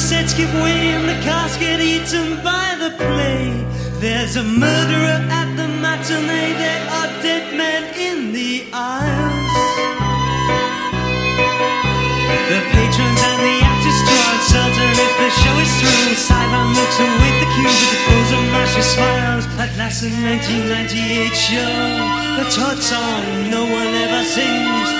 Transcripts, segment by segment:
Sets give way and the cast get eaten by the play. There's a murderer at the matinee. There are dead men in the aisles. The patrons and the actors draw uncertain if the show is through. Silent looks await the cue with the frozen mashy smiles. At last, the 1998 show, the Todd song no one ever sings.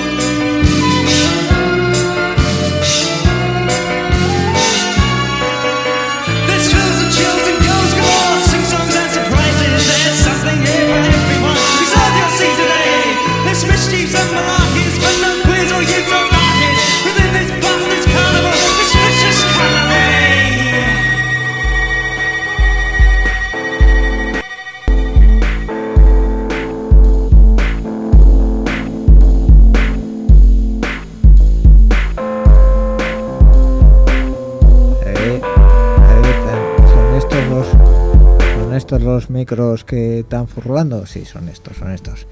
Los micros que están furlando sí son estos son estos.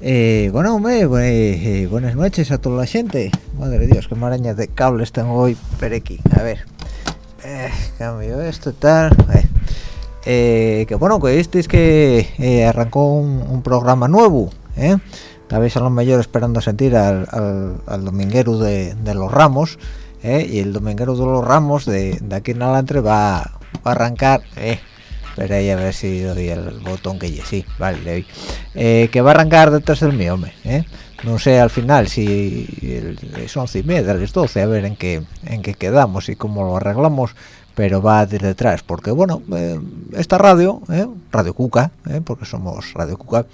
Eh, bueno hombre bu- eh, buenas noches a toda la gente. Madre dios qué maraña de cables tengo hoy pero aquí a ver. Eh, cambio esto tal que bueno que este es que arrancó un, programa nuevo ¿eh? Estabais a lo mejor esperando sentir al, al, dominguero de, los ramos y el dominguero de los ramos de, de aquí en adelante va, va a arrancar espera ahí a ver si doy el botón que ya sí vale le doy. Eh, que va a arrancar detrás del mío hombre, ¿eh? no sé al final si es once y media las 12 a ver en qué en qué quedamos y cómo lo arreglamos pero va de detrás porque bueno eh, esta radio ¿eh? radio cuca ¿eh? porque somos radio cuca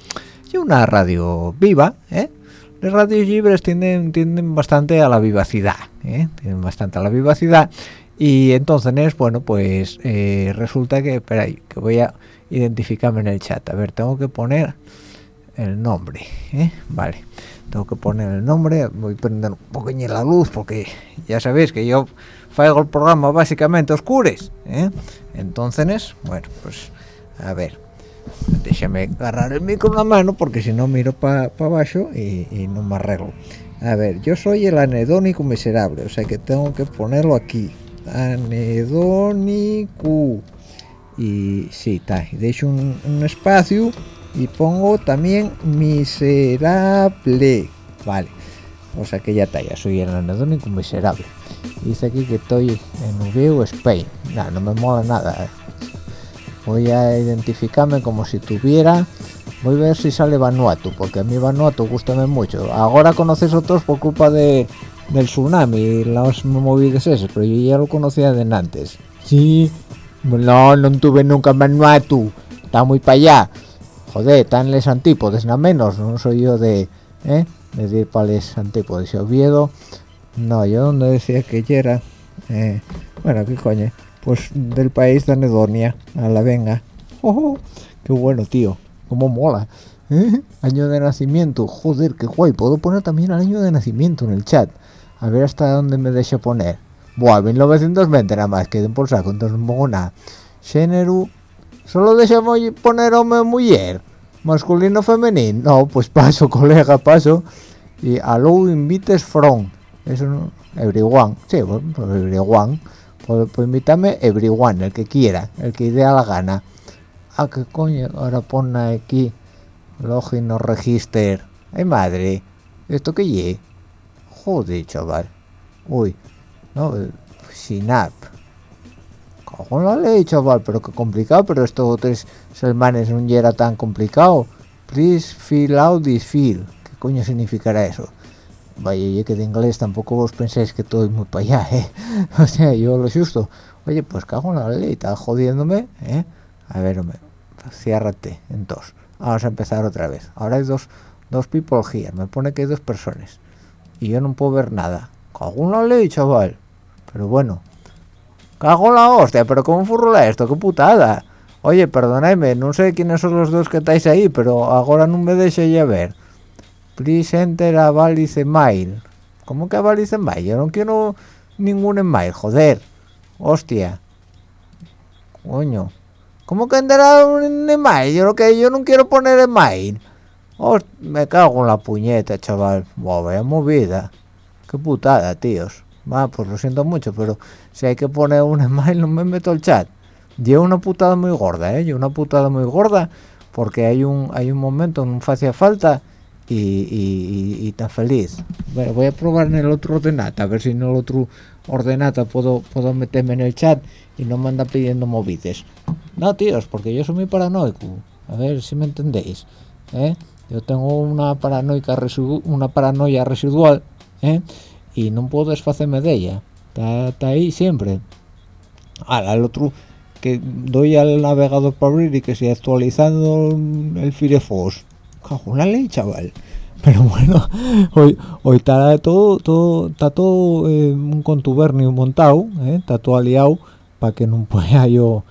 y una radio viva ¿eh? las radios libres tienden tienden bastante a la vivacidad ¿eh? bastante a la vivacidad y entonces bueno pues eh, resulta que espera que voy a identificarme en el chat a ver tengo que poner el nombre ¿eh? vale tengo que poner el nombre voy a prender un poquillo la luz porque ya sabéis que yo hago el programa básicamente oscures ¿eh? entonces bueno pues a ver déjame agarrar el micro en la mano porque si no miro para abajo y, y no me arreglo a ver yo soy el anedónico miserable o sea que tengo que ponerlo aquí anedónico y sí está. Dejo un, un espacio y pongo también miserable. Vale. O sea que ya está ya soy el anedónico miserable. Dice aquí que estoy en Ubiu Spain. No, no me mola nada eh. voy a identificarme como si tuviera. Voy a ver si sale Vanuatu porque a mí Vanuatu gustame mucho. Ahora conoces otros por culpa de del tsunami y las movidas pero yo ya lo conocía de antes. Sí no no tuve nunca Vanuatu está muy para allá. Joder están les antípodes nada menos no soy yo de ¿eh? decir para les antípodes y Oviedo no yo donde decía que ya era eh, bueno qué coño pues del país de Anedonia a la venga. Oh, qué bueno tío cómo mola ¿eh? año de nacimiento joder qué guay. Puedo poner también el año de nacimiento en el chat a ver hasta dónde me deja poner. Buah 1920 nada más queden por saco entonces no pongo nada. Género solo dejamos poner hombre mujer. Masculino femenino. No pues paso colega paso. Y algo invites from. Eso no everyone. Sí bueno, pues everyone. Pues, pues invítame everyone el que quiera el que dé la gana. Ah qué coño ahora pone aquí. Login no register. Ay madre. Esto que ye joder chaval. Uy no sin app con la ley chaval pero qué complicado pero esto tres semanas no era tan complicado. Please fill out this field. Qué coño significará eso vaya y que de inglés tampoco vos pensáis que estoy muy para allá eh o sea yo lo justo oye pues cago en la ley está jodiéndome eh a ver hombre ciérrate en dos. Vamos a empezar otra vez. Ahora hay dos dos people here. Me pone que hay dos personas y yo no puedo ver nada. Cago en la ley chaval. Pero bueno cago en la hostia pero cómo furrola esto qué putada. Oye perdonadme no sé quiénes son los dos que estáis ahí pero ahora no me deje ya ver. Please enter a Valice Mail. ¿cómo que a Valice Mail? yo no quiero ningún email joder. Hostia. Coño. ¿cómo que entrará un email? yo lo que yo no quiero poner email Host- me cago en la puñeta chaval. Buah, vaya movida. Qué putada tíos. Va pues lo siento mucho pero si hay que poner un email no me meto el chat. Lleva una putada muy gorda eh lleva una putada muy gorda porque hay un hay un momento en un hacía falta y, y, tan feliz. Bueno, voy a probar en el otro ordenata a ver si en el otro ordenata puedo puedo meterme en el chat y no me anda pidiendo movides. No tíos porque yo soy muy paranoico. A ver si me entendéis ¿eh? Yo tengo una paranoica una paranoia residual ¿eh? y no puedo desfacerme de ella. Está, ahí siempre. Al, al otro que doy al navegador para abrir y que sigue actualizando el Firefox. Cago en la ley chaval. Pero bueno hoy hoy está todo todo está todo eh, un contubernio montado eh, está todo aliado para que no pueda yo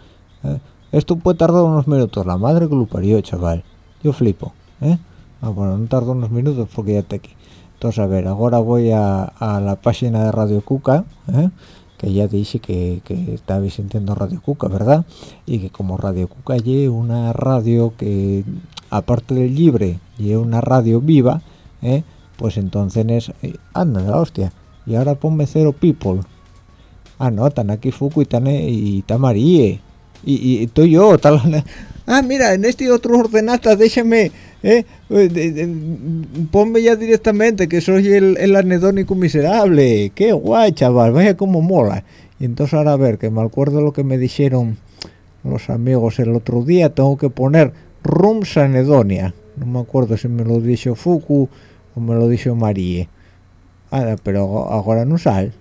eh. esto puede tardar unos minutos la madre que lo parió chaval. Yo flipo eh ah, bueno no tarda unos minutos porque ya está aquí entonces a ver ahora voy a, la página de Radio Cuca eh, que ya dije que, que estabais sintiendo Radio Cuca, ¿verdad? Y que como Radio Cuca lleve una radio que, aparte del libre, lleve una radio viva, ¿eh? pues entonces es... anda, la hostia. Y ahora ponme cero people. Ah, no, están aquí Fuku y tan y Tamarie. Y, y estoy yo, tal... Ah, mira, en este otro ordenata, déjame... ¿eh? Ponme ya directamente que soy el, el anedónico miserable. Qué guay, chaval, vaya como mola. Y entonces ahora a ver, que me acuerdo lo que me dijeron los amigos el otro día, tengo que poner Rooms Anedonia. No me acuerdo si me lo dijo Fuku o me lo dijo Marie. Ah, pero ahora no sale.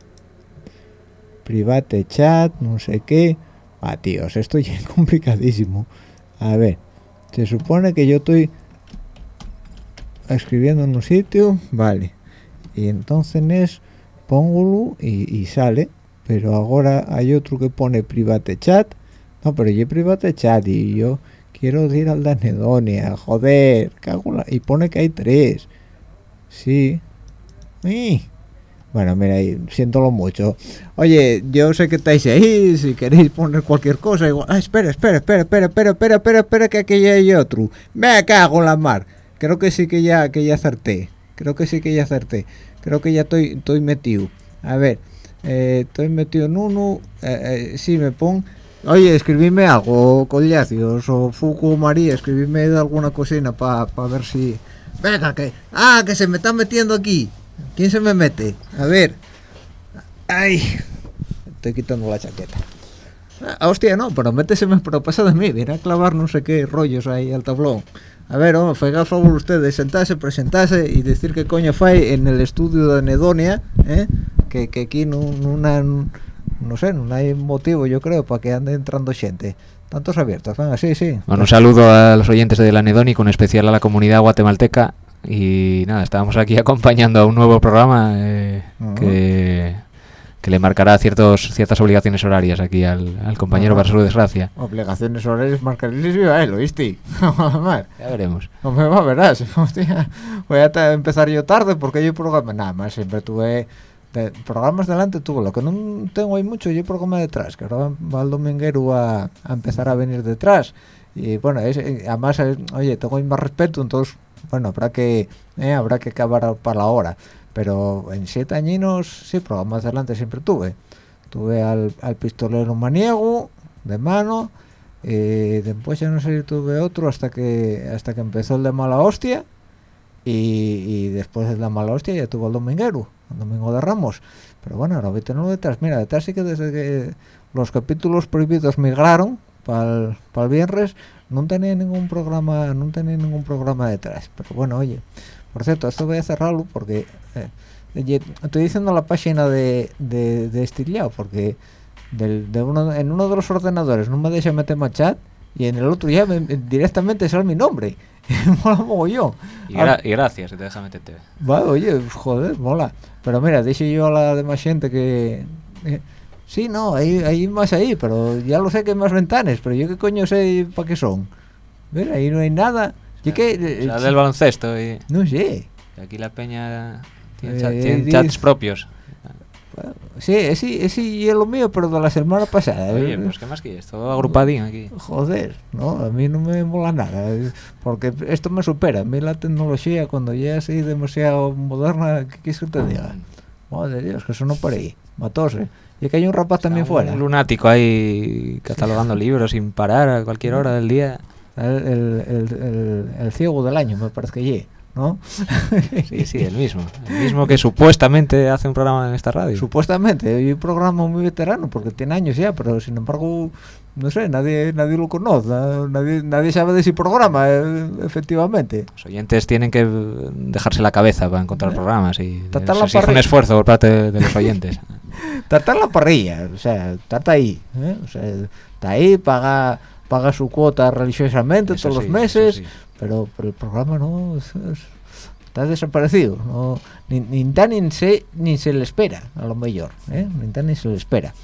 Private chat, no sé qué. Ah, tíos, esto ya es complicadísimo. A ver, se supone que yo estoy escribiendo en un sitio, vale. Y entonces es pongo y, y sale. Pero ahora hay otro que pone private chat. No, pero yo private chat y yo quiero ir al de Anedonia, joder, cago la- y pone que hay tres. Sí. Bueno, mira, siéntolo mucho. Oye, yo sé que estáis ahí, si queréis poner cualquier cosa, igual. Ah, espera, espera, espera, espera, espera, espera, espera, espera, que aquí hay otro. Me cago en la mar. Creo que sí que ya, que ya acerté. Creo que sí que ya acerté. Creo que ya estoy, estoy metido. A ver, eh, estoy metido en uno. Eh, eh, sí, me pon Oye, escribime algo, Collacios, o Fuku María, escribime alguna cocina para ver si... Venga, que... Ah, que se me está metiendo aquí. ¿Quién se me mete? A ver. Ay, estoy quitando la chaqueta. Ah, hostia, no, pero méteseme, pero pasa de mí, viene a clavar no sé qué rollos ahí al tablón. A ver, hombre, fue a favor ustedes, sentarse, presentarse y decir que coño fue en el estudio de Nedonia, ¿eh? que, que aquí no, no, no sé, no hay motivo, yo creo, para que ande entrando gente. Tantos abiertos, venga, sí, sí. Bueno, un saludo a los oyentes de la Nedónica, un especial a la comunidad guatemalteca. Y nada, estábamos aquí acompañando a un nuevo programa eh, que que le marcará ciertos ciertas obligaciones horarias aquí al, compañero para su desgracia. Obligaciones horarias marcarías yo a él, ¿oíste? ya veremos. No me va, verás. voy a empezar yo tarde porque yo programa nada más, siempre tuve programas delante tuvo lo que no tengo ahí mucho yo programa detrás que ahora va el dominguero a, empezar a venir detrás y bueno es, eh, además eh, oye tengo más respeto entonces bueno habrá que eh, habrá que acabar para la hora pero en siete añinos sí programas adelante siempre tuve. Tuve al, pistolero maniego de mano y después ya no sé si tuve otro hasta que hasta que empezó el de mala hostia y, después de la mala hostia ya tuvo el dominguero el domingo de Ramos. Pero bueno ahora voy a tenerlo detrás. Mira detrás sí que desde que los capítulos prohibidos migraron para el viernes no tenía ningún programa no tenía ningún programa detrás. Pero bueno oye por cierto, esto voy a cerrarlo porque eh, estoy diciendo la página de, de, de porque de uno, en uno de los ordenadores no me deja meter más chat y en el otro ya directamente sale mi nombre. mola mogollón. Y, y gracias, te deja meterte. Vale, oye, joder, mola. Pero mira, dije yo a la demás gente que... Eh, sí, no, hay, hay más ahí, pero ya lo sé que hay más ventanas, pero yo qué coño sé para qué son. Mira, ahí no hay nada. ¿Y qué? La del baloncesto. Y... No sé. aquí la peña tiene, eh, chats propios. Sí, sí, sí, es lo mío, pero de la semana pasada. Oye, pues qué más que esto, agrupadín aquí. Joder, no, a mí no me mola nada, porque esto me supera. A mí la tecnología, cuando ya así demasiado moderna, ¿qué quieres que te diga? Madre Dios, que eso no por ahí, matóse. Y que hay un rapaz también fuera. Un lunático ahí catalogando libros sin parar a cualquier hora del día el, el, ciego del año, me parece que ¿no? sí, sí, el mismo. El mismo que supuestamente hace un programa en esta radio. Supuestamente, hay un programa muy veterano porque tiene años ya, pero sin embargo, no sé, nadie nadie lo conoce, nadie, nadie sabe de ese programa, eh, efectivamente. Los oyentes tienen que dejarse la cabeza para encontrar eh, programas y es un esfuerzo por parte de, los oyentes. tratar la parrilla, o sea, está ahí, ¿eh? o sea, está ahí, paga paga su cuota religiosamente todos los meses, pero, pero, el programa no está desaparecido, no, ni, ni tan ni se, ni se le espera, a lo mejor, ¿eh? ni tan ni se le espera.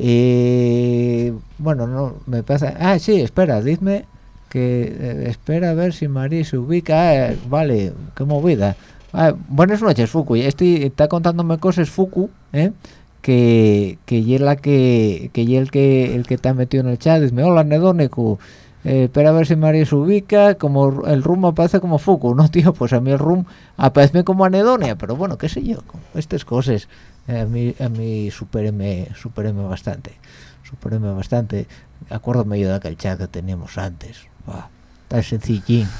Y bueno, no me pasa. Ah, sí, espera, dime que eh, espera a ver si María se ubica. Ah, vale, qué movida. Ah, buenas noches, Fuku. Estoy, está contándome cosas, Fuku, ¿eh? Que que la que que el que el que está metido en el chat dice hola Nedónico eh, espera a ver si María se ubica como el room aparece como Fuku no tío pues a mí el room aparece como anedonia pero bueno qué sé yo estas cosas. Eh, a mí a mí supereme supereme bastante supereme bastante. Acuérdame yo de aquel chat que teníamos antes. Tan sencillín.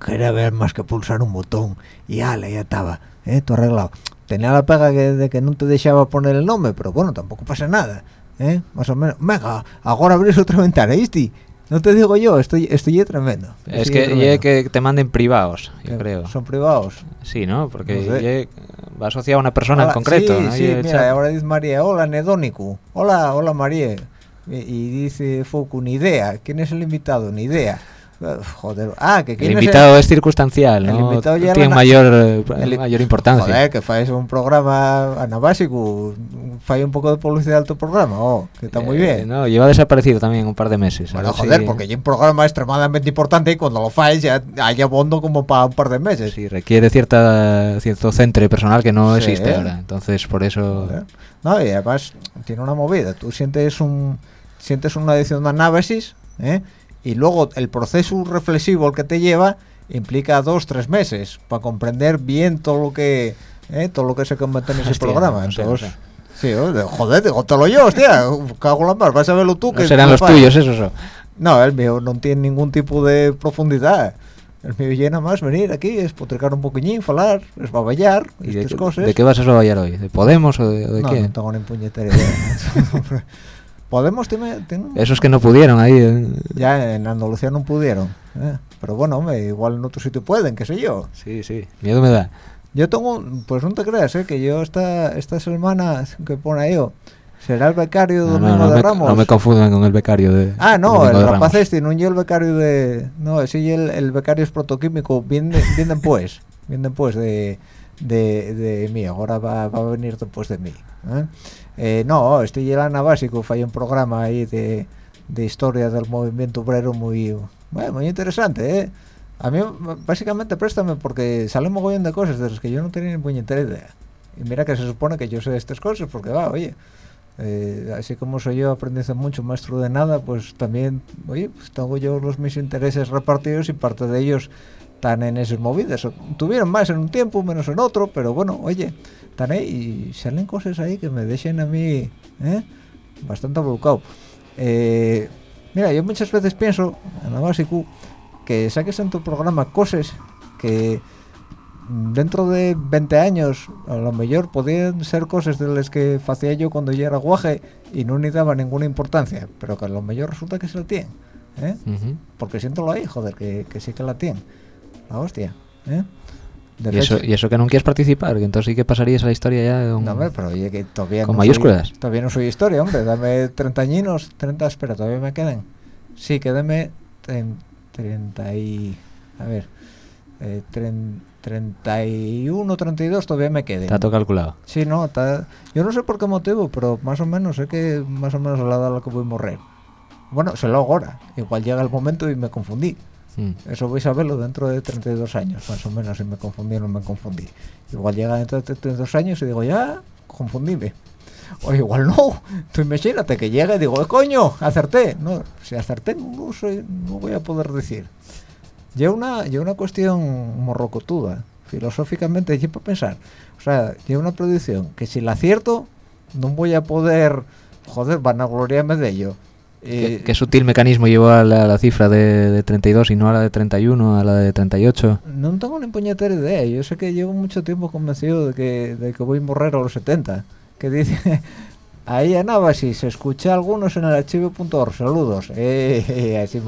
Que era ver más que pulsar un botón y ala ya estaba eh, todo arreglado tenía la pega de que no te dejaba poner el nombre, pero bueno, tampoco pasa nada, ¿eh? Más o menos. Venga, ahora abres otra ventana, ¿viste? No te digo yo, estoy, estoy tremendo. Es que, que te manden privados, yo creo. ¿Son privados? Sí, ¿no? Porque va asociado a una persona en concreto. Sí, sí, mira, ahora dice María, hola, Nedónico. Hola, hola, María. Y, y dice Foku, ni idea. ¿Quién es el invitado? Ni idea. Joder, ah, que el invitado es, circunstancial, ¿no? El invitado ya tiene mayor, eh, mayor importancia. Joder, que fais un programa anabásico, falla un poco de publicidad al tu programa, oh, que está muy eh, bien. No, lleva desaparecido también un par de meses. Bueno, joder, porque ya un programa extremadamente importante y cuando lo fais ya hay abondo como para un par de meses. Sí, requiere cierta cierto centro personal que no existe ahora, entonces por eso... No, y además tiene una movida, tú sientes un sientes una edición de análisis, ¿eh? Y luego el proceso reflexivo el que te lleva implica dos tres meses para comprender bien todo lo que eh, todo lo que se comete en ese programa entonces Sí, joder, digo, te lo yo, hostia, cago en la mar, vas a verlo tú. que serán los tuyos, esos. No, el mío no tiene ningún tipo de profundidad. El mío llena más venir aquí, es potricar un poquillín, falar, es baballar, y estas cosas. ¿De qué vas a baballar hoy? ¿De Podemos o de, de no, qué? No, tengo ni puñetera idea. Podemos tiene, Esos que no pudieron ahí. ¿eh? Ya en Andalucía no pudieron. ¿eh? Pero bueno, hombre, igual en otro sitio pueden, qué sé yo. Sí, sí, miedo me da. Yo tengo, pues no te creas, ¿eh? que yo esta, esta semana que pone ahí, será el becario no, Domingo no, no de me, Ramos. No me confundan con el becario de. Ah, no, Domingo el de rapaz este, no yo el becario de. No, sí, el, el becario es protoquímico, bien, de- bien después, bien después de, de, de mí, ahora va, va a venir después de mí. ¿eh? Eh, no, este y el Ana Básico, fue un programa ahí de, de historia del movimiento obrero muy, bueno, muy interesante, ¿eh? A mí, básicamente, préstame porque sale un mogollón de cosas de las que yo no tenía ni idea. Y mira que se supone que yo sé estas cosas, porque va, oye, eh, así como soy yo aprendiz mucho, maestro de nada, pues también, oye, pues tengo yo los mis intereses repartidos y parte de ellos están en esas movidas. Tuvieron más en un tiempo, menos en otro, pero bueno, oye, están ahí y salen cosas ahí que me dejen a mí ¿eh? bastante abulcado. Eh, mira, yo muchas veces pienso, en la básico, que saques en tu programa cosas que dentro de 20 años a lo mejor podían ser cosas de las que hacía yo cuando yo era guaje y no ni daba ninguna importancia, pero que a lo mejor resulta que se la tienen, ¿eh? Porque siéntolo ahí, joder, que, que sí que la tienen. La hostia, ¿eh? ¿Y eso, y eso que no quieres participar, que entonces sí que pasarías a la historia ya con- No, hombre, pero oye, que todavía con no mayúsculas. Soy, todavía no soy historia, hombre. Dame 30 añinos, 30, espera, todavía me quedan. Sí, quédeme 30 y... A ver, eh, tren- 31, 32 todavía me queden. Está todo calculado. Sí, no, está- yo no sé por qué motivo, pero más o menos sé que más o menos a la edad a la que voy a morrer. Bueno, se lo hago ahora. Igual llega el momento y me confundí. Mm. Eso vais a verlo dentro de 32 años, más o menos, si me confundí o no me confundí. Igual llega dentro de 32 años y digo, ya, confundíme. O igual no, tú imagínate que llega y digo, "Eh, coño, acerté. No, si acerté no, soy, no voy a poder decir. Lleva una, lleva una cuestión morrocotuda, filosóficamente, y para pensar. O sea, lleva una predicción que si la acierto, no voy a poder, joder, vanagloriarme de ello. ¿Qué, Eh, qué sutil mecanismo llevó a la, la cifra de, de 32 y no a la de 31, a la de 38? No tengo ni puñetera idea. Yo sé que llevo mucho tiempo convencido de que, de que voy a morrer a los 70. Que dice... Ahí a Navas, se escucha algunos en el archivo.org. Saludos. Eh, eh, así me.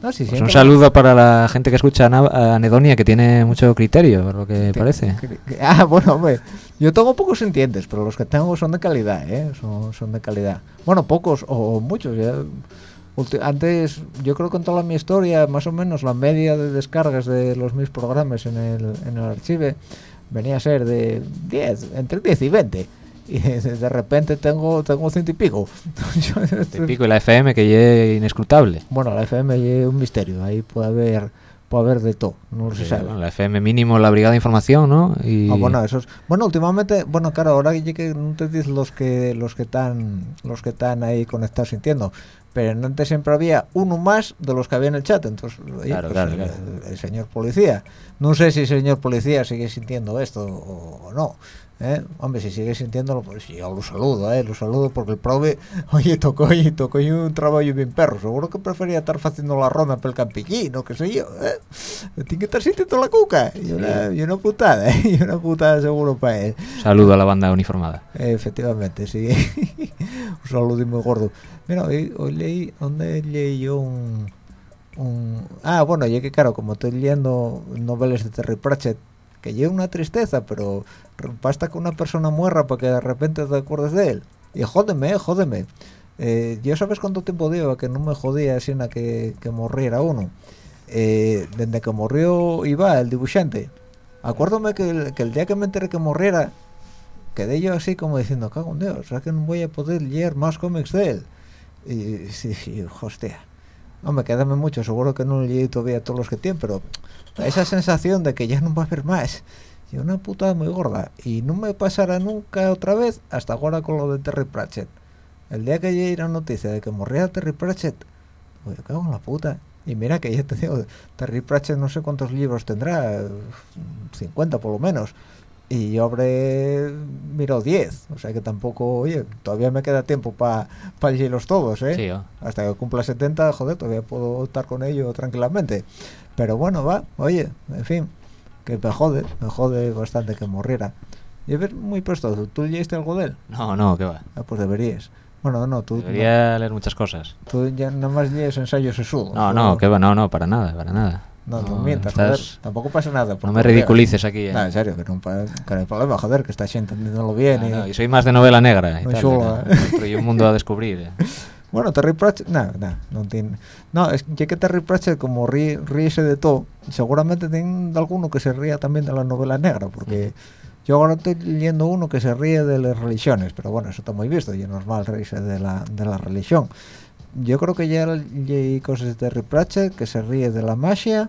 No, sí, Pues un saludo para la gente que escucha a Anedonia, que tiene mucho criterio, por lo que parece. ah, bueno, hombre. Yo tengo pocos entiendes, pero los que tengo son de calidad, ¿eh? Son, son de calidad. Bueno, pocos o muchos. ya. Antes, yo creo que en toda mi historia, más o menos, la media de descargas de los mis programas en el, en el archivo venía a ser de 10, entre 10 y 20. Y de repente tengo tengo ciento y pico. Te pico y la FM, que es inescrutable. bueno, la FM es un misterio. Ahí puede haber puede haber de todo. No se Eh, sabe. bueno, la FM mínimo, la Brigada de Información, ¿no? Y... Ah, bueno, esos. Bueno, últimamente, bueno, claro, ahora que no te dices los que los que están los que están ahí conectados sintiendo, pero antes siempre había uno más de los que había en el chat, entonces Claro, pues, claro, el, claro. el- el señor policía. No sé si el señor policía sigue sintiendo esto o, o no. ¿Eh? Hombre, si sigue sintiéndolo, pues yo lo saludo, ¿eh? lo saludo porque el prove, oye, tocó, oye, tocó un trabajo bien perro. Seguro que prefería estar haciendo la ronda por el campiquín, o qué sé yo. ¿eh? Tiene que estar sintiendo la cuca. Y una, y una putada, ¿eh? y una putada seguro para él. Saludo a la banda uniformada. Efectivamente, sí. un saludo muy gordo. Mira, hoy, hoy leí, ¿dónde leí yo un, un... Ah, bueno, ya que claro, como estoy leyendo novelas de Terry Pratchett, que lleva una tristeza, pero basta que una persona muera para que de repente te acuerdes de él. Y jódeme, eh, jódeme. Eh, yo sabes cuánto tiempo lleva que no me jodía a que, que morriera uno. Eh, desde que murió Iba, el dibujante. Acuérdame que el, día que me enteré que morriera, quedé yo así como diciendo, cago en Dios, ¿será que no voy a poder leer más cómics de él? Y sí, hostia. No me quedan mucho, seguro que no leí todavía todos los que tiene, pero esa sensación de que ya no va a haber más, y una putada muy gorda. Y no me pasará nunca otra vez hasta ahora con lo de Terry Pratchett. El día que llegue la noticia de que moría Terry Pratchett, pues cago en la puta. Y mira que ya te digo, Terry Pratchett no sé cuántos libros tendrá, 50 por lo menos. Y yo habré mirado 10 o sea que tampoco oye todavía me queda tiempo para pa los todos ¿eh? Sí, oh. hasta que cumpla 70 joder todavía puedo estar con ello tranquilamente pero bueno va oye en fin que me jode me jode bastante que muriera y ver muy presto tú leíste algo de él No, no, ¿qué va? ah, pues deberías bueno no tú Debería leer muchas cosas. no, tú ya nada más lees ensayos sesudos No, no, ¿qué va? No, no, para nada, para nada. No, no, No, mientas, estás- joder. Tampoco pasa nada. No me ridiculices aquí, eh. No, en serio, que no, que no hay problema, joder, que esta gente entendiéndolo bien. Ah, y- no, y soy más de novela negra. Y tal, eh. un mundo a descubrir. eh. Bueno, Terry Pratchett, no, no, no tiene. No, es ya que Terry Pratchett, como ríe, ríese de todo, seguramente tiene alguno que se ría también de la novela negra, porque yo ahora estoy leyendo uno que se ríe de las religiones, pero bueno, eso está muy visto, y es normal reírse de la, de la religión. Yo creo que ya leí cosas de Terry Pratchett que se ríe de la magia,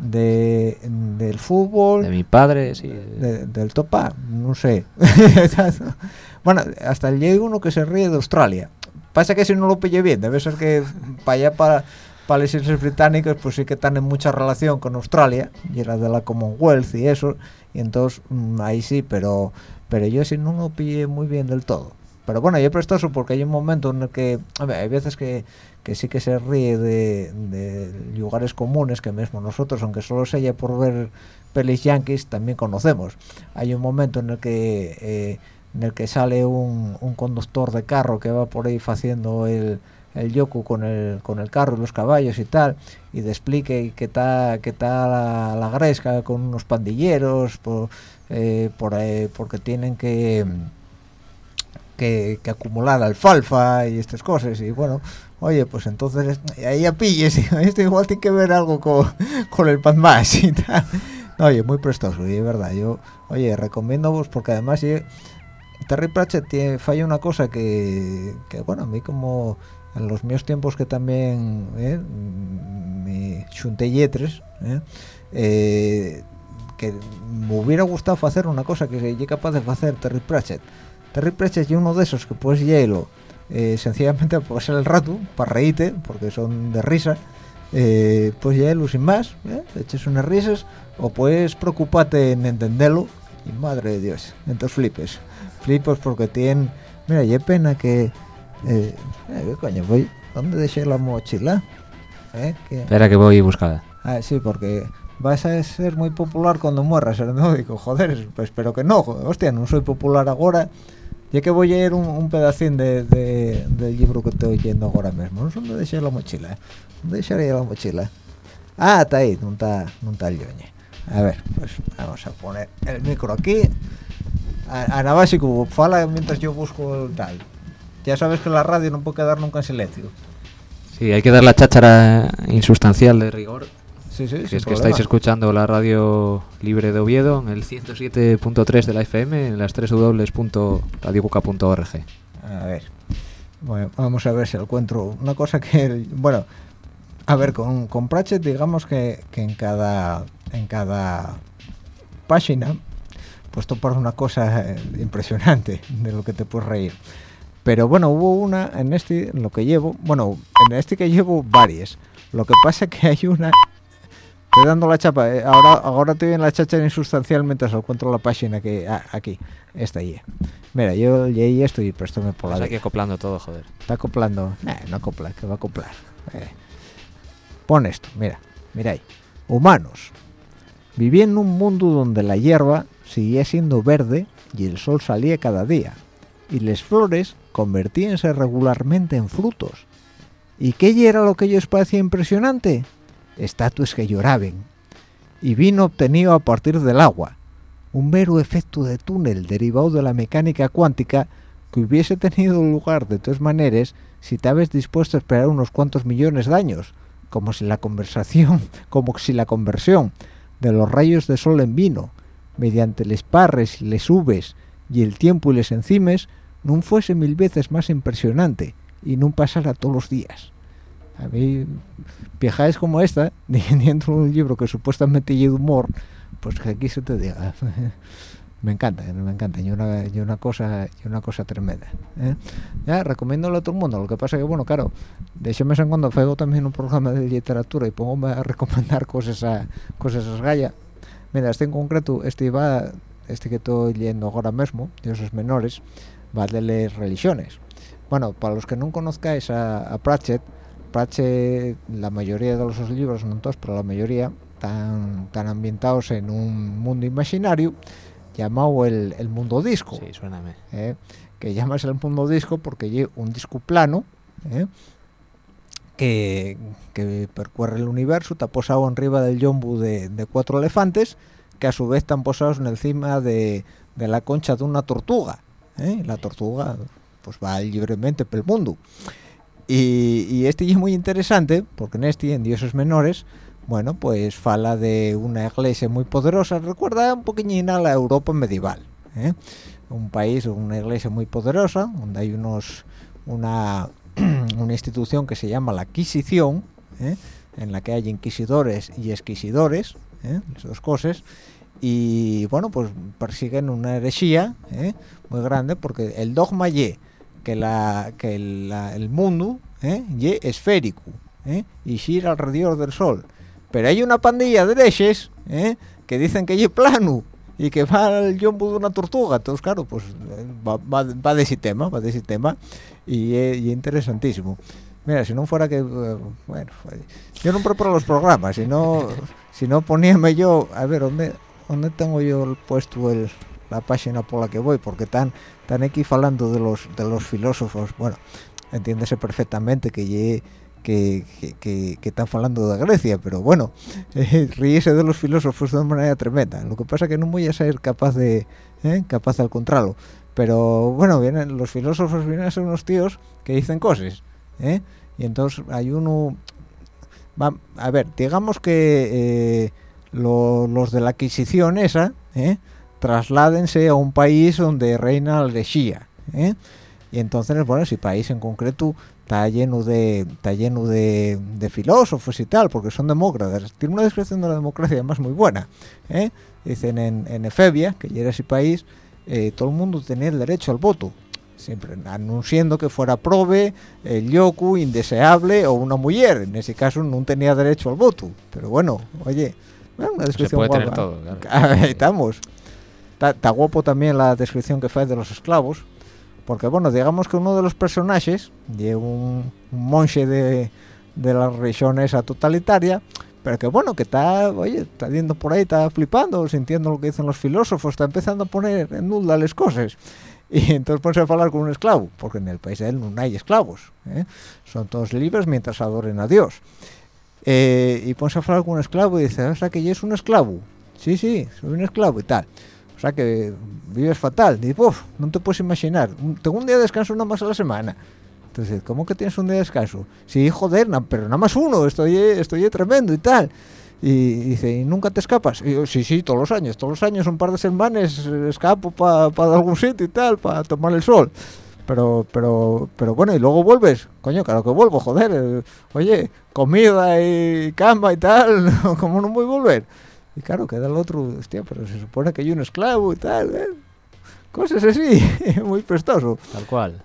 de, del fútbol, De mi padre, sí. de- del topa, no sé. bueno, hasta el uno que se ríe de Australia. Pasa que si no lo pille bien, debe ser que para allá, para, para las Islas Británicas, pues sí que están en mucha relación con Australia, y era de la Commonwealth y eso, y entonces mm, ahí sí, pero pero yo sí no lo pillé muy bien del todo. Pero bueno, yo prestoso porque hay un momento en el que, hay veces que, que sí que se ríe de, lugares comunes que mismo nosotros, aunque solo sea por ver pelis yankees, también conocemos. Hay un momento en el que eh, en el que sale un, conductor de carro que va por ahí haciendo el, el yoku con el, con el carro y los caballos y tal, y te explique que está que está la, gresca con unos pandilleros por, eh, por porque tienen que que, acumular alfalfa y estas cosas y bueno oye pues entonces ahí ya pilles esto igual tiene que ver algo con, con el pan más y tal. No, oye muy prestoso y es verdad yo oye recomiendo vos porque además Terry Pratchett falla una cosa que, bueno a mí como en los míos tiempos que también eh, me chunté yetres eh, eh, que me hubiera gustado hacer una cosa que llegue capaz de hacer Terry Pratchett Terry Pratchett es uno de esos que puedes hielo eh, sencillamente para pasar el rato, para reírte, porque son de risa, eh, pues hielo sin más, ¿eh? eches unas risas, o puedes preocuparte en entenderlo, y madre de Dios, entonces flipes, flipes porque tienen, mira, y pena que, eh, eh, ¿qué coño, voy, ¿dónde dejé la mochila? ¿Eh? Que- Espera que voy buscada. Ah, sí, porque vas a ser muy popular cuando mueras, ¿no? Digo, joder, pues espero que no, hostia, no soy popular ahora. Ya que voy a ir un, pedacín de, de- del libro que estoy leyendo ahora mismo. No sé dónde dejé la mochila. ¿Dónde dejaría la mochila? Ah, está ahí, no está, no está el yoñe. A ver, pues vamos a poner el micro aquí. Ana básico, fala mientras yo busco el tal. Ya sabes que la radio no puede quedar nunca en silencio. Sí, hay que dar la cháchara insustancial de rigor. Sí, sí, Si es que estáis escuchando la radio libre de Oviedo en el 107.3 de la FM en las 3 www.radiocuca.org. A ver. Bueno, vamos a ver si encuentro una cosa que, bueno, a ver, con, con Pratchett digamos que, que en cada en cada página pues topar una cosa eh, impresionante de lo que te puedes reír. Pero bueno, hubo una en este, en lo que llevo, bueno, en este que llevo varias. Lo que pasa es que hay una Estoy dando la chapa. eh, Ahora, ahora estoy en la chacha insustancial mientras encuentro la página que ah, aquí. Esta ahí. Mira, yo leí esto y préstame por la Estás de- aquí acoplando todo, joder. Está acoplando. Nah, no acopla, que va a acoplar. Eh. Pon esto, mira, mira ahí. Humanos. Viví en un mundo donde la hierba seguía siendo verde y el sol salía cada día. Y las flores convertíanse regularmente en frutos. ¿Y qué era lo que ellos parecía impresionante? Estatuas que lloraban. Y vino obtenido a partir del agua. Un mero efecto de túnel derivado de la mecánica cuántica que hubiese tenido lugar de todas maneras si te habías dispuesto a esperar unos cuantos millones de años, como si la conversación, como si la conversión de los rayos de sol en vino, mediante les parres y les ubes y el tiempo y les encimes, no fuese mil veces más impresionante y no pasara todos los días. A mí, viejáis como esta, de un libro que supuestamente lleva humor, pues que aquí se te diga. me encanta, me encanta, y una, y una cosa y una cosa tremenda. ¿eh? Ya, recomiéndolo a todo el mundo, lo que pasa que, bueno, claro, de hecho, me en cuando hago también un programa de literatura y pongo a recomendar cosas a cosas a Gaia. Mira, este en concreto, este va este que estoy leyendo ahora mismo, Dioses Menores, va de las religiones. Bueno, para los que no conozcáis a, Pratchett, Pratchett, la mayoría de los libros, no todos, pero la mayoría, están, tan ambientados en un mundo imaginario llamado el, mundo disco. Sí, suéname. ¿eh? Que llamas el mundo disco porque hay un disco plano, ¿eh? que, que percorre el universo, está posado arriba del yombu de, cuatro elefantes, que a su vez están posados encima de, de la concha de una tortuga. ¿eh? La tortuga pues va libremente por el mundo. Y, este es muy interesante, porque en este, en Dioses Menores, bueno, pues fala de una iglesia muy poderosa, recuerda un poquillín a la Europa medieval. ¿eh? Un país, una iglesia muy poderosa, donde hay unos una una institución que se llama la Quisición, ¿eh? en la que hay inquisidores y exquisidores, ¿eh? las dos cosas, y bueno, pues persiguen una herejía ¿eh? muy grande porque el dogma y que la que el mundo y esférico y gira alrededor del sol. Pero hay una pandilla de herejes que dicen que es plano y que va al yombo de una tortuga. Entonces claro pues va, va, de ese tema va de ese tema y es interesantísimo. Mira si no fuera que eh, bueno yo no preparo los programas si no si no poníame yo a ver dónde dónde tengo yo puesto el la página por la que voy porque están aquí hablando de los de los filósofos bueno entiéndese perfectamente que que, están hablando de Grecia, pero bueno, eh, de los filósofos de una manera tremenda. Lo que pasa es que no voy a ser capaz de eh, capaz de encontrarlo. Pero bueno, vienen los filósofos vienen a ser unos tíos que dicen cosas, ¿eh? Y entonces hay uno... A ver, digamos que eh, los de la adquisición esa. Trasládense a un país donde reina la herejía, ¿eh? Y entonces, bueno, ese país en concreto está lleno de está lleno de, filósofos y tal, porque son demócratas. Tiene una descripción de la democracia además muy buena. ¿eh? Dicen en, en Efebia, que ya era ese país, eh, todo el mundo tenía el derecho al voto siempre anunciando que fuera prove, el yoku, indeseable o una mujer. En ese caso no tenía derecho al voto. Pero bueno, oye, una descripción Se puede tener todo. Ahí estamos. Está guapo también la descripción que fue de los esclavos. Porque bueno, digamos que uno de los personajes, de un, monje de, de la región esa totalitaria, pero que bueno, que está, oye, está yendo por ahí, está flipando, sintiendo lo que dicen los filósofos, está empezando a poner en duda las cosas. Y entonces pone a hablar con un esclavo, porque en el país de él no hay esclavos, ¿eh? son todos libres mientras adoren a Dios. Eh, y pone a hablar con un esclavo y dice, o sea que ya es un esclavo. Sí, sí, soy un esclavo y tal. O sea que vives fatal. Dice, uff, no te puedes imaginar. Tengo un día de descanso nada más a la semana. Entonces, ¿cómo que tienes un día de descanso? Sí, joder, pero nada más uno, estoy, estoy tremendo y tal. Y, dice, ¿y nunca te escapas? Y yo, sí, sí, todos los años, todos los años, un par de semanas escapo para algún sitio y tal, para tomar el sol. Pero, pero, pero bueno, y luego vuelves. Coño, claro que vuelvo, joder. Oye, comida y cama y tal, ¿cómo no voy a volver? Y claro, queda el otro, hostia, pero se supone que hay un esclavo y tal, ¿eh? cosas así, muy prestoso. Tal cual.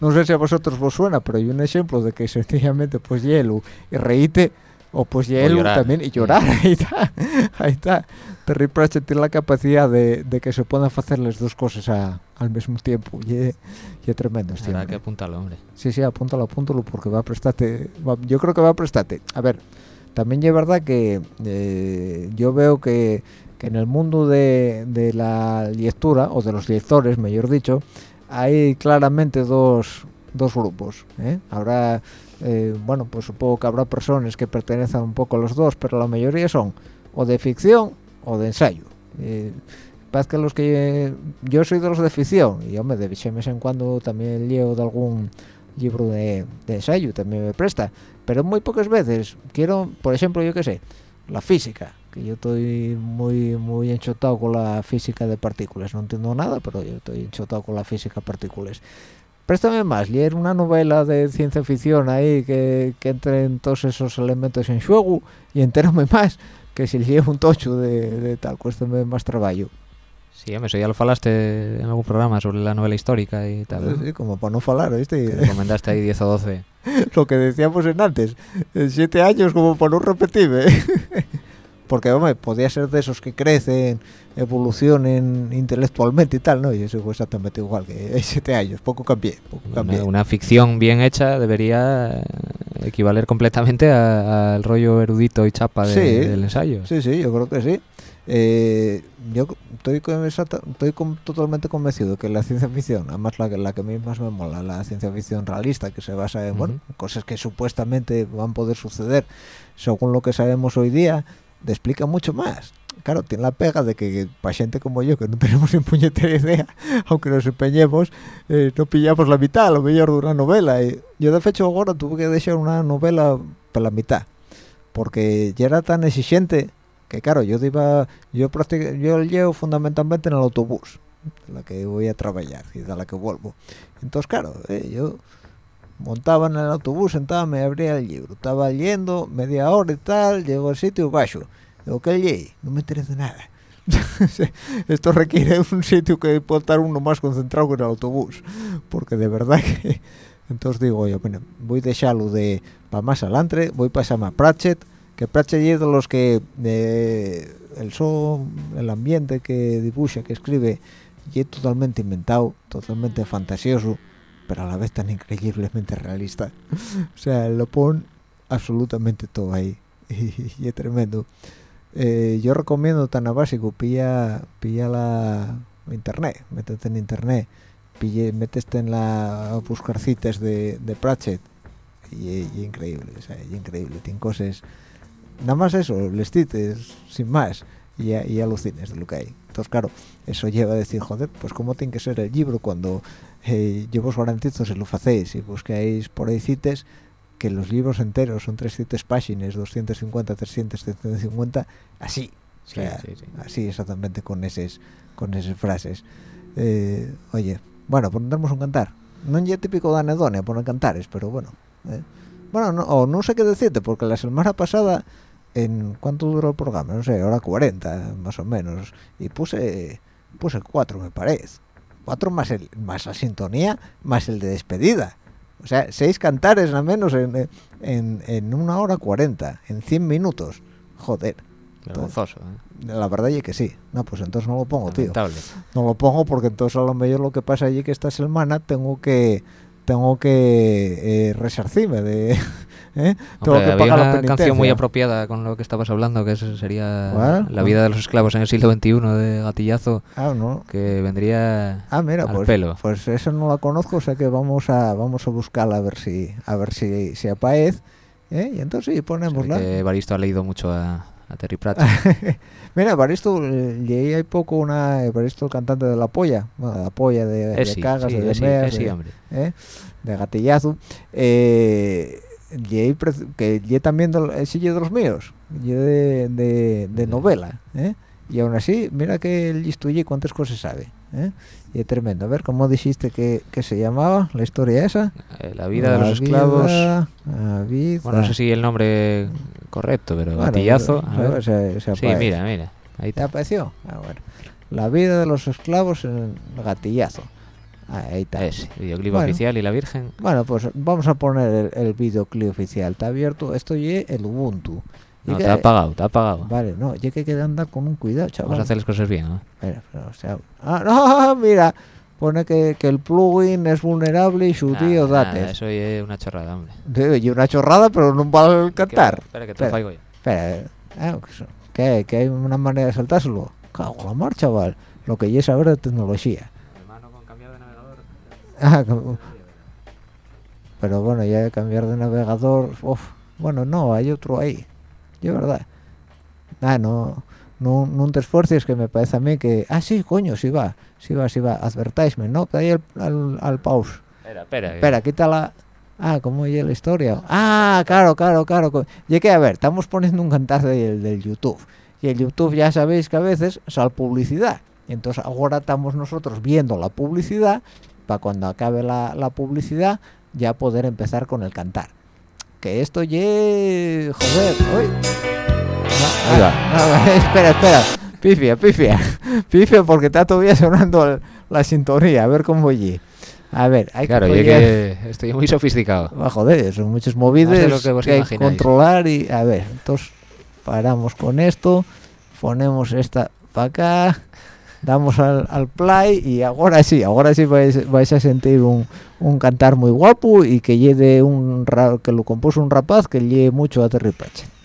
No sé si a vosotros vos suena, pero hay un ejemplo de que sencillamente pues hielo y reíte, o pues hielo también y llorar, ahí está, ahí está. Terry Pratchett tiene la capacidad de, de, que se puedan hacer las dos cosas al mismo tiempo, y es tremendo. Este que apuntarlo, hombre. Sí, sí, apúntalo, apúntalo, porque va a prestarte, yo creo que va a prestarte. A ver, también es verdad que eh, yo veo que en el mundo de, la lectura, o de los lectores, mejor dicho, hay claramente dos, dos grupos. ¿eh? Habrá, eh, bueno, pues supongo que habrá personas que pertenecen un poco a los dos, pero la mayoría son o de ficción o de ensayo. Eh, parece que los que yo soy de los de ficción y yo de vez en cuando también leo de algún libro de, ensayo también me presta pero muy pocas veces. Quiero por ejemplo yo qué sé la física que yo estoy muy muy enchotado con la física de partículas. No entiendo nada pero yo estoy enchotado con la física de partículas. Préstame más leer una novela de ciencia ficción ahí que, que entren todos esos elementos en juego y entérame más que si leo un tocho de, de tal. Cuéstame más trabajo Sí, eso ya lo falaste en algún programa sobre la novela histórica y tal. Sí, como para no falar, ¿viste? Recomendaste ahí 10 o 12. Lo que decíamos en antes, en 7 años como para no repetir, ¿eh? porque hombre, podía ser de esos que crecen evolucionen intelectualmente y tal no y eso fue exactamente igual que hay siete años poco cambié poco cambié Una, una ficción bien hecha debería eh, equivaler completamente al rollo erudito y chapa de- Sí. del ensayo. Sí, sí, yo creo que sí. Eh, yo estoy, con exacta- estoy con- totalmente convencido que la ciencia ficción, además la, que- la que a mí más me mola, la ciencia ficción realista, que se basa en bueno, cosas que supuestamente van a poder suceder según lo que sabemos hoy día, te explica mucho más. Claro, tiene la pega de que para gente como yo, que no tenemos ni puñetera idea, aunque nos empeñemos, eh, no pillamos la mitad, lo mejor de una novela. Y yo, de hecho, ahora tuve que dejar una novela para la mitad, porque ya era tan exigente que, claro, yo iba, yo, yo llevo fundamentalmente en el autobús, de la que voy a trabajar y de la que vuelvo. Entonces, claro, eh, yo montaba en el autobús, sentaba, me abría el libro, estaba leyendo media hora y tal, llego al sitio bajo. Digo, ¿qué leí? No me interesa nada. Esto requiere un sitio que pueda estar uno más concentrado que en el autobús, porque de verdad que... Entonces digo yo, bueno, voy a dejarlo de para más adelante, voy a pasarme a Pratchett, que Pratchett es de los que el son, el ambiente que dibuja, que escribe, y es totalmente inventado, totalmente fantasioso, pero a la vez tan increíblemente realista. o sea, lo pone absolutamente todo ahí, y, es tremendo. Eh, yo recomiendo tan a básico, pilla, pilla la internet, métete en internet, pille, métete en la buscar citas de, Pratchett, y, increíble, o sea, y increíble, tiene cosas, nada más eso, les cites, sin más, y, a- y alucines de lo que hay. Entonces, claro, eso lleva a decir, joder, pues cómo tiene que ser el libro cuando eh, yo os garantizo si lo hacéis y buscáis por ahí cites, que los libros enteros son 300 páginas, 250, 300, 350, así. O Sí, sea, sí, sí. así exactamente con esas con esas frases. Eh, oye, bueno, pondremos un cantar. No es típico de anedonia poner cantares, pero bueno. eh. Bueno, no, o no sé qué decirte, porque la semana pasada, en ¿cuánto duró el programa? No sé, hora 40, más o menos. Y puse puse cuatro, me parece. Cuatro más, el, más la sintonía, más el de despedida. O sea, seis cantares al menos en, en, en una hora 40, en 100 minutos. Joder, Vergonzoso, ¿eh? la verdad es que sí. No, pues entonces no lo pongo, tío no lo pongo porque entonces a lo mejor lo que pasa allí que esta semana tengo que tengo que eh, resarcirme de ¿eh? tengo Hombre, que pagar la una canción muy apropiada con lo que estabas hablando, que sería ¿Cuál? La vida de los esclavos en el siglo XXI de Gatillazo, ah no que vendría ah mira al pues pelo. pues esa no la conozco o sea que vamos a vamos a buscarla a ver si a ver si si aparece ¿eh? y entonces sí ponémosla que Evaristo ha leído mucho a, a Terry Pratchett. mira Baristo eh, leí hay poco una Baristo el cantante de la polla bueno de la polla de, de Esi, cagas sí, de esi, meas, esi, de-. ¿eh? de gatillazo eh, que y también de, ye de los míos de, de, de novela ¿eh? y aún así mira que listo y cuántas cosas sabe ¿eh? Y es tremendo a ver cómo dijiste que, que se llamaba la historia esa Eh, la vida de los esclavos. vida- la vida- Bueno, no sé si el nombre correcto, pero Bueno, Gatillazo. pero- a ver. se- se Sí, mira, mira. Ahí ¿Te apareció? Ah, bueno. La vida de los esclavos en el gatillazo. Ah, ahí está. Ese, videoclip Bueno. oficial y la Virgen. Bueno, pues vamos a poner el, el videoclip oficial. Está abierto. Esto es el Ubuntu. No, que- te ha apagado, te ha apagado. Vale, no, ya que hay que andar con un cuidado, chaval. Vamos a hacer las cosas bien, ¿no? Espera, espera, o sea, ah, no, mira, pone que, que el plugin es vulnerable y su tío datos. nada, eso es una chorrada, hombre. Sí, Y una chorrada, pero no va a cantar. Espera, que te Espera. lo faigo yo. Espera, eh, ah, que que, que hay una manera de saltárselo. Cago la mar, chaval. Lo que ya es saber de tecnología. Hermano, con cambiar de navegador. Ah, como- pero bueno, ya cambiar de navegador, uf, bueno, no, hay otro ahí, yo verdad. Ah, no, no, no te esfuerces que me parece a mí que, ah, sí, coño, sí va, sí va, sí va, advertisement, no, ahí al, al, al pause. Espera, espera. Espera, quítala. Ah, ¿cómo oye la historia? Ah, claro, claro, claro. Y que, a ver, estamos poniendo un cantar del, del YouTube. Y el YouTube ya sabéis que a veces sale publicidad. Y entonces ahora estamos nosotros viendo la publicidad para cuando acabe la, la publicidad ya poder empezar con el cantar. Que esto ye... Joder, uy. No, va. ah, no, espera, espera. Pifia, pifia. Pifia porque está todavía sonando el- la sintonía. A ver cómo oye. A ver, hay Claro, que estoy muy sofisticado. Ah, joder, son muchos lo que vos que hay que controlar y a ver, entonces paramos con esto ponemos esta para acá damos al, play y ahora sí ahora sí vais, a sentir un, cantar muy guapo y que lleve un que lo compuso un rapaz que lleve mucho a Terry Pratchett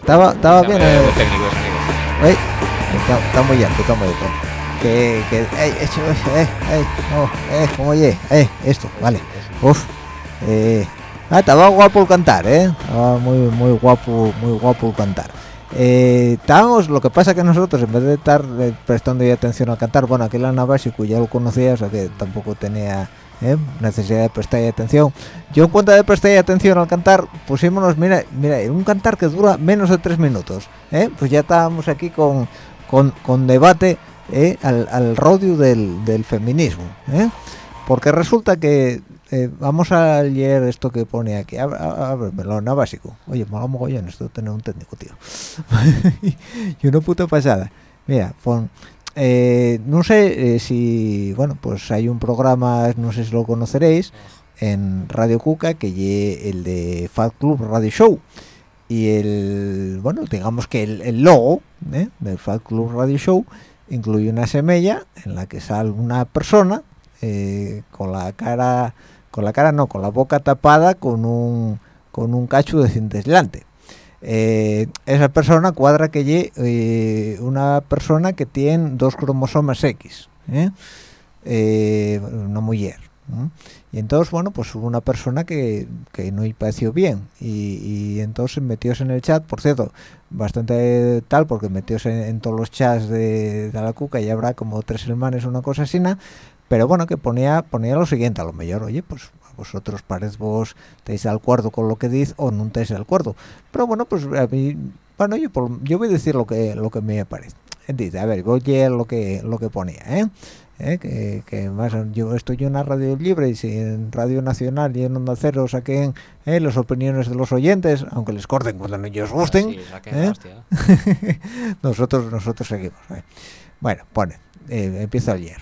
Estaba, estaba bien. Eh, eh, está, muy alto, está muy alto. Que, que, eh, eh, eh, no, eh, como oye, eh, esto, vale. Uf, eh, ah, estaba guapo el cantar, eh. Estaba muy, muy guapo, muy guapo el cantar. Eh, estábamos, lo que pasa que nosotros en vez de estar eh, prestando atención al cantar, bueno, aquel Ana Básico ya lo conocía, o sea que tampoco tenía ¿eh? necesidad de prestar atención yo en cuenta de prestar atención al cantar pusimos mira mira un cantar que dura menos de tres minutos ¿eh? pues ya estábamos aquí con con, debate ¿eh? al, al rodio del, feminismo porque resulta que vamos a leer esto que pone aquí. Ábremelo, no básico. Oye, me hago mogollón esto tener un técnico, tío. y una puta pasada. Mira, pon eh, no sé eh, si, bueno, pues hay un programa, no sé si lo conoceréis, en Radio Cuca, que es el de Fat Club Radio Show. Y el, bueno, digamos que el, logo ¿eh? del Fat Club Radio Show incluye una semilla en la que sale una persona con la cara, con la cara no, con la boca tapada con un, con un cacho de cinta aislante. Eh, esa persona cuadra que lle eh, una persona que tiene dos cromosomas X ¿eh? una mujer y entonces bueno pues hubo una persona que, que no le pareció bien y, entonces metióse en el chat por cierto bastante tal porque metióse en, todos los chats de, de, la cuca y habrá como tres hermanos una cosa así pero bueno que ponía ponía lo siguiente a lo mejor oye pues vosotros parece vos estáis de acuerdo con lo que dice o no estáis de acuerdo pero bueno pues a mí bueno yo, yo voy a decir lo que lo que me parece dice a ver voy a leer lo que lo que ponía ¿eh? ¿eh? que, que más yo estoy en una radio libre y si en Radio Nacional y en Onda Cero saquen ¿eh? las opiniones de los oyentes, aunque les corten cuando no ellos gusten, ¿eh? nosotros nosotros seguimos. Bueno, pone, empiezo ayer.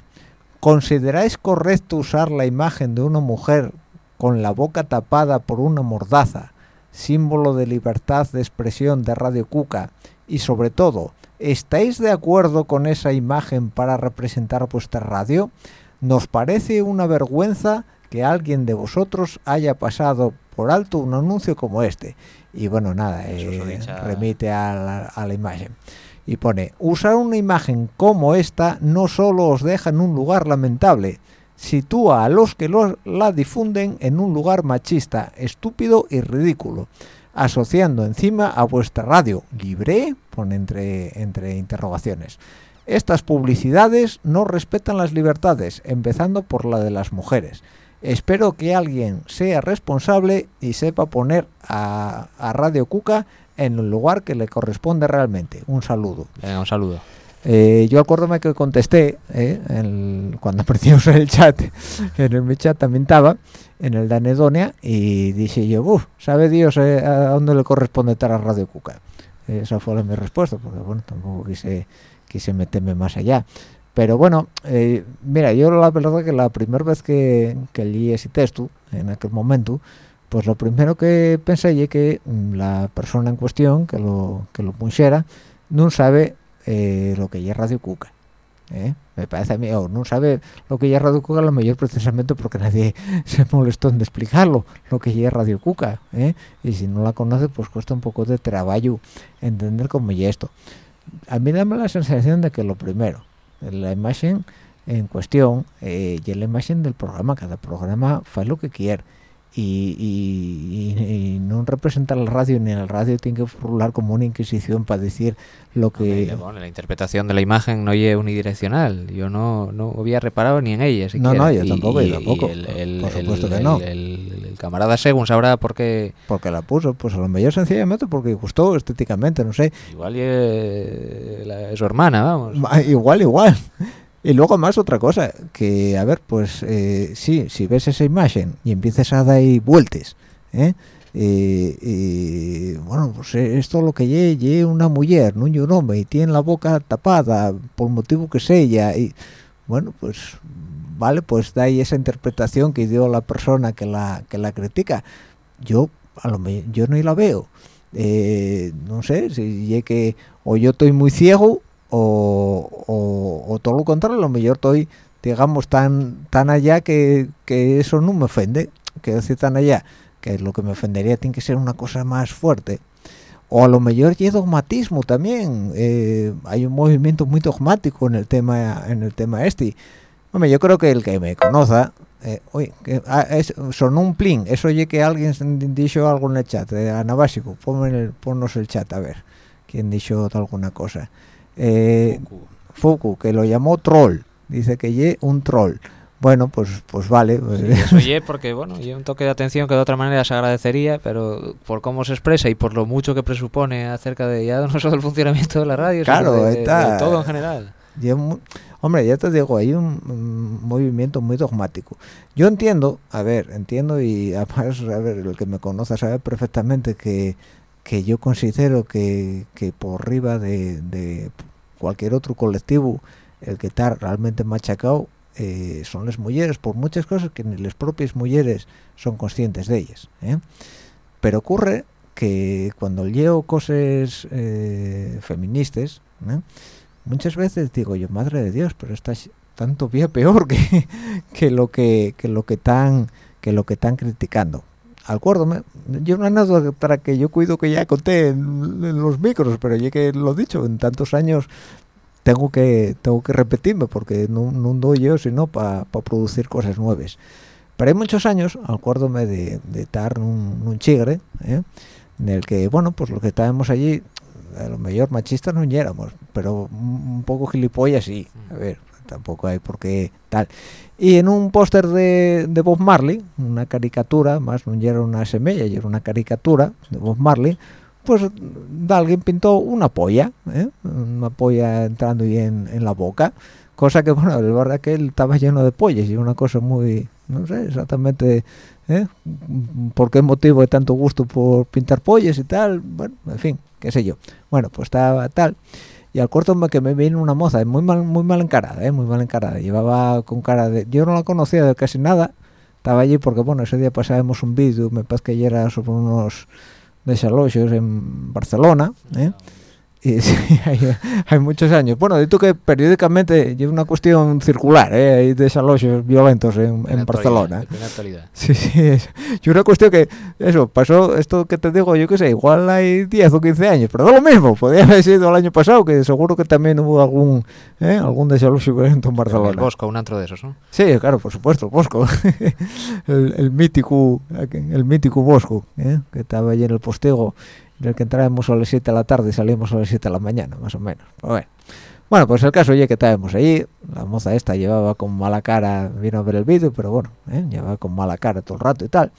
¿Consideráis correcto usar la imagen de una mujer con la boca tapada por una mordaza, símbolo de libertad de expresión de Radio Cuca, y sobre todo, ¿estáis de acuerdo con esa imagen para representar vuestra radio? Nos parece una vergüenza que alguien de vosotros haya pasado por alto un anuncio como este. Y bueno, nada, eh, remite a la, imagen. Y pone, usar una imagen como esta no solo os deja en un lugar lamentable, sitúa a los que la difunden en un lugar machista, estúpido y ridículo asociando encima a vuestra radio libre, pone entre, entre interrogaciones. Estas publicidades no respetan las libertades, empezando por la de las mujeres. Espero que alguien sea responsable y sepa poner a, Radio Cuca en el lugar que le corresponde realmente. Un saludo. un saludo. Eh, yo acuérdome que contesté eh, cuando aparecimos en el chat, en el chat también estaba, en el de Anedonia, y dije yo, uff, ¿sabe Dios eh, a dónde le corresponde estar a Radio Cuca? Esa fue mi respuesta, porque bueno, tampoco quise, quise meterme más allá. Pero bueno, mira, yo la verdad que la primera vez que, que leí ese texto, en aquel momento, pues lo primero que pensé es que mm, la persona en cuestión que lo, que lo pusiera no sabe eh, lo que es Radio Cuca. ¿eh? Me parece a mí, o no sabe lo que es Radio Cuca, lo mejor precisamente porque nadie se molestó en explicarlo, lo que es Radio Cuca. ¿eh? Y si no la conoce, pues cuesta un poco de trabajo entender cómo es esto. A mí dame la sensación de que lo primero, la imagen en cuestión, y la imagen del programa, cada programa hace lo que quiere y, no representa la radio ni el radio tiene que formular como una inquisición para decir lo que bueno, la interpretación de la imagen no es unidireccional. Yo no no había reparado ni en ella no no yo tampoco yo tampoco. el, por supuesto que no. el, camarada según sabrá por qué porque la puso pues a lo mejor sencillamente porque gustó estéticamente no sé. Igual es su hermana vamos. Igual igual y luego más otra cosa, que a ver, pues eh, sí, si ves esa imagen y empiezas a dar vueltas, ¿eh? y bueno, pues eh, esto lo que lle, una mujer, no un hombre, y tiene la boca tapada por motivo que sea, y bueno, pues vale, pues da ahí esa interpretación que dio la persona que la que la critica. Yo a lo yo no la veo. no sé, si es que o yo estoy muy ciego o, todo lo contrario, lo mejor estoy, digamos, tan tan allá que, eso no me ofende, que decir tan allá, que lo que me ofendería tiene que ser una cosa más fuerte. O a lo mejor y dogmatismo también, eh, hay un movimiento muy dogmático en el tema en el tema este. Hombre, yo creo que el que me conoza, eh, oye, que, ah, son un plin, eso oye que alguien dicho algo en el chat, eh, Ana Básico, ponnos el chat a ver, quién dicho alguna cosa eh, Fuku. que lo llamó troll, dice que ye un troll. Bueno, pues pues vale. eso ye porque, bueno, y un toque de atención que de otra manera se agradecería, pero por cómo se expresa y por lo mucho que presupone acerca de ya no solo el funcionamiento de la radio, claro, sino de, todo en general. hombre, ya te digo, hay un, movimiento muy dogmático. Yo entiendo, a ver, entiendo y además, a ver, el que me conoce sabe perfectamente que que yo considero que, que por arriba de, cualquier otro colectivo el que está realmente machacado eh, son las mujeres por muchas cosas que ni las propias mujeres son conscientes de ellas ¿eh? pero ocurre que cuando leo cosas eh, feministas muchas veces digo yo madre de Dios pero está tanto bien peor que, que lo que, que lo que que lo que están criticando acuérdame, yo una anécdota para que yo cuido que ya conté en, los micros, pero ya que lo he dicho, en tantos años tengo que tengo que repetirme porque no, no doy yo sino para producir cosas nuevas. Pero hay muchos años, acuérdome de, de estar en un, chigre, ¿eh? en el que, bueno, pues los que estábamos allí, a lo mejor machistas no éramos, pero un poco gilipollas sí, a ver, tampoco hay por qué tal y en un póster de, de, Bob Marley una caricatura más no era una semilla era una caricatura de Bob Marley pues alguien pintó una polla ¿eh? una polla entrando ahí en, en, la boca cosa que bueno la verdad que él estaba lleno de pollas y una cosa muy no sé exactamente ¿eh? por qué motivo de tanto gusto por pintar pollas y tal bueno en fin qué sé yo bueno pues estaba tal y al corto que me viene una moza muy mal muy mal encarada ¿eh? muy mal encarada llevaba con cara de yo no la conocía de casi nada estaba allí porque bueno ese día pasábamos un vídeo me parece que ya era sobre unos desalogios en Barcelona ¿eh? Y sí, hay, muchos años. Bueno, digo que periódicamente es una cuestión circular, ¿eh? hay desalogios violentos en, Barcelona. Sí, sí, es, una cuestión que, eso, pasó, esto que te digo, yo qué sé, igual hay 10 o 15 años, pero no lo mismo, podría haber sido el año pasado, que seguro que también hubo algún ¿eh? algún desalojio violento en Barcelona. El Bosco, un antro de esos, ¿no? Sí, claro, por supuesto, el Bosco, el, mítico, el mítico Bosco, ¿eh? que estaba allí en el postigo en el que entrábamos a las 7 de la tarde y salíamos a las 7 de la mañana, más o menos. Bueno. bueno, pues el caso oye que estábamos allí, la moza esta llevaba con mala cara, vino a ver el vídeo, pero bueno, ¿eh? llevaba con mala cara todo el rato y tal.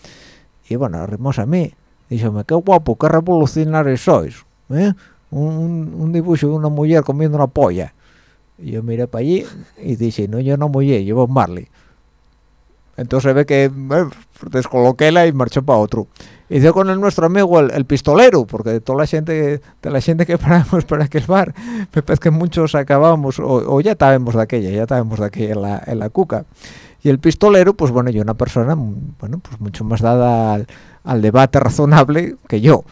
Y bueno, arrimos a mí, díjome, qué guapo, qué revolucionarios sois, ¿eh? un, un dibujo de una mujer comiendo una polla. Y yo miré para allí y dije, no, yo no mujer, llevo Marley. Entonces ve que eh, descoloquéla y marchó para otro. Y yo con el nuestro amigo el, pistolero porque toda la gente de la gente que paramos para aquel bar me parece que muchos acabamos o, ya estábamos de aquella ya estábamos de aquella en la, en la cuca. Y el pistolero pues bueno yo una persona bueno pues mucho más dada al, debate razonable que yo.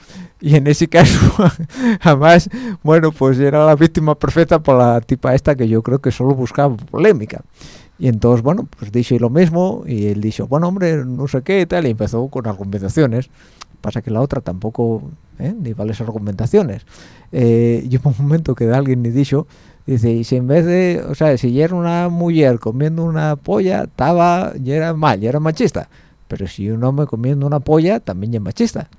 Y en ese caso además bueno pues era la víctima perfecta por la tipa esta que yo creo que solo buscaba polémica y entonces, bueno, pues dije lo mismo y él dijo, bueno, hombre, no sé qué tal, y empezó con argumentaciones. Pasa que la otra tampoco, ¿eh? ni vale argumentaciones. Eh, un momento que alguien me dijo, dice, y si en vez de, o sea, si ya era una mujer comiendo una polla, estaba, ya era mal, ya era machista. Pero si un hombre comiendo una polla, también ya es machista.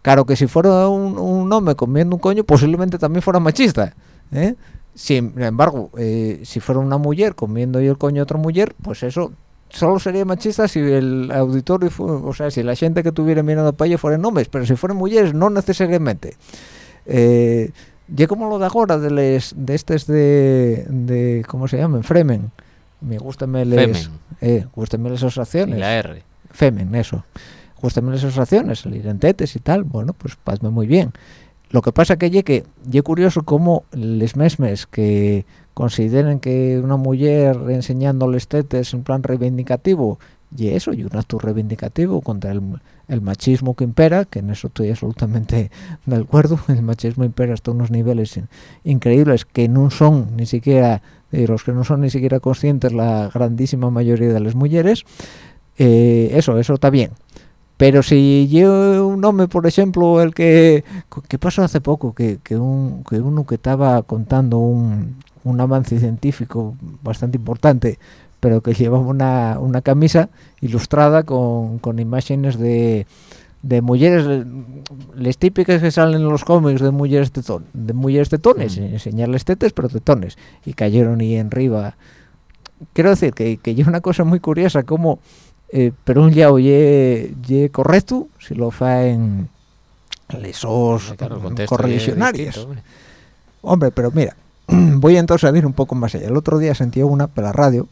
Claro que si fuera un, un hombre comiendo un coño, posiblemente también fuera machista. ¿eh? Sin embargo, eh, si fuera una mujer comiendo yo el coño a otra mujer, pues eso solo sería machista si el auditorio, o sea, si la gente que tuviera mirando para allá fueran hombres, pero si fueran mujeres, no necesariamente. Eh, ya como lo de ahora, de, les, de estos de, de, ¿cómo se llaman? Fremen. Me gustan les, eh, las asociaciones. Y la R. Femen, eso. Gustan las asociaciones, el irentetes y tal, bueno, pues pasme muy bien. Lo que pasa que ye que ye curioso cómo les mesmes que consideren que una mujer enseñándoles tetes en plan reivindicativo y eso y un acto reivindicativo contra el, machismo que impera que en eso estoy absolutamente de acuerdo. El machismo impera hasta unos niveles increíbles que no son ni siquiera de los que no son ni siquiera conscientes la grandísima mayoría de las mujeres. Eh, eso eso está bien pero si yo un hombre por ejemplo el que qué pasó hace poco que, que, un, que uno que estaba contando un, un, avance científico bastante importante pero que llevaba una, una camisa ilustrada con, con imágenes de, de mujeres las típicas que salen en los cómics de mujeres tetón, de mujeres tetones mm. enseñarles tetes pero tetones y cayeron y en arriba quiero decir que, que una cosa muy curiosa como eh, pero un lado ye, correcto si lo fa en esos correligionarios hombre. Pero mira voy entonces a ir un poco más allá. El otro día sentí una por la radio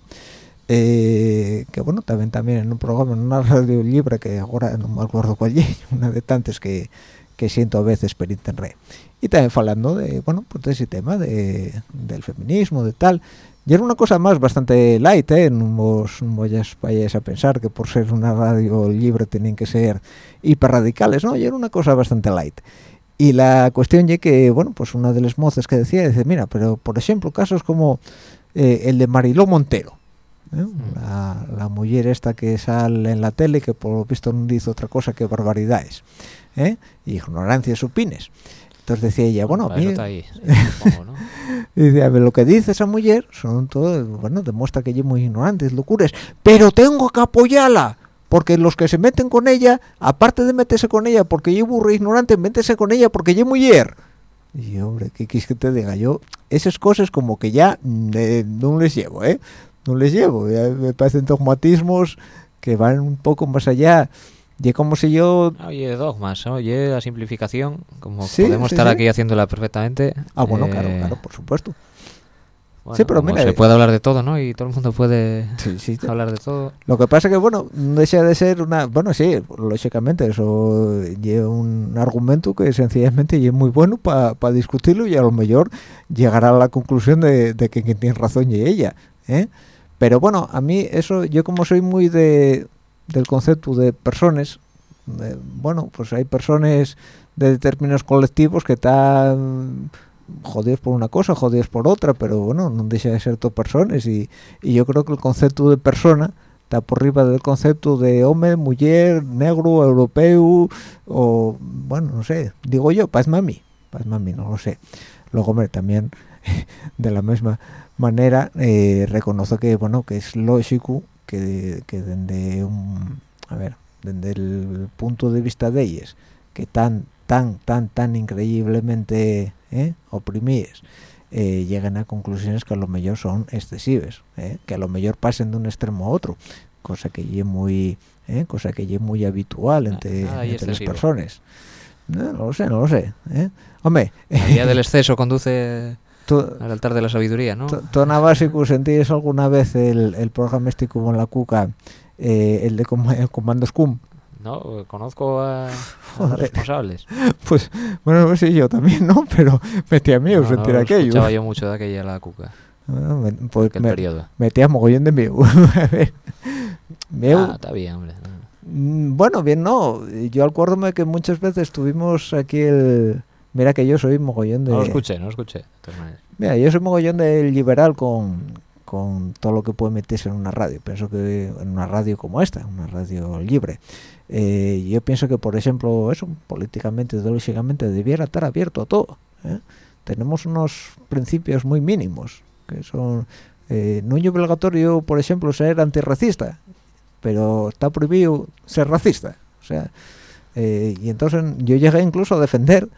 eh, que bueno también también en un programa en una radio libre que ahora no me acuerdo cuál es una de tantas que, que siento a veces por internet. Y también hablando de bueno pues de ese tema de, del feminismo de tal y era una cosa más bastante light, ¿eh? No vos, vayáis a pensar que por ser una radio libre tenían que ser hiper radicales, ¿no? Y era una cosa bastante light. Y la cuestión es que, bueno, pues una de las moces que decía, dice, mira, pero por ejemplo, casos como eh, el de Mariló Montero, ¿eh? mm. la, mujer esta que sale en la tele que por lo visto no dice otra cosa que barbaridades, ¿eh? ignorancias supines. Entonces decía ella, bueno, a mí... y dice, a ver, lo que dice esa mujer son todo, bueno, demuestra que ella es muy ignorante, es locuras, pero tengo que apoyarla, porque los que se meten con ella, aparte de meterse con ella porque yo burro ignorante, métese con ella porque yo mujer. Y hombre, ¿qué quieres que te diga? Yo, esas cosas como que ya eh, no les llevo, ¿eh? No les llevo, me parecen dogmatismos que van un poco más allá y como si yo... Oye, dogmas, oye, la simplificación, como podemos estar aquí haciéndola perfectamente. Ah, bueno, claro, eh, claro, por supuesto. sí, pero mira, se puede hablar de todo, ¿no? Y todo el mundo puede hablar de todo. Lo que pasa que, bueno, no deja de ser una... Bueno, sí, lógicamente, eso lleva un argumento que sencillamente es muy bueno para discutirlo y a lo mejor llegar a la conclusión de, que quien tiene razón y ella, ¿eh? Pero bueno, a mí eso, yo como soy muy de del concepto de personas, bueno, pues hay personas de determinados colectivos que están jodidos por una cosa, jodidos por otra, pero bueno, no deja de ser todo personas y, yo creo que el concepto de persona está por arriba del concepto de hombre, mujer, negro, europeo o bueno, no sé, digo yo, paz mami, paz mami, no lo sé. Luego, hombre, también de la misma manera eh, reconozco que bueno, que es lógico que, que desde un a ver, desde el punto de vista de ellos, que tan tan tan tan increíblemente ¿eh? oprimidas eh, lleguen a conclusiones que a lo mejor son excesivas ¿eh? que a lo mejor pasen de un extremo a otro cosa que es muy ¿eh? cosa que es muy habitual entre, las personas no, lo sé no lo sé hombre el día del exceso conduce al altar de la sabiduría ¿no? Tona básico sentís alguna vez el, el programa este como la cuca el de el comando SCUM no, conozco a, los responsables. Pues, bueno, no sé yo también, ¿no? Pero metía miedo no, sentir no, aquello. Escuchaba yo mucho de aquella la cuca. Bueno, me, pues me, periodo. Metía mogollón de miedo. Ah, está bien, hombre. Mm, bueno, bien, no. Yo acuérdome que muchas veces tuvimos aquí el... Mira que yo soy mogollón de... No lo escuché, no lo escuché. Mira, yo soy mogollón del liberal con, con todo lo que puede meterse en una radio. Pienso que en una radio como esta, una radio libre, eh, yo pienso que, por ejemplo, eso, políticamente, ideológicamente, debiera estar abierto a todo. ¿eh? Tenemos unos principios muy mínimos, que son, eh, no es obligatorio, por ejemplo, ser antirracista, pero está prohibido ser racista. O sea, y entonces yo llegué incluso a defender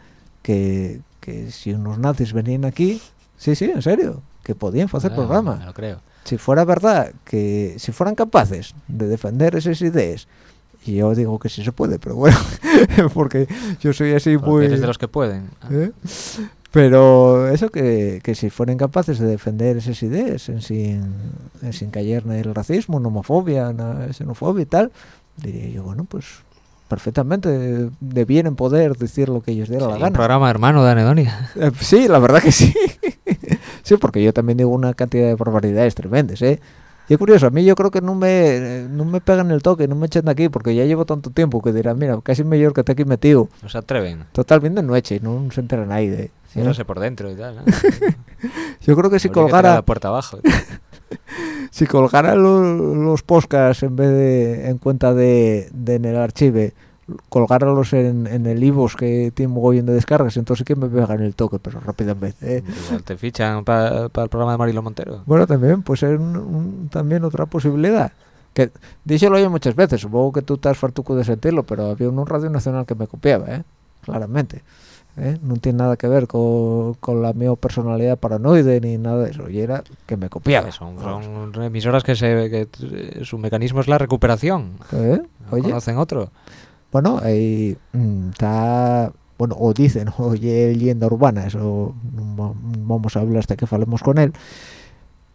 que, que, si unos nazis venían aquí, sí, sí, en serio, que podían hacer programa. Me lo creo. Si fuera verdad, que si fueran capaces de defender esas ideas, y yo digo que sí se puede, pero bueno, porque yo soy así muy... Eres de los que pueden. ¿Eh? Pero eso que, que, si fueran capaces de defender esas ideas sin, sin caer en el racismo, en homofobia, en xenofobia y tal, diría yo, bueno, pues perfectamente debieran poder decir lo que ellos dieran la gana. Un programa hermano de Anedonia. Eh, sí, la verdad que sí. sí, porque yo también digo una cantidad de barbaridades tremendas, ¿eh? Y es curioso, a mí yo creo que no me, no me pegan el toque, no me echen de aquí, porque ya llevo tanto tiempo que dirán, mira, casi mejor que esté aquí metido. No se atreven. Totalmente no eche, no se entera nadie. De, no sé por dentro y tal, ¿no? yo creo que si colgara... La puerta abajo. si colgara los, los podcasts en vez de en cuenta de, de en el archivo colgarlos en, en el IVOS que tiene mogollón de descargas, entonces que me pegan el toque, pero rápidamente. ¿eh? Igual te fichan para el programa de Marilo Montero. Bueno, también puede ser también otra posibilidad. Que díselo yo muchas veces, supongo que tú estás fartuco de sentirlo, pero había un radio nacional que me copiaba, ¿eh? claramente. ¿Eh? No tiene nada que ver con, con la mi personalidad paranoide ni nada de eso, y era que me copiaba. Son, son emisoras que, se, que su mecanismo es la recuperación. ¿Eh? Oye. ¿Conocen otro? bueno ahí mm, está bueno o dicen oye leyenda urbana eso vamos a hablar hasta que falemos con él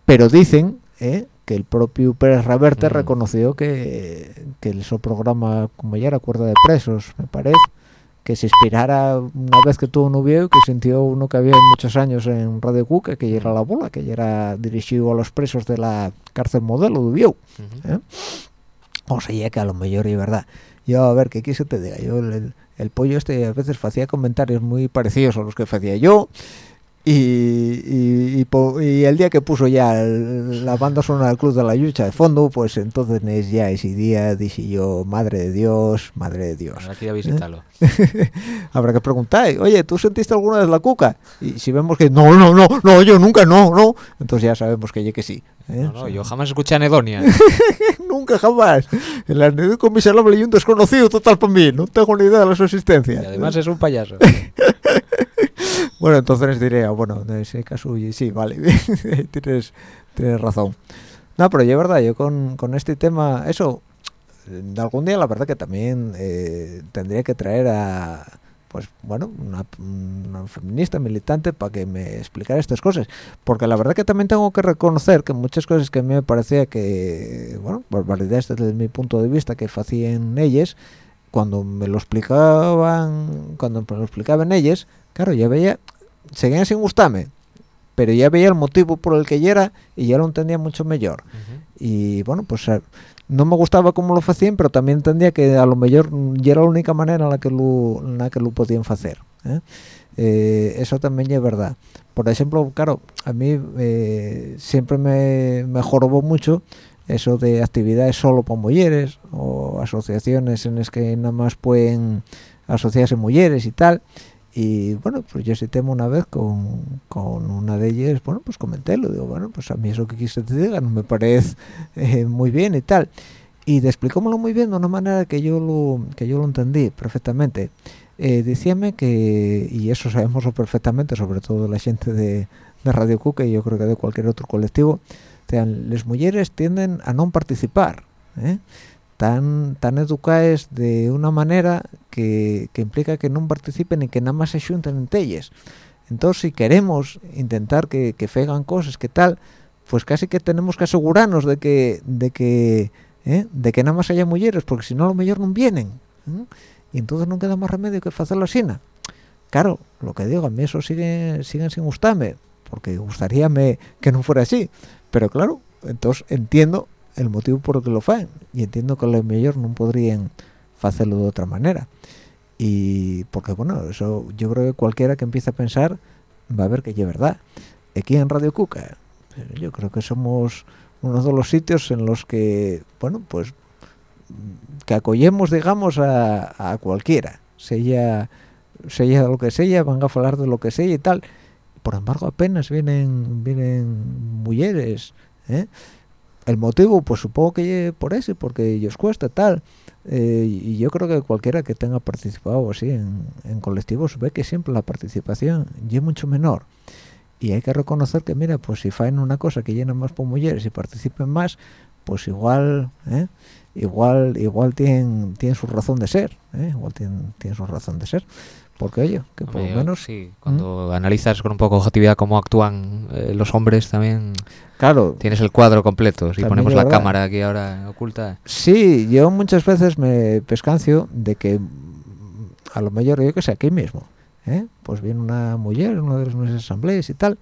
pero dicen ¿eh? que el propio Pérez Reverte mm. reconoció que, que el su programa como ya era cuerda de presos me parece que se inspirara una vez que tuvo un novio que sintió uno que había muchos años en Radio Cuca que era la bola que era dirigido a los presos de la cárcel modelo de Ubieu ¿eh? o sea que a lo mejor es verdad. Yo a ver qué quise te diga yo el, el, pollo este a veces hacía comentarios muy parecidos a los que hacía yo y, y, el día que puso ya la banda sonora del Club de la Lucha de fondo, pues entonces ya ese día dije yo, madre de Dios, madre de Dios. Habrá que ir a visitarlo. Habrá que preguntar, oye, ¿tú sentiste alguna vez la cuca? Y si vemos que no, no, no, no, yo nunca, no, no, entonces ya sabemos que yo que sí. ¿Eh? No, no, yo jamás escuché anedonia. nunca, jamás. El anedonia miserable y un desconocido total para mí, no tengo ni idea de su existencia. Y además es un payaso. bueno, entonces diré, ah, bueno, en ese caso sí, vale, tienes, tienes razón. No, pero yo, verdad, yo con, con este tema, eso, algún día la verdad que también eh, tendría que traer a pues bueno, una, feminista militante para que me explicara estas cosas. Porque la verdad que también tengo que reconocer que muchas cosas que a mí me parecía que, bueno, barbaridades desde mi punto de vista que hacían ellas, cuando me lo explicaban, cuando me lo explicaban ellas, claro, ya veía, seguían sin gustarme, pero ya veía el motivo por el que ya era y ya lo entendía mucho mejor. Y bueno, pues eh, no me gustaba cómo lo hacían, pero también entendía que a lo mejor ya era la única manera en la que lo, en la que lo podían hacer. ¿eh? Eh, eso también es verdad. Por ejemplo, claro, a mí siempre me, me mucho eso de actividades solo para mujeres o asociaciones en las que nada más pueden asociarse mujeres y tal y bueno pues yo sí temo una vez con, con, una de ellas bueno pues comenté lo digo bueno pues a mí eso que quise te diga no me parece eh, muy bien y tal. Y explicómoslo muy bien de una manera que yo lo que yo lo entendí perfectamente. Eh, decíame que y eso sabemos perfectamente sobre todo la gente de, de Radio Cuca y yo creo que de cualquier otro colectivo las mujeres tienden a no participar, ¿eh? Tan, tan educadas de una manera que, implica que no participen y que nada más se junten entre ellas. Entonces, si queremos intentar que, que fegan cosas, que tal, pues casi que tenemos que asegurarnos de que de que ¿eh? de que nada más haya mujeres, porque si no, lo mejor no vienen. Y entonces no queda más remedio que hacerlo así. Claro, lo que digo, a mí eso sigue, siguen sin gustarme, porque gustaría que no fuera así pero claro entonces entiendo el motivo por el que lo hacen y entiendo que lo mejor no podrían hacerlo de otra manera. Y porque bueno eso yo creo que cualquiera que empiece a pensar va a ver que es verdad. Aquí en Radio Cuca yo creo que somos uno de los sitios en los que bueno pues que acollemos digamos a, a cualquiera sea sea lo que sea van a hablar de lo que sea y tal. Por embargo apenas vienen vienen mujeres ¿eh? El motivo pues supongo que por ese porque ellos cuesta tal. Eh, y yo creo que cualquiera que tenga participado así en, colectivos ve que siempre la participación es mucho menor. Y hay que reconocer que mira pues si faen una cosa que llena más por mujeres y participen más pues igual ¿eh? igual igual tienen su razón de ser igual tienen, tienen su razón de ser porque oye, que por lo menos... Sí, cuando analizas con un poco de objetividad cómo actúan eh, los hombres también... Claro. Tienes el cuadro completo, si ponemos la cámara aquí ahora oculta. Sí, yo muchas veces me pescancio de que a lo mejor yo que sé, aquí mismo, ¿eh? pues viene una mujer, una de las asambleas y tal,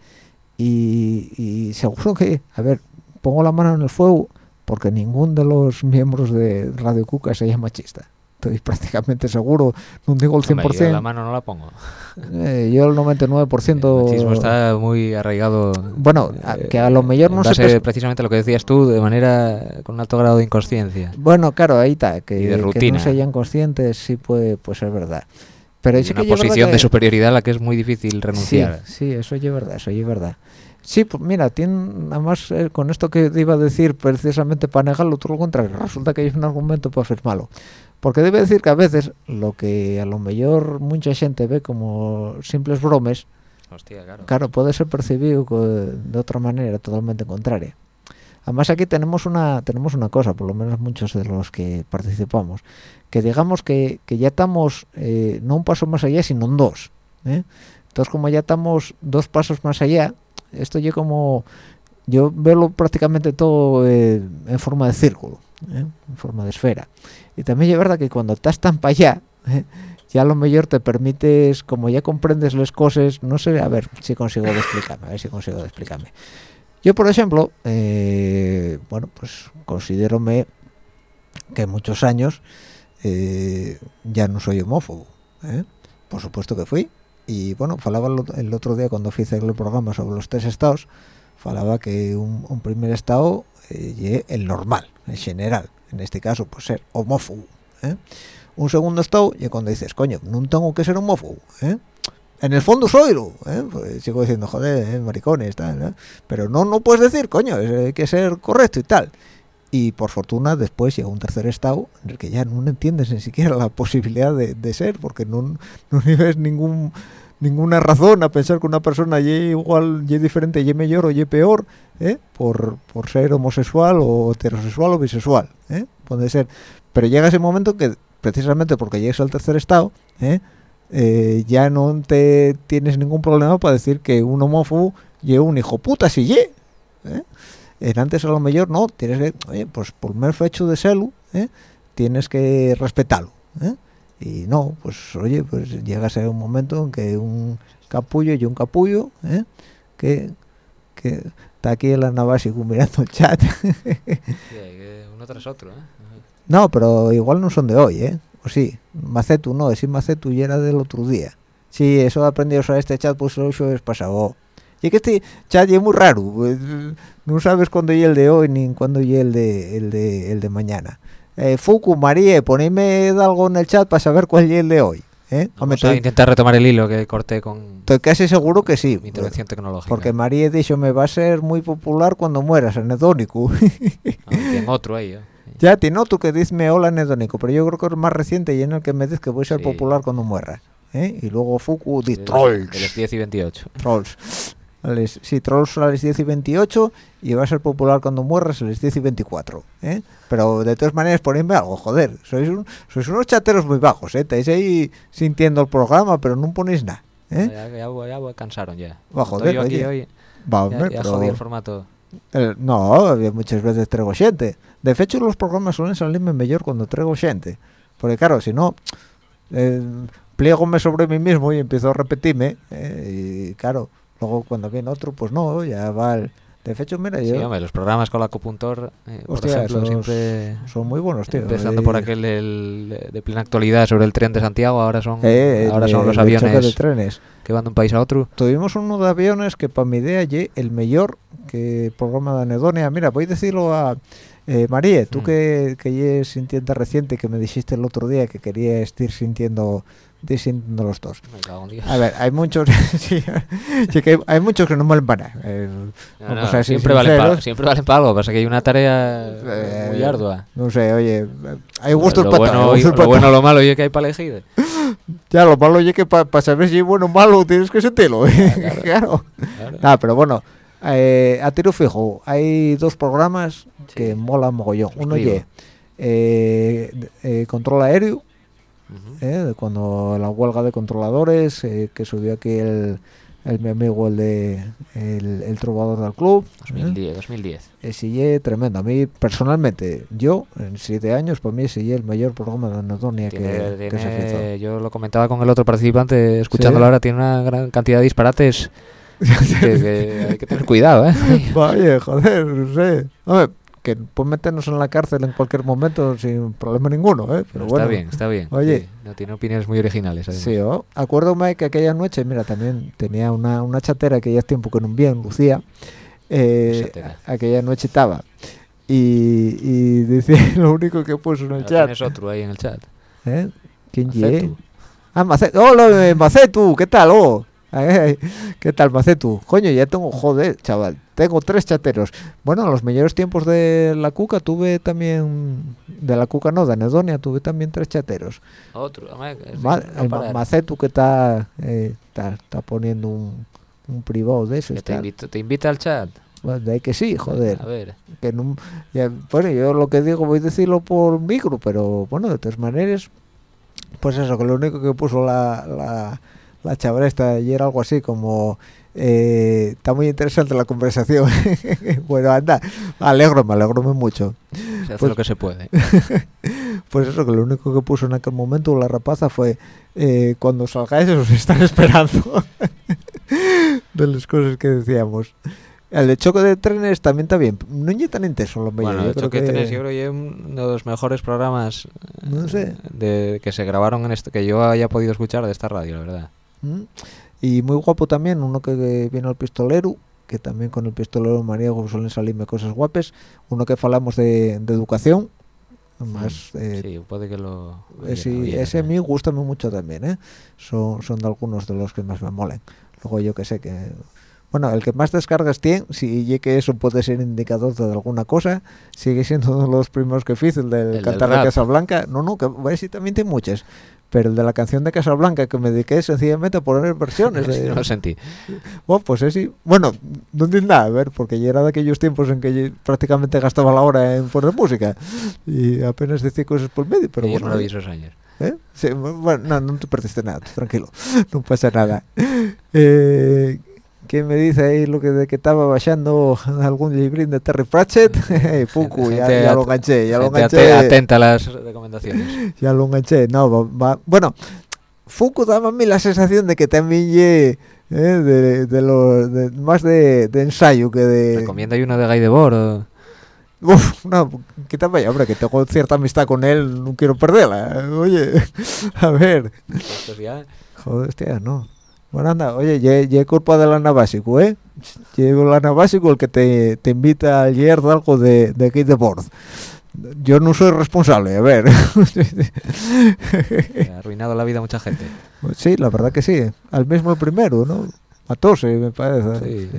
y, y seguro que, a ver, pongo la mano en el fuego porque ningún de los miembros de Radio Cuca llama machista estoy prácticamente seguro, no digo el 100%. yo la mano no la pongo. Eh, yo el 99%... El machismo está muy arraigado. Bueno, que a lo mejor no sé precisamente lo que decías tú, de manera con un alto grado de inconsciencia. Bueno, claro, ahí está, que, que no sean conscientes sí puede, puede ser verdad. Pero es una posición de superioridad a la que es muy difícil renunciar. Sí, sí, eso es verdad, eso es verdad. Sí, pues mira, tiene, además eh, con esto que iba a decir precisamente para negarlo, todo lo contrario, resulta que hay un argumento para afirmarlo. Porque debe decir que a veces lo que a lo mejor mucha gente ve como simples bromes, claro. puede ser percibido de otra manera totalmente contraria. Además aquí tenemos una tenemos una cosa, por lo menos muchos de los que participamos, que digamos que, ya estamos eh, no un paso más allá, sino en dos. ¿eh? Entonces como ya estamos dos pasos más allá, esto yo como yo veo prácticamente todo eh, en forma de círculo, en forma de esfera. Y también es verdad que cuando estás tan para allá ¿eh? ya lo mejor te permites como ya comprendes las cosas no sé a ver si consigo explicarme a ver si consigo explicarme. Yo por ejemplo eh, bueno pues considerome que muchos años eh, ya no soy homófobo por supuesto que fui. Y bueno falaba el otro día cuando hice el programa sobre los tres estados falaba que un, primer estado es el normal en general en este caso pues ser homófobo ¿eh? un segundo estado y cuando dices coño no tengo que ser homófobo ¿eh? en el fondo soy lo ¿eh? pues sigo diciendo joder maricones tal pero no no puedes decir coño hay que ser correcto y tal y por fortuna después llega un tercer estado en el que ya no entiendes ni siquiera la posibilidad de, ser porque no, no ves ningún ninguna razón a pensar que una persona y igual y diferente y mejor o y peor ¿eh? por, por ser homosexual o heterosexual o bisexual ¿eh? puede ser pero llega ese momento que precisamente porque llegas al tercer estado ¿eh? eh, ya no te tienes ningún problema para decir que un homófobo lleva un hijo puta si ye ¿eh? Antes a lo mejor no tienes que oye, pues por el hecho de serlo ¿eh? tienes que respetarlo y no pues oye pues llega a ser un momento en que un capullo y un capullo que que está aquí en la Navasico mirando el chat. Sí, uno tras otro, ¿eh? no pero igual no son de hoy ¿eh? o sí Macetu no ese Macetu ya era del otro día. Sí eso aprendí a usar este chat pues eso es pasado y que este chat es muy raro pues, no sabes cuándo y el de hoy ni cuándo y el de el de el de mañana. Eh, Fuku, María, ponedme algo en el chat para saber cuál es el de hoy ¿eh? Hombre, Vamos a estoy, intentar retomar el hilo que corté con estoy casi seguro que sí mi intervención tecnológica. porque María dicho me va a ser muy popular cuando mueras anedónico Ah, tiene otro ahí, ¿eh? ya tiene otro que dice hola anedónico pero yo creo que es más reciente y en el que me dice que voy a ser Sí. popular cuando muera ¿eh? y luego Fuku dice trolls De los 10 y 28. trolls A les- sí, trolls a las 10 y 28 y va a ser popular cuando mueras a las 10 y 24 ¿eh? pero de todas maneras ponedme algo joder sois, un- sois unos chateros muy bajos ¿eh? estáis ahí sintiendo el programa pero no ponéis nada ¿eh? Ya, ya, ya, ya cansaron ya. Va, joder, yo aquí hoy. Va, Ya, hombre, ya pero- jodí el formato. Eh, no, muchas veces traigo xente. De hecho, los programas suelen salirme mejor cuando traigo xente. Porque claro, si no, eh, pliégome sobre mí mismo y empiezo a repetirme. eh, y claro, luego cuando viene otro, pues no, ya va el... De hecho, mira, Sí, yo... hombre, los programas con la acupuntor, eh, por Hostia, ejemplo, esos siempre... son muy buenos, tío. Empezando Y- por aquel de plena actualidad sobre el tren de Santiago, ahora son, eh, ahora el son los choque de aviones trenes. que van de un país a otro. Tuvimos uno de aviones que para mi idea el mejor que programa de anedonia. Mira, voy a decirlo a eh, María, tú Mm. que, que yes sintiente reciente que me dijiste el otro día que querías ir sintiendo, sintiendo los dos. A ver, hay muchos, sí, sí que hay, hay muchos que no valen para eh, No, vamos no, a siempre, valen para, sinceros. siempre valen para algo, pasa que hay una tarea Eh, muy ardua. No sé, oye, hay gustos para bueno, todo, hay lo pa' bueno o lo malo y que hay para elegir. Ya, lo malo es que para saber si es bueno o malo tienes que sentirlo. claro. claro. Claro. Ah, pero bueno, eh, a tiro fijo, hay dos programas que molan mogollón. Uno Suscribo. ye eh, eh, control aéreo, Eh, cuando la huelga de controladores, eh, que subió aquí el, el mi amigo, el de el, el trovador del club. eh, 2010, 2010. ese ye tremendo. A mí, personalmente, yo, en siete años, para mí ye el mayor programa de Anadonia que, Tiene- que se hizo. yo lo comentaba con el otro participante, escuchándolo ahora, tiene una gran cantidad de disparates que, que hay que tener cuidado, ¿eh? Vaya, joder, no sé. Que pueden meternos en la cárcel en cualquier momento sin problema ninguno, ¿eh? Pero está bueno. bien, está bien. Oye. sí, no tiene opiniones muy originales. además. Sí, ¿o? acuérdame que aquella noche, mira, también tenía una, una chatera que ya es tiempo que no bien, Lucía. Eh, aquella noche estaba. Y, y decía lo único que puso en el Ahora chat. Tienes otro ahí en el chat. ¿eh? ¿Quién Macetu. Ah, Macetu. Hola, Macetu, ¿qué tal? Oh, ¿Qué tal, Macetu? Coño, ya tengo, joder, chaval, tengo tres chateros. Bueno, en los mejores tiempos de la Cuca tuve también, de la Cuca no, de Anedonia, tuve también tres chateros. Otro. Ma- el Ma-. Macetu que está, eh, está, está poniendo un, un privado de eso. Te, invito- te invita al chat. Bueno, de ahí que sí, joder. A ver. Que no, ya, bueno, yo lo que digo voy a decirlo por micro, pero bueno, de todas maneras, pues eso, que lo único que puso la, la, la chavala esta ayer algo así como eh, está muy interesante la conversación. bueno, anda, alegro, me alegro mucho. Se hace Pues- lo que se puede. Pues eso, que lo único que puso en aquel momento la rapaza fue eh, cuando salgáis os están esperando. de las cosas que decíamos. El de choque de trenes también está bien. No es tan intenso lo. Bueno, yo el choque que... tenés, yo creo que es uno de los mejores programas eh, No sé. de, que se grabaron en esto, que yo haya podido escuchar de esta radio, la verdad. ¿Mm? Y muy guapo también, uno que viene al pistolero, que también con el pistolero maniego suelen salirme cosas guapes. Uno que falamos de, de educación, más... eh, sí, puede que lo... ese, oyera, oyera, ese a ¿eh? mí gusta mucho también, ¿eh? Son, son de algunos de los que más me molen. Luego yo que sé que... Bueno, el que más descargas tiene, si que eso puede ser indicador de alguna cosa, sigue siendo uno de los primeros que hice, el del del cantar rap. Casablanca. No, no, que bueno, sí también tiene muchas. Pero el de la canción de Casablanca, que me dediqué sencillamente a poner versiones. Sí, no lo sentí. bueno, pues ese, bueno, no entiendo nada, a ver, porque ya era de aquellos tiempos en que yo prácticamente gastaba la hora en poner música y apenas decía cosas por medio, pero bueno, maravillosos años. ¿eh? Sí, bueno, no, no te perdiste nada, tranquilo, no pasa nada. Eh, ¿Quién me dice ahí lo que de que estaba bajando algún librín de Terry Pratchett? Fuku, ya, ya lo enganché, ya lo enganché. ate- atenta a las recomendaciones. Ya lo enganché, no, va, va- bueno, Fuku daba a mí la sensación de que también ye, eh, de, de lo, de- más de, de ensayo que de... Recomienda hay uno de Guy Debord. Uf, no, quítame ya, hombre, que tengo cierta amistad con él, no quiero perderla. Oye, a ver, joder, hostia, no. Bueno, anda, oye, ye, ye culpa del Ana Básico, ¿eh? Llevo el Ana Básico el que te, te invita a leer algo de, de Kate de Board. Yo no soy responsable, a ver. ha arruinado la vida a mucha gente. Pues sí, la verdad que sí. Al mismo el primero, ¿no? Matóse, me parece. Sí.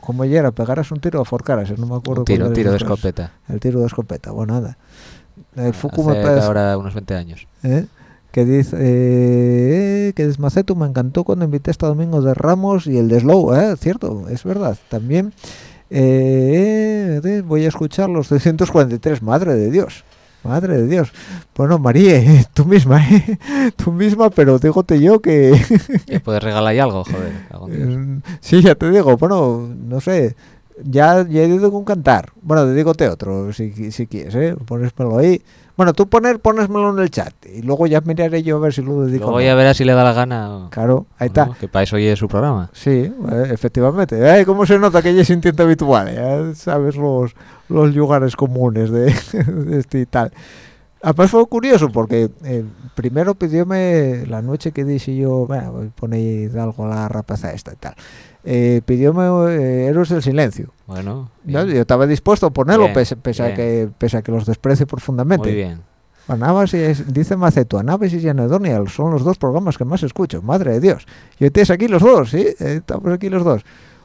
Como ya era, pegaras un tiro o forcaras, no me acuerdo. Un tiro, un de tiro de escopeta. El tiro de escopeta, bueno, anda. El Fuku me parece ahora unos 20 años. ¿eh? Que dice eh, que Desmaceto me encantó cuando invité este domingo de Ramos y el de Slow, ¿eh? cierto, es verdad. También eh, eh, voy a escuchar los 243, madre de Dios. Madre de Dios. Bueno, María, tú misma, ¿eh? Tú misma, pero dígote yo que... Puedes regalar ahí algo, joder. algún. Mm, Sí, ya te digo, bueno, no sé, ya, ya he ido con cantar. Bueno, dedígote otro, si, si quieres, ¿eh? Ponésmelo ahí. Bueno, tú poner, ponésmelo en el chat y luego ya miraré yo a ver si lo dedico. Luego ya verás si le da la gana. o- Claro, ahí está. no, que para eso oye su programa. Sí, eh, efectivamente. Ay, ¿Cómo se nota que ella es sintiente habitual? Ya sabes los, los lugares comunes de, de este y tal. Además fue curioso porque eh, primero pidióme la noche que dije yo, bueno, voy a poner algo a la rapaza esta y tal. Eh, pidióme eh, Héroes del Silencio. Bueno, Yo, estaba dispuesto a ponerlo Bien, pese, pese a que, pese a que los desprecie profundamente. muy bien. Anábasis, dice Maceto, Anábasis y Anedonia son los dos programas que más escucho, madre de Dios. Y tienes aquí los dos, ¿sí? Eh, Estamos aquí los dos.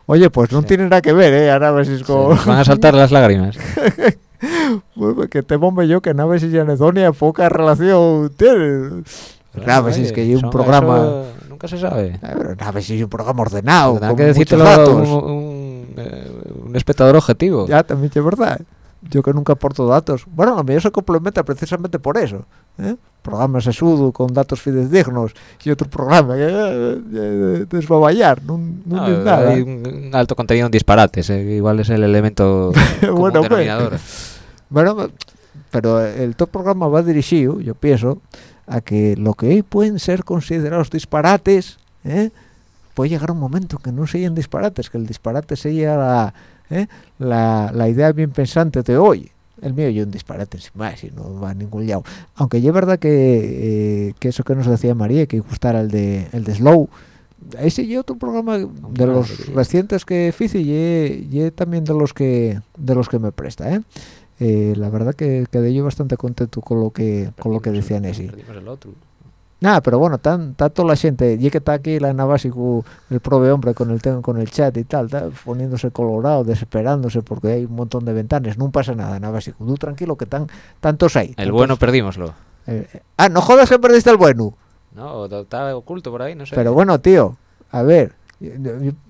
Oye, pues no Sí. tiene nada que ver, ¿eh? Anábasis con... nos van a saltar las lágrimas. Pues que te bombe yo que Anábasis y Anedonia poca relación tienen. Anábasis, Oye, que hay un programa... eso Nunca se sabe. Eh, pero Anábasis es un programa ordenado, Tendrá que decírtelo datos. un, un, eh, un espectador objetivo. Ya, también es verdad. Yo que nunca aporto datos. Bueno, a mí eso complementa precisamente por eso. ¿eh? Programas sesudo con datos fidedignos y otro programa que eh, desbaballar. No, no, No, nada. hay un, alto contenido en disparates, eh, igual es el elemento Bueno, pues. Bueno, pero el top programa va dirigido, yo pienso, a que lo que hoy pueden ser considerados disparates, ¿eh? puede llegar un momento que no sean disparates, que el disparate sea la, ¿eh? la, la idea bien pensante de hoy. El mío yo un disparate sin más y no va a ningún lado. Aunque es verdad que, eh, que eso que nos decía María, que gustara el de, el de Slow, ese y otro programa de los recientes que hice y, y también de los que de los que me presta, ¿eh? Eh, la verdad que quedé yo bastante contento con lo que con lo que Perdimos decían el- ese. perdimos el otro. Nada, pero bueno, tan, tanto la gente, y que está aquí la Navasico, el prove hombre con el con el chat y tal, está poniéndose colorado, desesperándose porque hay un montón de ventanas, no pasa nada, Navasico, tú tranquilo que tan tantos hay. El tantos- bueno perdímoslo. eh, ah, no jodas que perdiste el bueno. No, o está oculto por ahí, no sé. Pero bueno, tío, a ver,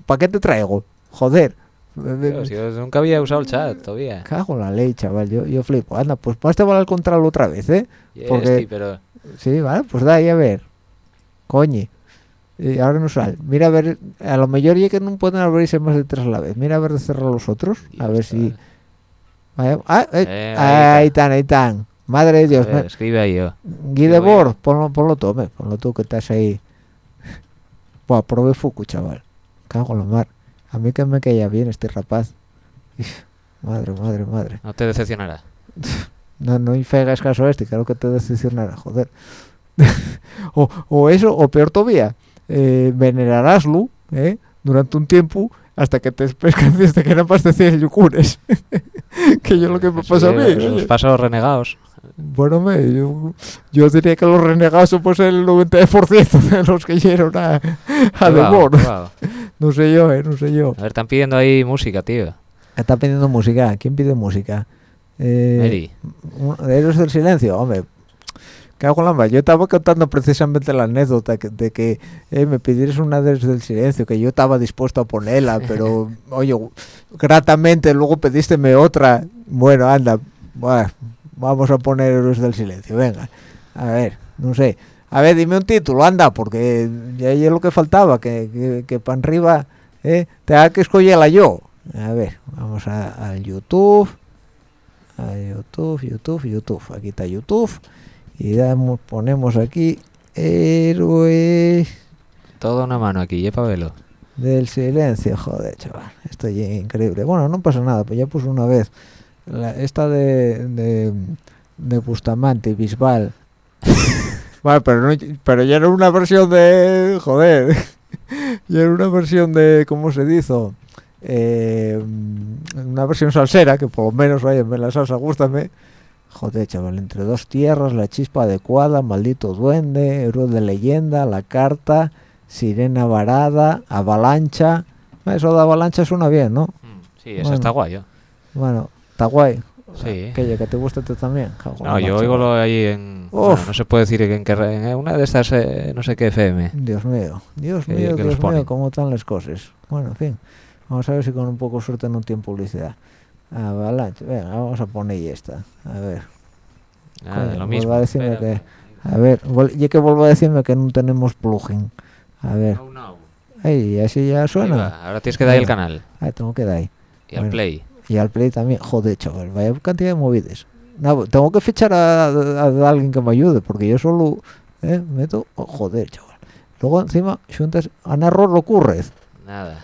¿para qué te traigo? Joder. Yo nunca había usado el chat todavía. Cago en la ley, chaval, yo, yo flipo. Anda, pues más te vale al contrario otra vez, ¿eh? Yes, porque- sí, pero Sí, vale, pues da ahí a ver. Coño. Y ahora no sale. Mira a ver, a lo mejor ya que no pueden abrirse más de tres a la vez. Mira a ver de cerrar los otros. A ver si. Ah, eh, Eh, ahí están, ahí están. Madre de Dios. Joder, escribe ahí yo. Guidebor, ponlo, ponlo tú, hombre, ponlo tú que estás ahí. Buah, probé Fuku, chaval. Cago en la mar. A mí que me caía bien este rapaz. Uf, madre, madre, madre. No te decepcionará. No, no hagas caso a este, claro que te decepcionará, joder. o, o eso, o peor todavía, eh, veneraráslo ¿eh? durante un tiempo hasta que te desde que más te 100 yucures. que yo lo que me pasa a mí. Los pasos renegados. Bueno, me, yo, yo diría que los renegados son pues el 90% de los que llegaron a, a vago. No sé yo, eh, no sé yo. A ver, están pidiendo ahí música, tío. Está pidiendo música. ¿Quién pide música? Eh, Mary. Héroes del silencio, hombre. Cago en la. Yo estaba contando precisamente la anécdota que- de que eh, me pidieras una Héroes del silencio, que yo estaba dispuesto a ponerla, pero oye, gratamente luego pedísteme otra. Bueno, anda, buah, vamos a poner Héroes del silencio, venga. A ver. no sé. A ver, dime un título, anda, porque ya es lo que faltaba, que, que, para arriba eh, tenga que escogerla yo. A ver, vamos a, YouTube, a YouTube, YouTube, YouTube. Aquí está YouTube y damos, ponemos aquí héroes. Toda una mano aquí, ¿eh, Pabelo? Del silencio, joder, chaval. Esto es increíble. Bueno, no pasa nada, pues ya puse una vez esta de, de, de Bustamante, Bisbal. Vale, pero, no, pero ya era una versión de... Joder. ya era una versión de... ¿Cómo se dice? Eh, una versión salsera, que por lo menos, vaya, me la salsa gustame. Joder, chaval, entre dos tierras, la chispa adecuada, maldito duende, héroe de leyenda, la carta, sirena varada, avalancha. Eso de avalancha suena bien, ¿no? Mm, sí, eso está guay. ¿eh? Bueno, está guay. Sí. Que, que te gusta tú también. no, yo oigo lo ahí en... no se puede decir en, que, en una de estas, eh, no sé qué FM. Dios mío, Dios mío, Dios mío, cómo están las cosas. Bueno, en fin, vamos a ver si con un poco de suerte no tiene publicidad. Avalanche, venga, vamos a poner esta. A ver. Ah, lo mismo. A, decirme que, a ver, ya que vuelvo a decirme que no tenemos plugin. A ver. No, no. Ey, así ya suena. Ahora tienes que dar el canal. Ahí tengo que dar. Y al play y al play también. Joder chaval vaya cantidad de movidas. No, tengo que fichar a, alguien que me ayude porque yo solo eh, meto oh, joder chaval. Luego encima juntas a narro lo ocurre nada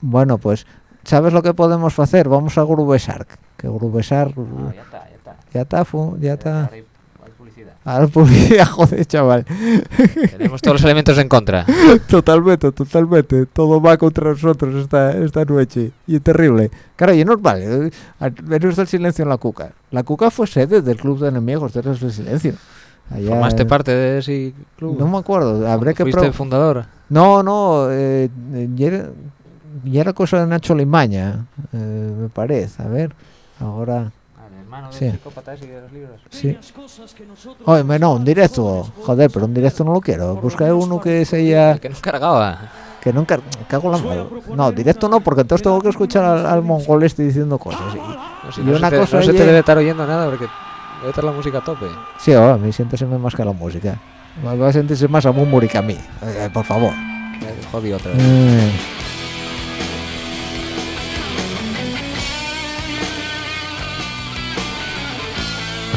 bueno pues sabes lo que podemos hacer vamos a Groove Shark que Groove Shark ah, ya está ya está. ya está ya está a la publicidad, joder, chaval. Tenemos todos los elementos en contra. Totalmente, totalmente. Todo va contra nosotros esta, esta noche. Y es terrible. Claro, y es vale. Venimos del silencio en la cuca. La cuca fue sede del club de enemigos de del silencio. Allá ¿Formaste parte de ese club? No me acuerdo. Habré que ¿Fuiste fundador? No, no. Eh, era, era, cosa de Nacho Limaña, eh, me parece. A ver, ahora hermano sí. psicópata y de los libros. Sí. Oye, no, un directo. Joder, pero un directo no lo quiero. Busca uno que sea... que no cargaba. Que no car cago la No, directo no, porque entonces tengo que escuchar al, mongol este diciendo cosas. Y, no, si y no una se te, cosa no se te debe estar oyendo nada porque debe estar la música a tope. Sí, oh, a mí siéntese más que la música. Va a sentirse más a Mumburi que a mí. Eh, por favor. Jodido otra vez.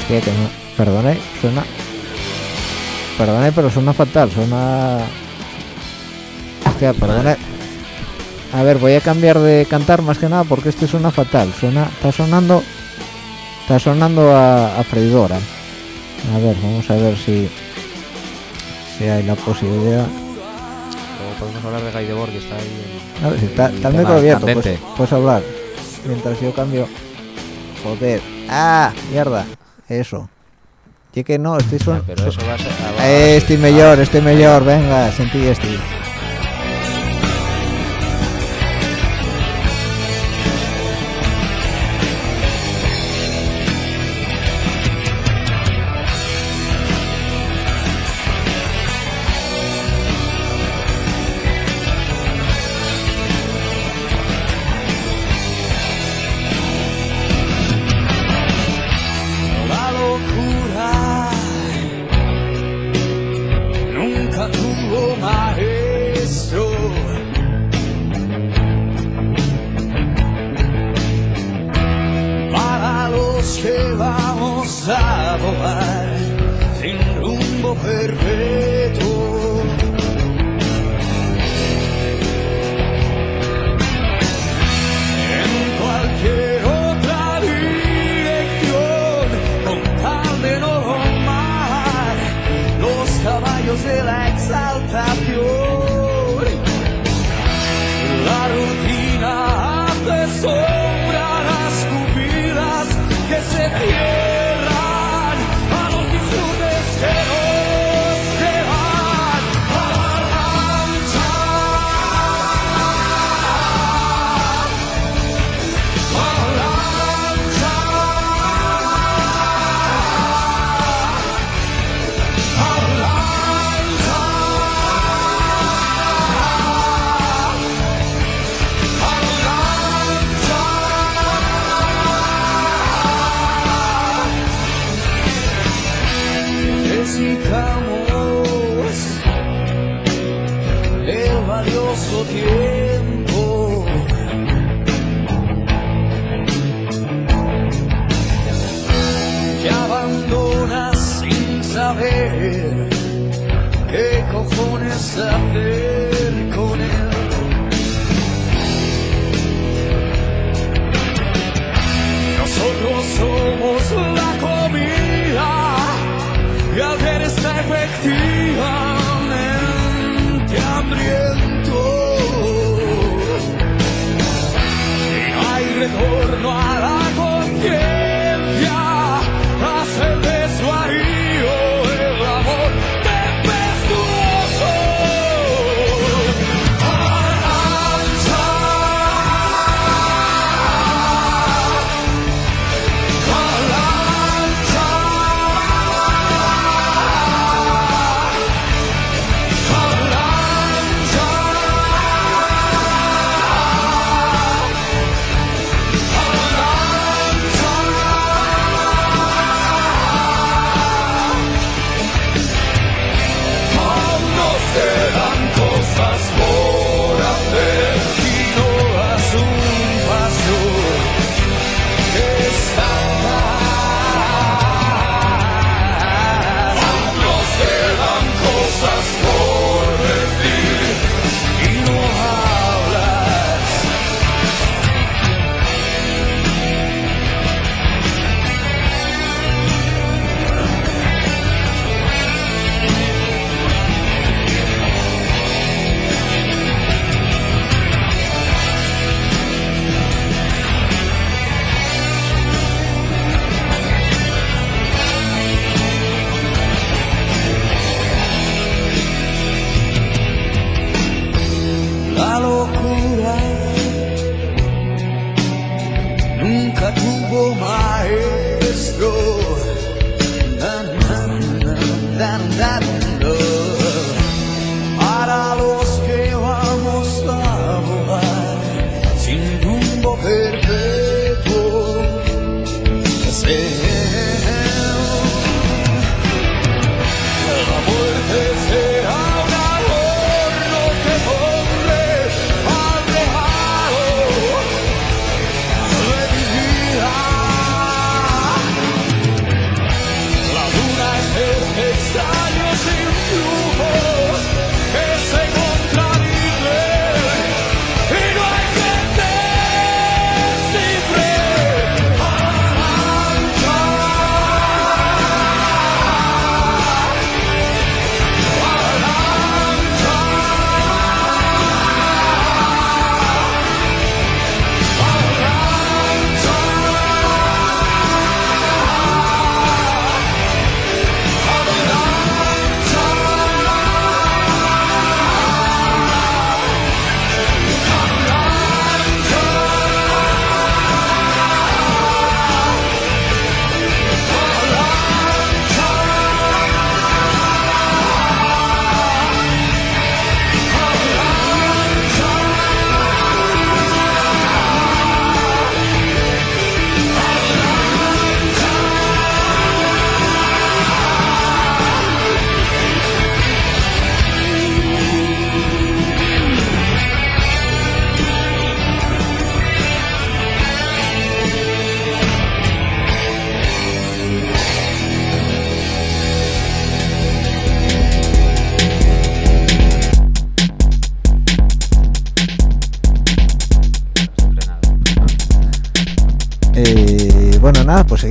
Que no, perdone, suena, perdone, pero suena fatal, suena, hostia, perdone, a ver, voy a cambiar de cantar más que nada porque este suena fatal, suena, está sonando, está sonando a, a freidora, a ver, vamos a ver si, si hay la posibilidad. Podemos hablar de Guy Debord que está ahí. En, a ver, si está, está el micro abierto, pues, puedes hablar. Mientras yo cambio. Joder. ¡Ah! Mierda eso. Y que no estoy son... pero eso va a ser eh, estoy mejor estoy mejor. Venga sentí estoy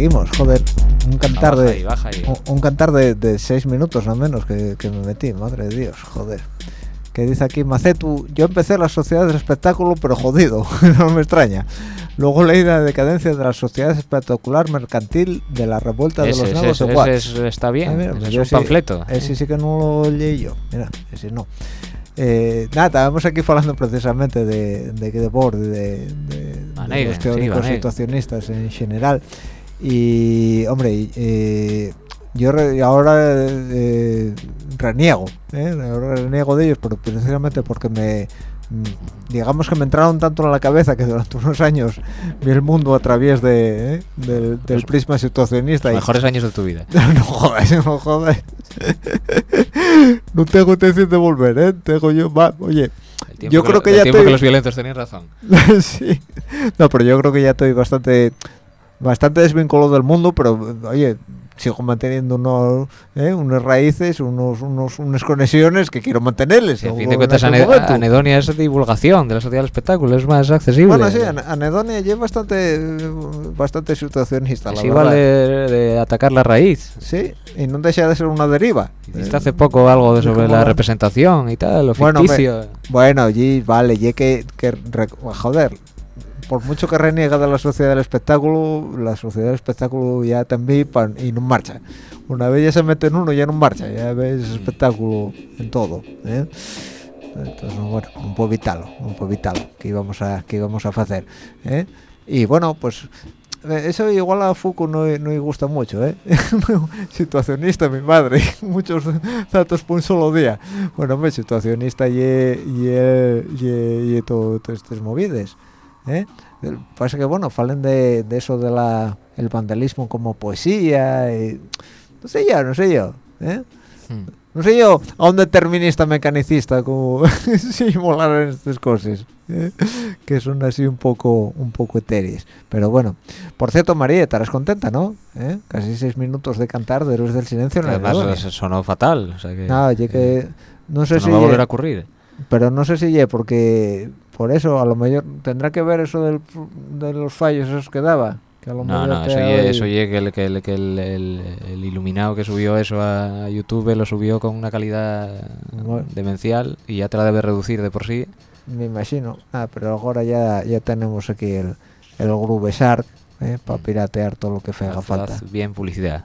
seguimos. Joder, un cantar Baja de. ahí, baja ahí. Un, un cantar de, de seis minutos, no menos, que, que me metí, madre de Dios, joder. Que dice aquí, Macetu, yo empecé la sociedad del espectáculo, pero jodido, no me extraña. Luego leí la decadencia de la sociedad espectacular mercantil de la revuelta de Ese, los ese, nuevos de ese, Watts. ese está bien. Mira, ese pues es un sí- panfleto. Ese sí que no lo leí yo. Mira, ese no. Eh, nada, estábamos aquí hablando precisamente de, de de Board, de, de, de los sí, teóricos Vanega. situacionistas en general. Y, hombre, eh, yo re- ahora eh, reniego, ¿eh? ahora reniego de ellos, pero precisamente porque me, mm, digamos que me entraron tanto en la cabeza que durante unos años vi el mundo a través de, ¿eh? del, del prisma situacionista. Los y- mejores años de tu vida. no jodas, no jodas. no tengo intención de volver, ¿eh? Tengo yo, va, oye, El yo creo que el ya tiempo estoy- que los violentos tenían razón. sí. No, pero yo creo que ya estoy bastante bastante desvinculado del mundo, pero oye, sigo manteniendo unos, ¿eh? unas raíces, unos, unos, unas conexiones que quiero mantenerles. Sí, a fin de en cuentas, aquel ane- momento. Anedonia es divulgación de la sociedad del espectáculo, es más accesible. Bueno, sí, Ane- Anedonia lleva bastante, bastante situacionista, la es igual verdad. de, de atacar la raíz. Sí, y no deja de ser una deriva. Hiciste hace poco algo de ¿y sobre la representación y tal, lo Bueno, ficticio. Bueno, y vale, y que, que joder, por mucho que reniega de la sociedad del espectáculo, la sociedad del espectáculo ya también pan, y no marcha. Una vez ya se mete en uno, ya no marcha, ya ves espectáculo en todo. ¿eh? Entonces, bueno, un poco vital, un poco vital que íbamos a que íbamos a hacer. ¿eh? Y bueno, pues eh, eso igual a Foucault no, no le gusta mucho, ¿eh? situacionista, mi madre, muchos datos por un solo día. Bueno, hombre, situacionista y y y, y todo, todas estas movidas, ¿eh? Pasa que, bueno, falen de, de eso de la el vandalismo como poesía y, no sé yo, no sé yo, ¿eh? Hmm. No sé yo a un determinista mecanicista como si molaran estas cosas ¿eh? que son así un poco un poco etéreas pero bueno por cierto María estarás contenta ¿no? ¿Eh? casi seis minutos de cantar de Héroes del Silencio en la además se- sonó fatal. O sea que, no oye que no sé si no va a volver a ocurrir. pero no sé si ye porque por eso a lo mejor tendrá que ver eso del, de los fallos esos que daba que a lo No, no, eso ha ye, oído. eso ye que, el, que, el, que el, el- iluminado que subió eso a YouTube lo subió con una calidad Bueno. demencial y ya te la debe reducir de por sí. me imagino ah pero ahora ya ya tenemos aquí el el Groove Shark para piratear todo lo que haga Haz- falta haz bien publicidad.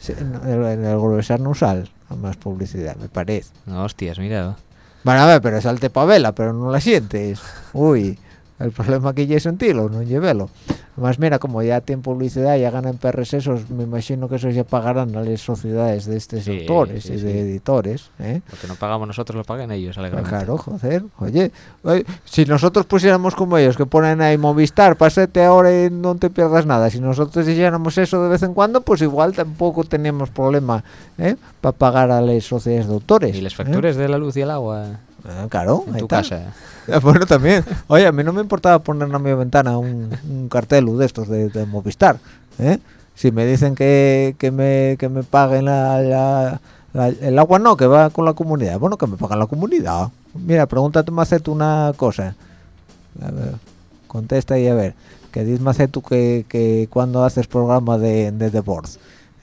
Sí, en el, en el Groove Shark no sal más publicidad me parece No, hostias, mira. Bueno a ver pero salte pa' vela pero no la sientes. Uy el problema aquí ya es sentirlo no llevelo Además, mira, como ya tienen publicidad, ya ganan PRS, esos, me imagino que esos ya pagarán a las sociedades de estos Sí, autores sí, y sí. de editores, ¿eh? Lo que no pagamos nosotros lo paguen ellos, Ah, alegremente. Claro, joder, oye, oye, si nosotros pusiéramos como ellos, que ponen ahí Movistar, pásate ahora y no te pierdas nada, si nosotros hiciéramos eso de vez en cuando, pues igual tampoco tenemos problema para pagar a las sociedades de autores. Y los ¿eh? factores de la luz y el agua Ah, claro, en ahí tu está. casa. Ah, Bueno, también. Oye, a mí no me importaba poner en mi ventana un, un cartel de estos de, de Movistar. ¿eh? Si me dicen que, que, me, que me paguen la, la- la- el agua, no, que va con la comunidad. Bueno, que me pagan la comunidad. Mira, pregúntate, Macetu, una cosa. A ver, contesta y a ver. Que dices, Macetu, que, que cuando haces programa de, de The Board.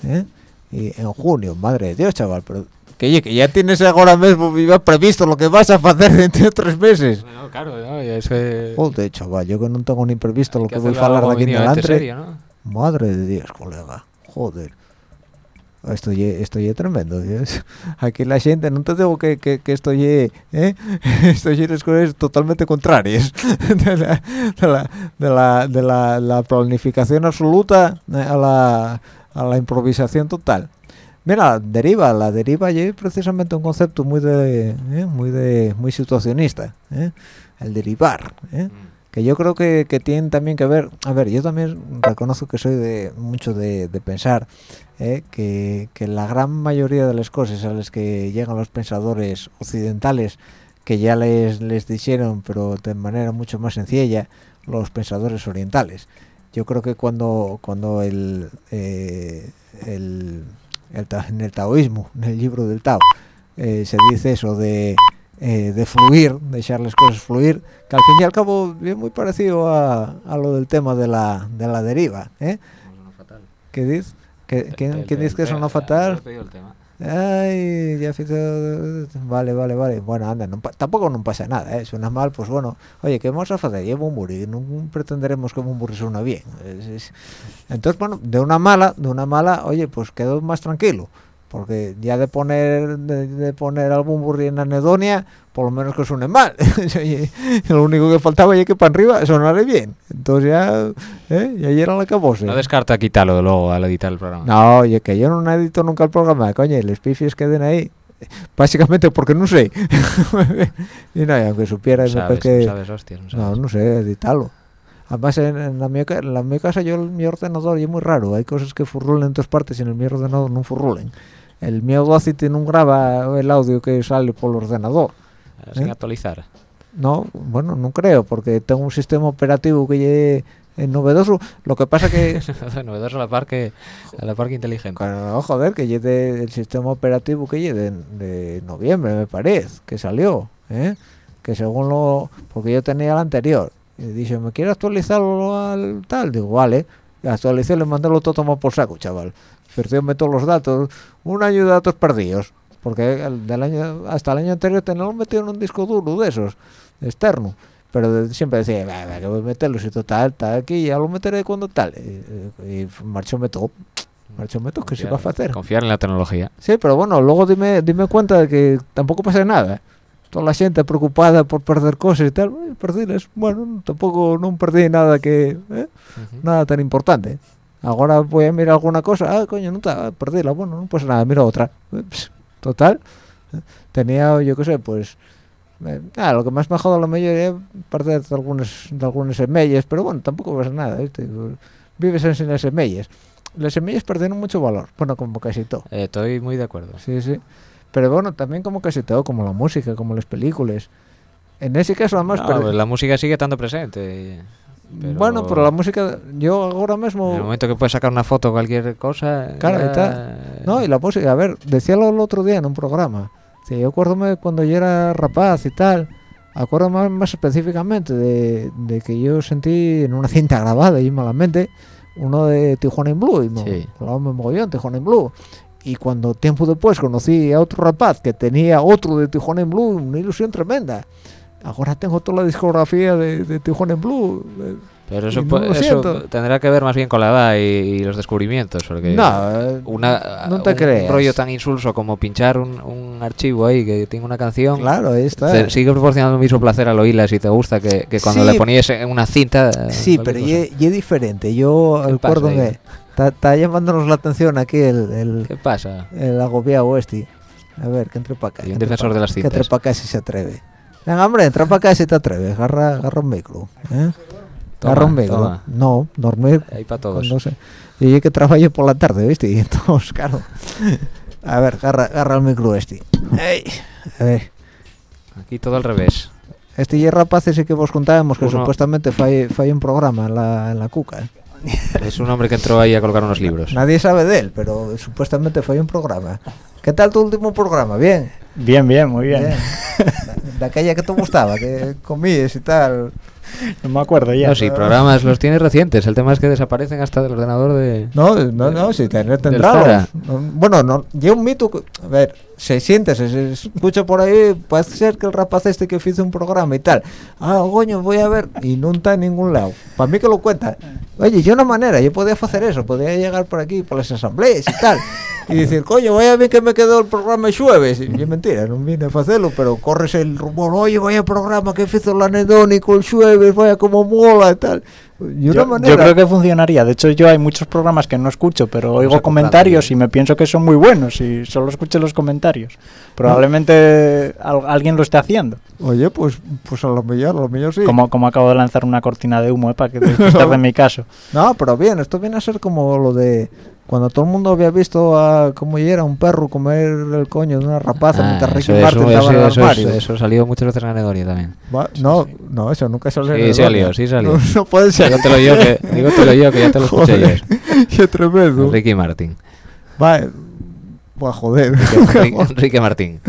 ¿eh? Y en junio, madre de Dios, chaval. Pero que, oye, que ya tienes ahora mismo previsto lo que vas a hacer dentro de tres meses. No, claro, no, eso es- Joder, chaval, yo que no tengo ni previsto lo hay que voy a hablar de aquí en adelante. ¿no? Madre de Dios, colega. Joder. Esto ye, esto ye tremendo. ye. Aquí la gente, no te digo que, que, que esto ye, ¿eh? esto ye las cosas totalmente contrarias de la, de la, de la, de la, la planificación absoluta eh, a la, a la improvisación total. Mira, deriva, la deriva ye precisamente un concepto muy de, ¿eh? muy de, muy situacionista, ¿eh? el derivar, ¿eh? que yo creo que, que tienen también que ver a ver yo también reconozco que soy de mucho de, de pensar que, que la gran mayoría de las cosas a las que llegan los pensadores occidentales que ya les les dijeron pero de manera mucho más sencilla los pensadores orientales yo creo que cuando cuando el, el, el en el taoísmo en el libro del Tao eh, se dice eso de eh, de fluir, dejar las cosas fluir, que al fin y al cabo es muy parecido a, a lo del tema de la, de la deriva, ¿eh? ¿Qué dices? ¿Qué, ¿Quién, quién dice que sonó fatal? Ay, ya Vale, vale, vale. Bueno, anda, no tampoco no pasa nada, ¿eh? Suena mal, pues bueno. Oye, ¿qué vamos a hacer? Llevo un burri, no pretenderemos que un burri suena bien. Es- es- Entonces, bueno, de una mala, de una mala, oye, pues quedo más tranquilo. Porque ya de poner de, de poner algún burri en anedonia, por lo menos que suene mal. Lo único que faltaba es que para arriba sonara bien. Entonces ya, ¿eh? ya era la cabose. No descarta quitarlo luego al editar el programa. No, oye, que yo no edito nunca el programa, coño, y los pifies queden ahí. Básicamente porque no sé. y no, y aunque supiera, No sabes, parece que... no sabes, hostias, no No, sabes. no sé, editarlo. Además, en, en la, mi, ca- en la mi casa, yo, el, mi ordenador es muy raro. Hay cosas que furrulen en todas partes y en el mi ordenador no furrulen. El mi Audacity no graba el audio que sale por el ordenador. Eh, Sin ¿eh? actualizar. No, bueno, no creo, porque tengo un sistema operativo que lleve es novedoso. Lo que pasa que... Novedoso a la par que, a la par que inteligente. Claro, joder, que lleve el sistema operativo que lleve de, de noviembre, me parece, que salió, ¿eh? Que según lo... Porque yo tenía el anterior. Y dije, ¿me quiere actualizarlo al tal? Digo, vale. Y actualicé, le mandé lo todo tomado por saco, chaval. Perdióme todos los datos. Un año de datos perdidos. Porque el del año, hasta el año anterior tenerlo metido en un disco duro de esos, externo. Pero siempre decía, "Va, va, que voy a meterlo si total, está aquí, ya lo meteré cuando tal. Y, y, marchóme todo. Marchóme todo, que se va a hacer. Confiar en la tecnología. Sí, pero bueno, luego dime, dime cuenta de que tampoco pasa nada. Toda la gente preocupada por perder cosas y tal, "Ay, perdiles. Bueno, tampoco no perdí nada que ¿eh? nada tan importante. Ahora voy a mirar alguna cosa, ah, coño, no está, perdíla, bueno, no pasa nada, mira otra. Total. Tenía, yo qué sé, pues eh, nada, lo que más me ha jodido la mayoría es perder de algunas de algunas semillas, pero bueno, tampoco pasa nada, ¿viste? Vives sin las semillas. Las semillas perdieron mucho valor, bueno, como casi todo. Eh, estoy muy de acuerdo. Sí, sí. Pero bueno, también como casi todo, como la música, como las películas. En ese caso, además, No, pues la música sigue estando presente. Pero- bueno, pero la música, yo ahora En el mismo... momento que puedes sacar una foto o cualquier cosa. Claro, ya- está. No, y la música, a ver, decíalo el otro día en un programa. Sí, yo acuérdome cuando yo era rapaz y tal, acuerdo más, específicamente de, de que yo sentí en una cinta grabada y malamente uno de Tijuana in Blue, y me Sí. me mogollón Tijuana in Blue. Y cuando tiempo después conocí a otro rapaz que tenía otro de Tijuana in Blue, una ilusión tremenda. Ahora tengo toda la discografía de, de Tijuana in Blue. Pero eso, no eso tendrá que ver más bien con la edad y, y los descubrimientos. Porque No, una, no te un creas. rollo tan insulso como pinchar un, un archivo ahí que tenga una canción. Claro, ahí está. te sigue proporcionando el mismo placer al oírla si te gusta que, que cuando Sí. le ponías en una cinta. Sí, pero y es diferente. Yo ¿Qué pasa acuerdo ahí? que está, llamándonos la atención aquí el, el, ¿Qué pasa? el agobiado este. A ver, que entre para acá. Y un defensor de las Que entre cintas. para acá si se atreve. Venga, hombre, entra para acá si te atreves. Agarra, agarra un micro. ¿eh? Toma, agarra un micro. toma. No, dormir. Ahí para todos. No sé. Y yo que trabajo por la tarde, ¿viste? Y entonces, claro. A ver, agarra, agarra el micro este. Ey, a ver. Aquí todo al revés. Este y rapaz ese que vos contábamos que Uno- supuestamente fue, fue un programa en la, en la cuca. ¿eh? Es un hombre que entró ahí a colocar unos libros. Nadie sabe de él, pero supuestamente fue un programa. ¿Qué tal tu último programa? Bien. Bien, bien, muy bien. De, de aquella que te gustaba, que comías y tal. No me acuerdo ya. No, sí, programas los tienes recientes. El tema es que desaparecen hasta del ordenador de. No, no, no, si te Del tendrá. Bueno, no, lleva un mito. que- A ver, se siente, se, escucha por ahí. Puede ser que el rapaz este que hizo un programa y tal. Ah, coño, voy a ver. Y no está en ningún lado. Para mí que lo cuenta. Oye, yo una manera, yo podía hacer eso. Podía llegar por aquí, por las asambleas y tal. Y decir, coño, voy a ver que me quedó el programa jueves. Y es mentira, no vine a hacerlo, pero corres el rumor, oye, vaya programa que hizo el anedónico el jueves, vaya como mola y tal. Yo, creo que funcionaría. De hecho, yo hay muchos programas que no escucho, pero oigo comentarios y me pienso que son muy buenos y solo escucho los comentarios. Probablemente al- alguien lo esté haciendo. Oye, pues, pues a lo mejor, a lo mejor sí. Como, como acabo de lanzar una cortina de humo, ¿eh? para que despistar de mi caso. No, pero bien, esto viene a ser como lo de cuando todo el mundo había visto a cómo era un perro comer el coño de una rapaza Ah, mientras Ricky eso, Martin eso, estaba en el eso, eso, armario. eso salió muchas veces en Anedonia también. Va- no, no, eso nunca salió. Sí, salió, sí salió. No, no puede ser. Dígotelo yo que, dígotelo yo que ya te lo escuché yo. Qué tremendo. Ricky Martin. Va, va, joder. Enrique, Enrique Martín.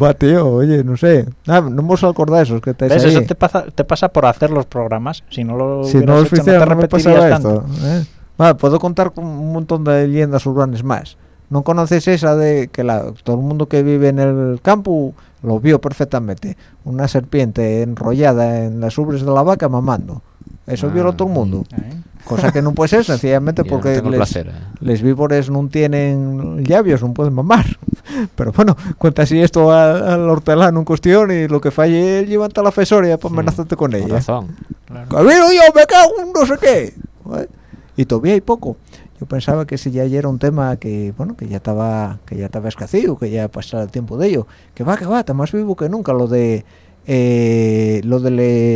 va, tío, oye, no sé. Ah, no me os acordáis esos que ahí. Eso te pasa, te pasa por hacer los programas. Si no lo si hubieras no os hecho, te no me repetirías tanto. esto. ¿eh? Va, puedo contar con un montón de leyendas urbanas más. ¿No conoces esa de que la, todo el mundo que vive en el campo lo vio perfectamente? Una serpiente enrollada en las ubres de la vaca mamando. Eso vio Ah, todo el mundo. ¿Eh? Cosa que no puede ser, sencillamente porque el les, placer, eh. les víbores no tienen labios, no pueden mamar. Pero bueno, cuenta así esto al, al hortelano en cuestión y lo que falle él levanta la fesoria para Mm, amenazarte con Con ella. razón. ¡Que vino yo, me cago en no sé qué! ¿Vale? Y todavía hay poco. Yo pensaba que si ya era un tema que, bueno, que ya estaba, que ya estaba escacido, que ya pasaba el tiempo de ello. Que va, que va, está más vivo que nunca lo de eh, lo de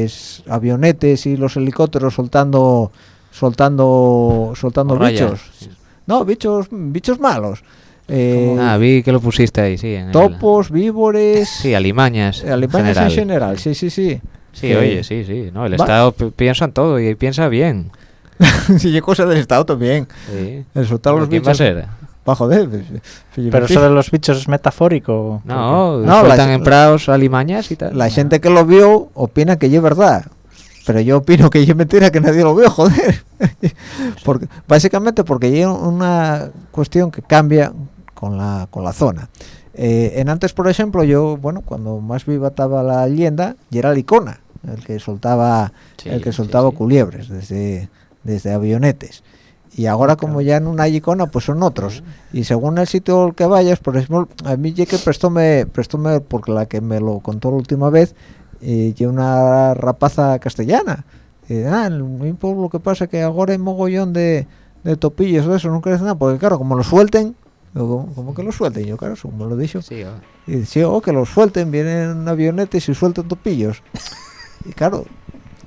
los avionetes y los helicópteros soltando soltando soltando Raya. bichos. No, bichos bichos malos. eh, Ah, vi que lo pusiste ahí, sí. en el- topos, víbores, Sí, alimañas. en alemanes en general. sí, sí, sí. Sí, Que- oye, sí, sí. No, el Va- Estado pi- piensa en todo y piensa bien. sí, es cosa del Estado también. Sí. El soltar los ¿Quién va a bichos. ser? Va, joder. Pero sí. eso de los bichos es metafórico. No, No, la- en prados alimañas y tal. La gente que lo vio opina que es verdad. Pero yo opino que es mentira que nadie lo vio, joder. porque, básicamente porque es una cuestión que cambia con la, con la zona. Eh, en antes, por ejemplo, yo, bueno, cuando más viva estaba la leyenda, y era la icona, el que soltaba, Sí, el que sí, soltaba sí. culiebres desde, desde avionetes. Y ahora como ya no hay icona, pues son otros. Y según el sitio al que vayas, por ejemplo, a mí ya que prestóme, prestóme, porque la que me lo contó la última vez, eh, y una rapaza castellana. Y, ah, en pueblo lo que pasa que ahora hay mogollón de, de topillos de eso, no crees nada, porque claro, como lo suelten, digo, ¿cómo, cómo que lo suelten? Yo, claro, como lo he dicho. Sí, oh. Y dice, oh, que los suelten, vienen avionetes y sueltan topillos. Y claro,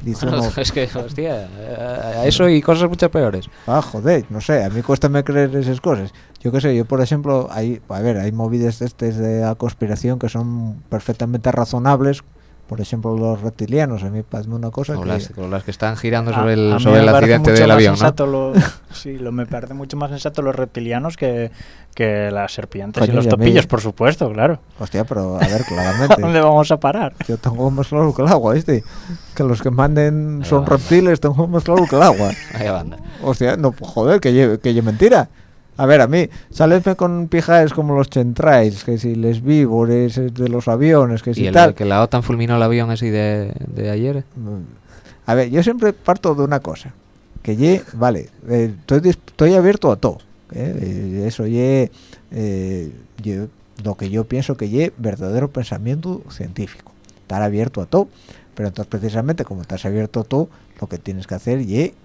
dice uno, es que, hostia, a- a eso y cosas mucho peores. Ah, joder, no sé, a mí cuesta me creer esas cosas. Yo qué sé, yo por ejemplo, hay, a ver, hay movidas de de la conspiración que son perfectamente razonables. Por ejemplo, los reptilianos, a mí parece una cosa Como que... las, las que están girando A- sobre el, sobre el accidente del avión, ¿no? lo- sí, lo me parece mucho más sensato los reptilianos que, que las serpientes Coño, y los y a mí- topillos, por supuesto, claro. Hostia, pero a ver, ¿A claramente. dónde vamos a parar? yo tengo más claro que el agua, ¿viste? Que los que manden Ahí son reptiles, tengo más claro que el agua. Vaya banda. Hostia, no, pues, joder, que que lle mentira. A ver, a mí, salesme con pijaes como los chentrails, que si les víbores de los aviones, que si Y el, tal. que la OTAN fulminó el avión ese de, de ayer. Mm. A ver, yo siempre parto de una cosa. Que ye, vale, eh, estoy, estoy abierto a todo. ¿eh? Eh, eso ye, eh, yo- lo que yo pienso que ye verdadero pensamiento científico. Estar abierto a todo. Pero entonces precisamente como estás abierto a todo, lo que tienes que hacer ye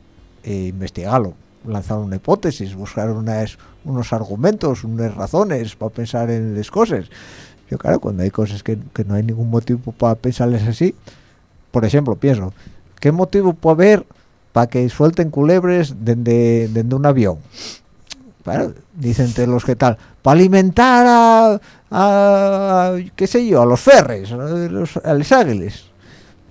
investigarlo. Lanzar una hipótesis, buscar unas, unos argumentos, unas razones para pensar en las cosas. Yo claro, cuando hay cosas que, que no hay ningún motivo para pensarles así, por ejemplo, pienso, ¿qué motivo puede haber para que suelten culebres desde un avión? Claro, dicen los que tal, para alimentar a, a- qué sé yo, a los ferres, a a los águiles.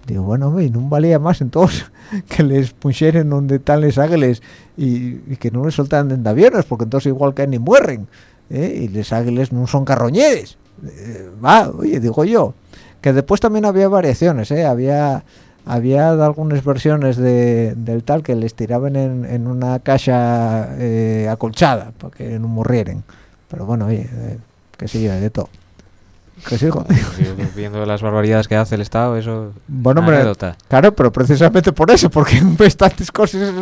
Digo, bueno, hombre, no valía más entonces que les pusieran donde están los águiles y, y que no les soltaran de aviones, porque entonces igual que ni mueren, ¿eh? y los águiles no son carroñeres. Eh, va, oye, digo yo, que después también había variaciones, ¿eh? había había algunas versiones de, del tal que les tiraban en, en una caja eh, acolchada para que no murieran. Pero bueno, oye, eh, qué sé yo, de todo. ¿Qué sé, joder? Yo Viendo las barbaridades que hace el Estado, eso. Bueno, hombre, claro, pero precisamente por eso, porque ves tantas cosas,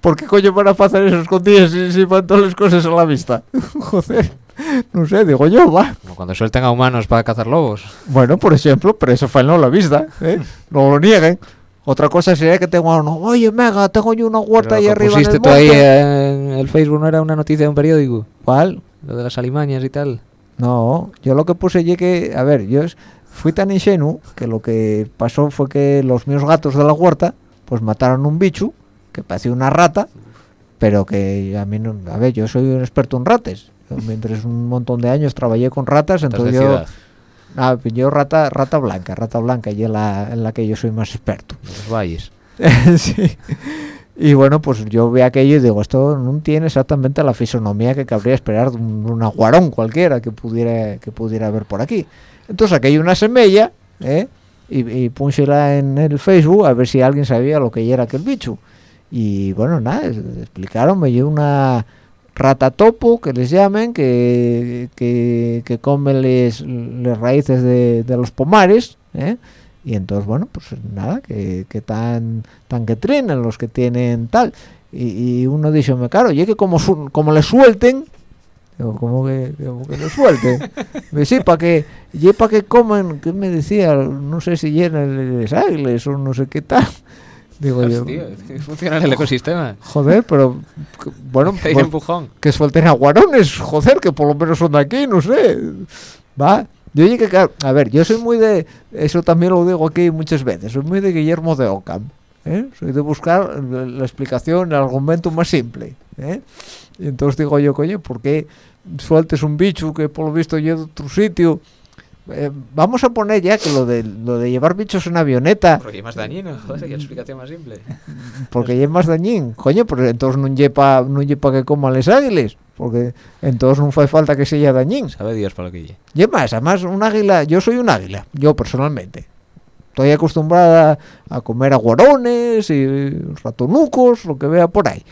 ¿por qué coño van a hacer eso escondidas si, si van todas las cosas a la vista? Joder, no sé, digo yo, va. Como cuando suelten a humanos para cazar lobos. Bueno, por ejemplo, pero eso fue no a la vista, ¿eh? no lo nieguen. Otra cosa sería que tengo uno, oye, mega, tengo yo una huerta ahí que arriba en pusiste el tú ahí en el Facebook, ¿no era una noticia de un periódico? ¿Cuál? Lo de las alimañas y tal. No, yo lo que puse y que, a ver, yo fui tan ingenuo que lo que pasó fue que los míos gatos de la huerta, pues mataron un bicho que parecía una rata, pero que a mí no, a ver, yo soy un experto en ratas. Yo, mientras un montón de años trabajé con ratas, entonces yo, ah, yo rata, rata blanca, rata blanca y en la, en la que yo soy más experto. los valles. sí. Y bueno, pues yo vi aquello y digo, esto no tiene exactamente la fisonomía que cabría esperar de un, aguarón cualquiera que pudiera que pudiera haber por aquí. Entonces aquello una semilla, ¿eh? Y, y púnsela en el Facebook a ver si alguien sabía lo que era aquel bicho. Y bueno, nada, explicaron, me dio una rata topo, que les llamen, que, que, que come les, les raíces de, de los pomares, ¿eh? Y entonces bueno pues nada que, que tan tan que trinan los que tienen tal y, y uno dice me claro y es que como su- como le suelten digo, como que como que le suelten Me sí para que y para que coman qué me decía no sé si llenan los águiles o no sé qué tal digo yo funciona el ecosistema. joder pero que- bueno Hay pues, empujón. que suelten a guarones, joder, que por lo menos son de aquí, no sé. Va. Yo claro, a ver, yo soy muy de, eso también lo digo aquí muchas veces, soy muy de Guillermo de Ockham, ¿eh? Soy de buscar la, explicación, el argumento más simple, ¿eh? Y entonces digo yo, coño, ¿por qué, sueltes un bicho que por lo visto llega de otro sitio. Eh, vamos a poner ya que lo de, lo de llevar bichos en avioneta, Porque es más dañino, joder, que explicación más simple. porque es más dañín. Coño, pues entonces no lleva no lleva que coman las águilas, porque entonces no hace falta que sea dañín. Sabe Dios para lo que lle. Y más, además un águila, yo soy un águila, yo personalmente. Estoy acostumbrada a comer aguarones y ratonucos, lo que vea por ahí.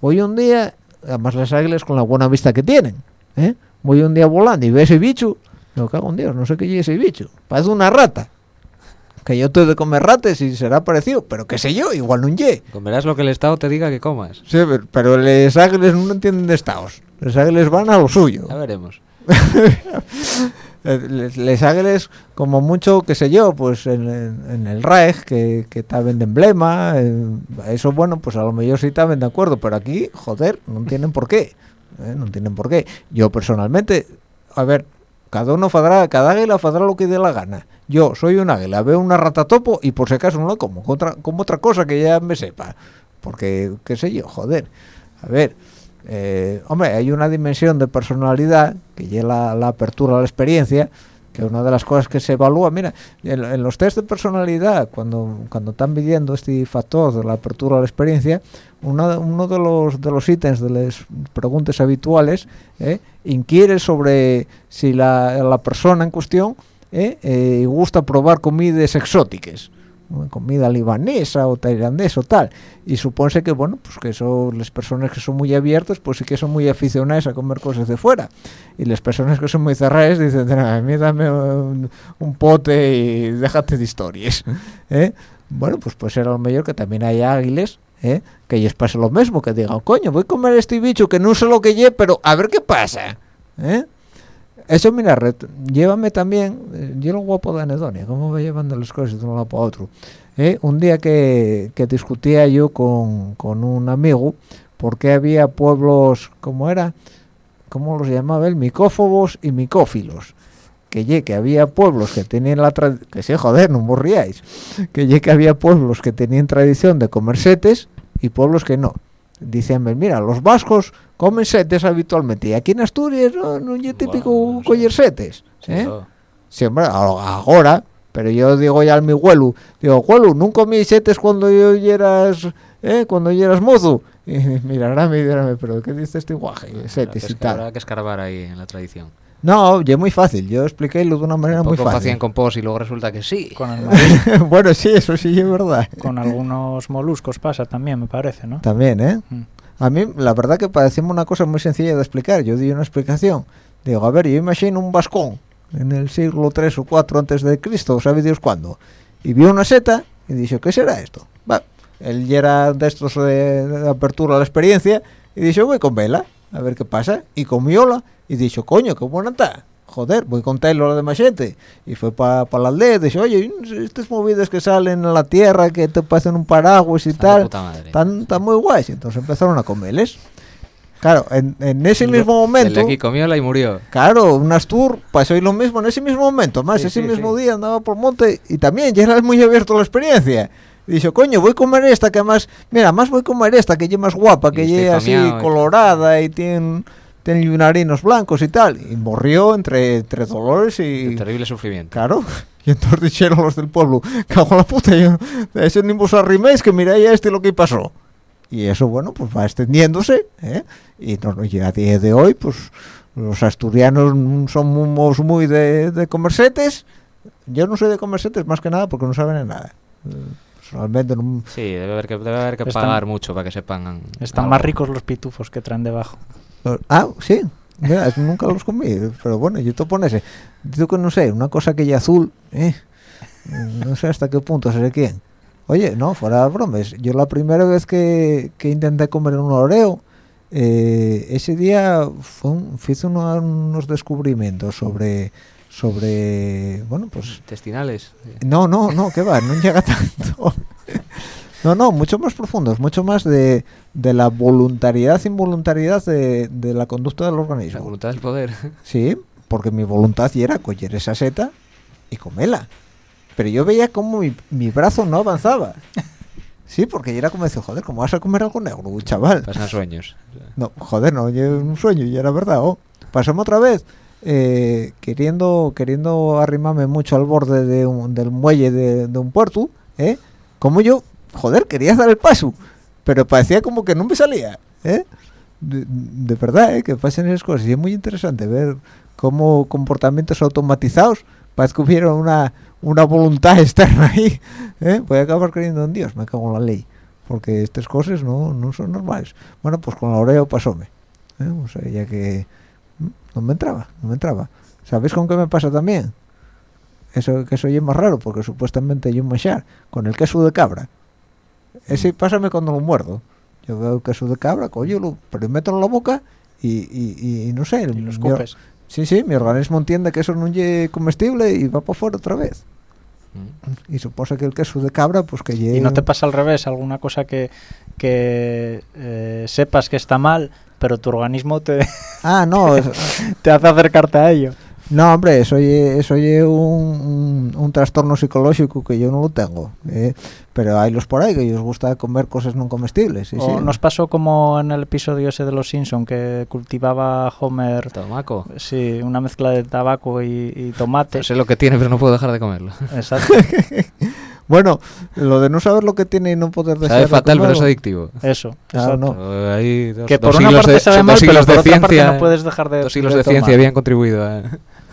Voy un día, además las águilas con la buena vista que tienen, ¿eh? voy un día volando y veo ese bicho, me cago en Dios, no sé qué es ese bicho, parece una rata. Que yo estoy de comer ratas y será parecido, pero qué sé yo, igual no ye. Comerás lo que el Estado te diga que comas. Sí, pero- pero los águilas no entienden de estados. Los águilas van a lo suyo. Ya veremos. Les, les águilas, como mucho, qué sé yo, pues en, en- en el Reich, que, que estaban de emblema, eh, eso bueno, pues a lo mejor sí estaban de acuerdo, pero aquí, joder, no tienen por qué, eh, no tienen por qué. Yo personalmente, a ver, cada uno fadrá, cada águila fadrá lo que dé la gana. Yo soy un águila, veo una rata topo y por si acaso no la como, otra, como otra cosa que ya me sepa, porque, qué sé yo, joder, a ver, eh, hombre, hay una dimensión de personalidad que lleva la, apertura a la experiencia, que una de las cosas que se evalúa, mira, en, en los test de personalidad, cuando, cuando están midiendo este factor de la apertura a la experiencia, una- uno de los, de los ítems de las preguntas habituales eh, inquiere sobre si la, la persona en cuestión eh, eh, gusta probar comidas exóticas comida libanesa o tailandesa o tal y supone que bueno pues que son las personas que son muy abiertas pues sí que son muy aficionadas a comer cosas de fuera y las personas que son muy cerradas dicen "Nah, a mí dame un, un pote y déjate de historias ¿eh? bueno pues puede ser a lo mejor que también hay águiles ¿eh? que ellos pase lo mismo que digan coño voy a comer este bicho que no sé lo que lle pero a ver qué pasa ¿eh? Eso, mira, ret- llévame también, eh, yo lo guapo de anedonia, cómo va llevando las cosas de un lado para otro. Eh, Un día que, discutía yo con, con un amigo, porque había pueblos, ¿cómo era? ¿Cómo los llamaba él? Micófobos y micófilos. Que ye, que había pueblos que tenían la tradición, que sí, joder, no morríais, que ye, que había pueblos que tenían tradición de comer setes y pueblos que no. Dicíanme, mira, los vascos comen setes habitualmente y aquí en Asturias no, no es típico Buah, no sé. coller setes. Sí, ¿eh? Siempre, a- ahora, pero yo digo ya al mi huelu, digo, huelu, nunca comí setes cuando yo eras, ¿eh? cuando yo eras mozo. Y mirará, mirará, pero ¿qué dice este guaje? Setes Habrá y tal. Habrá que escarbar ahí en la tradición. No, es muy fácil, yo expliquélo de una manera muy fácil. hacían compost y luego resulta que sí. Con, el bueno, sí, eso sí es verdad. con algunos moluscos pasa también, me parece, ¿no? También, ¿eh? Mm. A mí, la verdad que parecía una cosa muy sencilla de explicar. Yo di una explicación. Digo, a ver, yo imagino un vascón en el siglo 3 o 4 antes de Cristo, ¿sabe Dios cuándo? Y vio una seta y dijo, ¿qué será esto? Va, él ya era de estos de, de apertura a la experiencia y dijo, voy con vela, a ver qué pasa. Y comióla y dijo, coño, qué buena está. Joder, voy a contarlo a la demás gente. Y fue para la aldea y dijo, oye, estas movidas que salen en la tierra, que te pasan un paraguas y tal, están, están muy guays. Entonces empezaron a comerles. Claro, en, en ese mismo El momento, aquí comióla y murió. claro, un Astur pasó y lo mismo en ese mismo momento. Más, Sí, ese sí, mismo sí. día andaba por monte y también ya era muy abierto a la experiencia. Dijo, coño, voy a comer esta que más, mira, más voy a comer esta que es más guapa, que estoy es así famiado, colorada y tiene, tiene lunarinos blancos y tal. Y murió entre, entre dolores y... Un terrible sufrimiento. Claro. Y entonces dijeron los del pueblo, cago en la puta, yo, ese ni vos arriméis que miráis a este lo que pasó. Y eso, bueno, pues va extendiéndose, ¿eh? Y no, no, y a día de hoy, pues los asturianos somos muy de, de comersetes. Yo no soy de comersetes más que nada porque no saben de nada. Personalmente no... Sí, debe haber que, debe haber que Están- pagar mucho para que sepan. Están algo. más ricos los pitufos que traen debajo. Ah, sí. Mira, nunca los comí, pero bueno, yo te pones, digo que no sé, una cosa que ya azul, eh, no sé hasta qué punto seré quién. Oye, no, fuera bromes, yo la primera vez que, que intenté comer un oreo, eh, ese día fue un, hice uno- unos descubrimientos sobre, sobre, bueno, pues Intestinales. no, no, no, que va, no llega tanto. No, no, mucho más profundos, mucho más de, de la voluntariedad, involuntariedad de, de la conducta del La organismo. voluntad del poder. Sí, porque mi voluntad ya era coger esa seta y comerla. Pero yo veía como mi, mi brazo no avanzaba. Sí, porque ya era como decir, joder, ¿cómo vas a comer algo negro, chaval? Pasan sueños. No, joder, no, yo un sueño y era verdad, oh. pasamos otra vez eh, queriendo queriendo arrimarme mucho al borde de un- del muelle de, de un puerto ¿eh? como yo joder quería dar el paso pero parecía como que no me salía ¿eh? de, de verdad ¿eh? que pasen esas cosas y es muy interesante ver cómo comportamientos automatizados parece que hubiera una una voluntad externa ahí ¿eh? voy a acabar creyendo en Dios me cago en la ley porque estas cosas no, no son normales bueno pues con la Oreo pasóme ¿eh? o sea ya que no me entraba no me entraba ¿sabéis con qué me pasa también? eso que es más raro porque supuestamente hay un manchar con el queso de cabra ese pásame cuando lo muerdo yo veo queso de cabra coño lo pero meto en la boca y, y, y no sé Y mi- los escupes. sí sí mi organismo entiende que eso no es comestible y va para fuera otra vez Mm. y suposa que el queso de cabra pues que lleve ¿Y no te pasa al revés? ¿Alguna cosa que, que eh, sepas que está mal, pero tu organismo te, ah no te hace acercarte a ello? No, hombre, eso es eso ye un, un, un trastorno psicológico que yo no lo tengo. ¿eh? Pero hay los por ahí que os gusta comer cosas no comestibles. Sí, o sí. nos pasó como en el episodio ese de Los Simpson que cultivaba Homer Tomaco. sí, una mezcla de tabaco y, y tomate. Sé lo que tiene, pero no puedo dejar de comerlo. Exacto. Bueno, lo de no saber lo que tiene y no poder desear Sabe fatal, pero es adictivo. Eso. Claro, no. Hay dos, Que por dos una siglos parte de, sabe mal, pero por de otra parte ciencia. no puedes dejar de dos siglos de de ciencia habían contribuido a,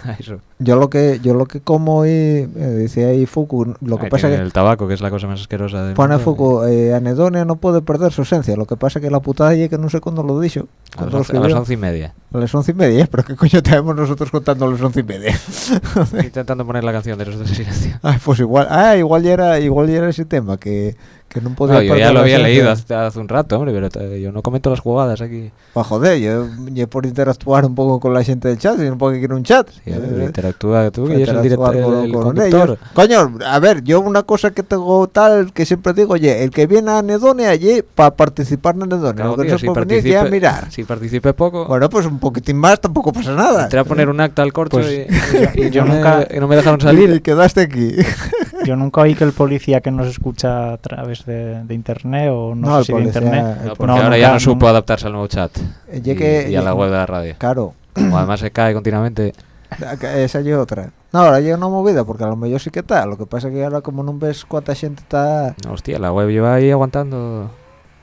a eso. Yo lo que yo lo que como y eh, decía ahí Fuku, lo que pasa que el tabaco, que es la cosa más asquerosa del pone. Fuku, eh, anedonia no puede perder su esencia. Lo que pasa que la putada es que no sé cuándo lo dicho. A las, once, a las escribió. once y media. A las once y media, pero qué coño tenemos nosotros contando a las once y media. Intentando poner la canción de los de silencio. Ay, pues igual, ah, igual ya era, igual ya era ese tema que, que no podía No, yo ya lo había leído hace, hace un rato, hombre, pero yo no comento las jugadas aquí. Pa' joder, yo, yo por interactuar un poco con la gente del chat, sino porque quiero un chat. Sí, Eh, interactúa tú, que eres el, director, con- el con ellos. Coño, a ver, yo una cosa que tengo tal que siempre digo, oye, el que viene a Anedonia allí para participar en Anedonia, Claro, lo que tío, no si, puede venir a mirar. si participe poco, Bueno, pues un poquitín más tampoco pasa nada. entré a poner un acta al corcho Pues, y, y yo no me- nunca- y no me dejaron Y salir. quedaste aquí. Yo nunca oí que el policía que nos escucha a través de, de internet o no, No, el sé si de policía- internet. el No, porque No, ahora nunca- ya no supo nunca- adaptarse al nuevo chat Eh, y, ya que- y a la web de la radio. Claro, Como además se cae continuamente. esa y otra. No, ahora llega una movida, porque a lo mejor sí que está. Lo que pasa que ahora como no ves cuánta gente está... Hostia, la web lleva ahí aguantando.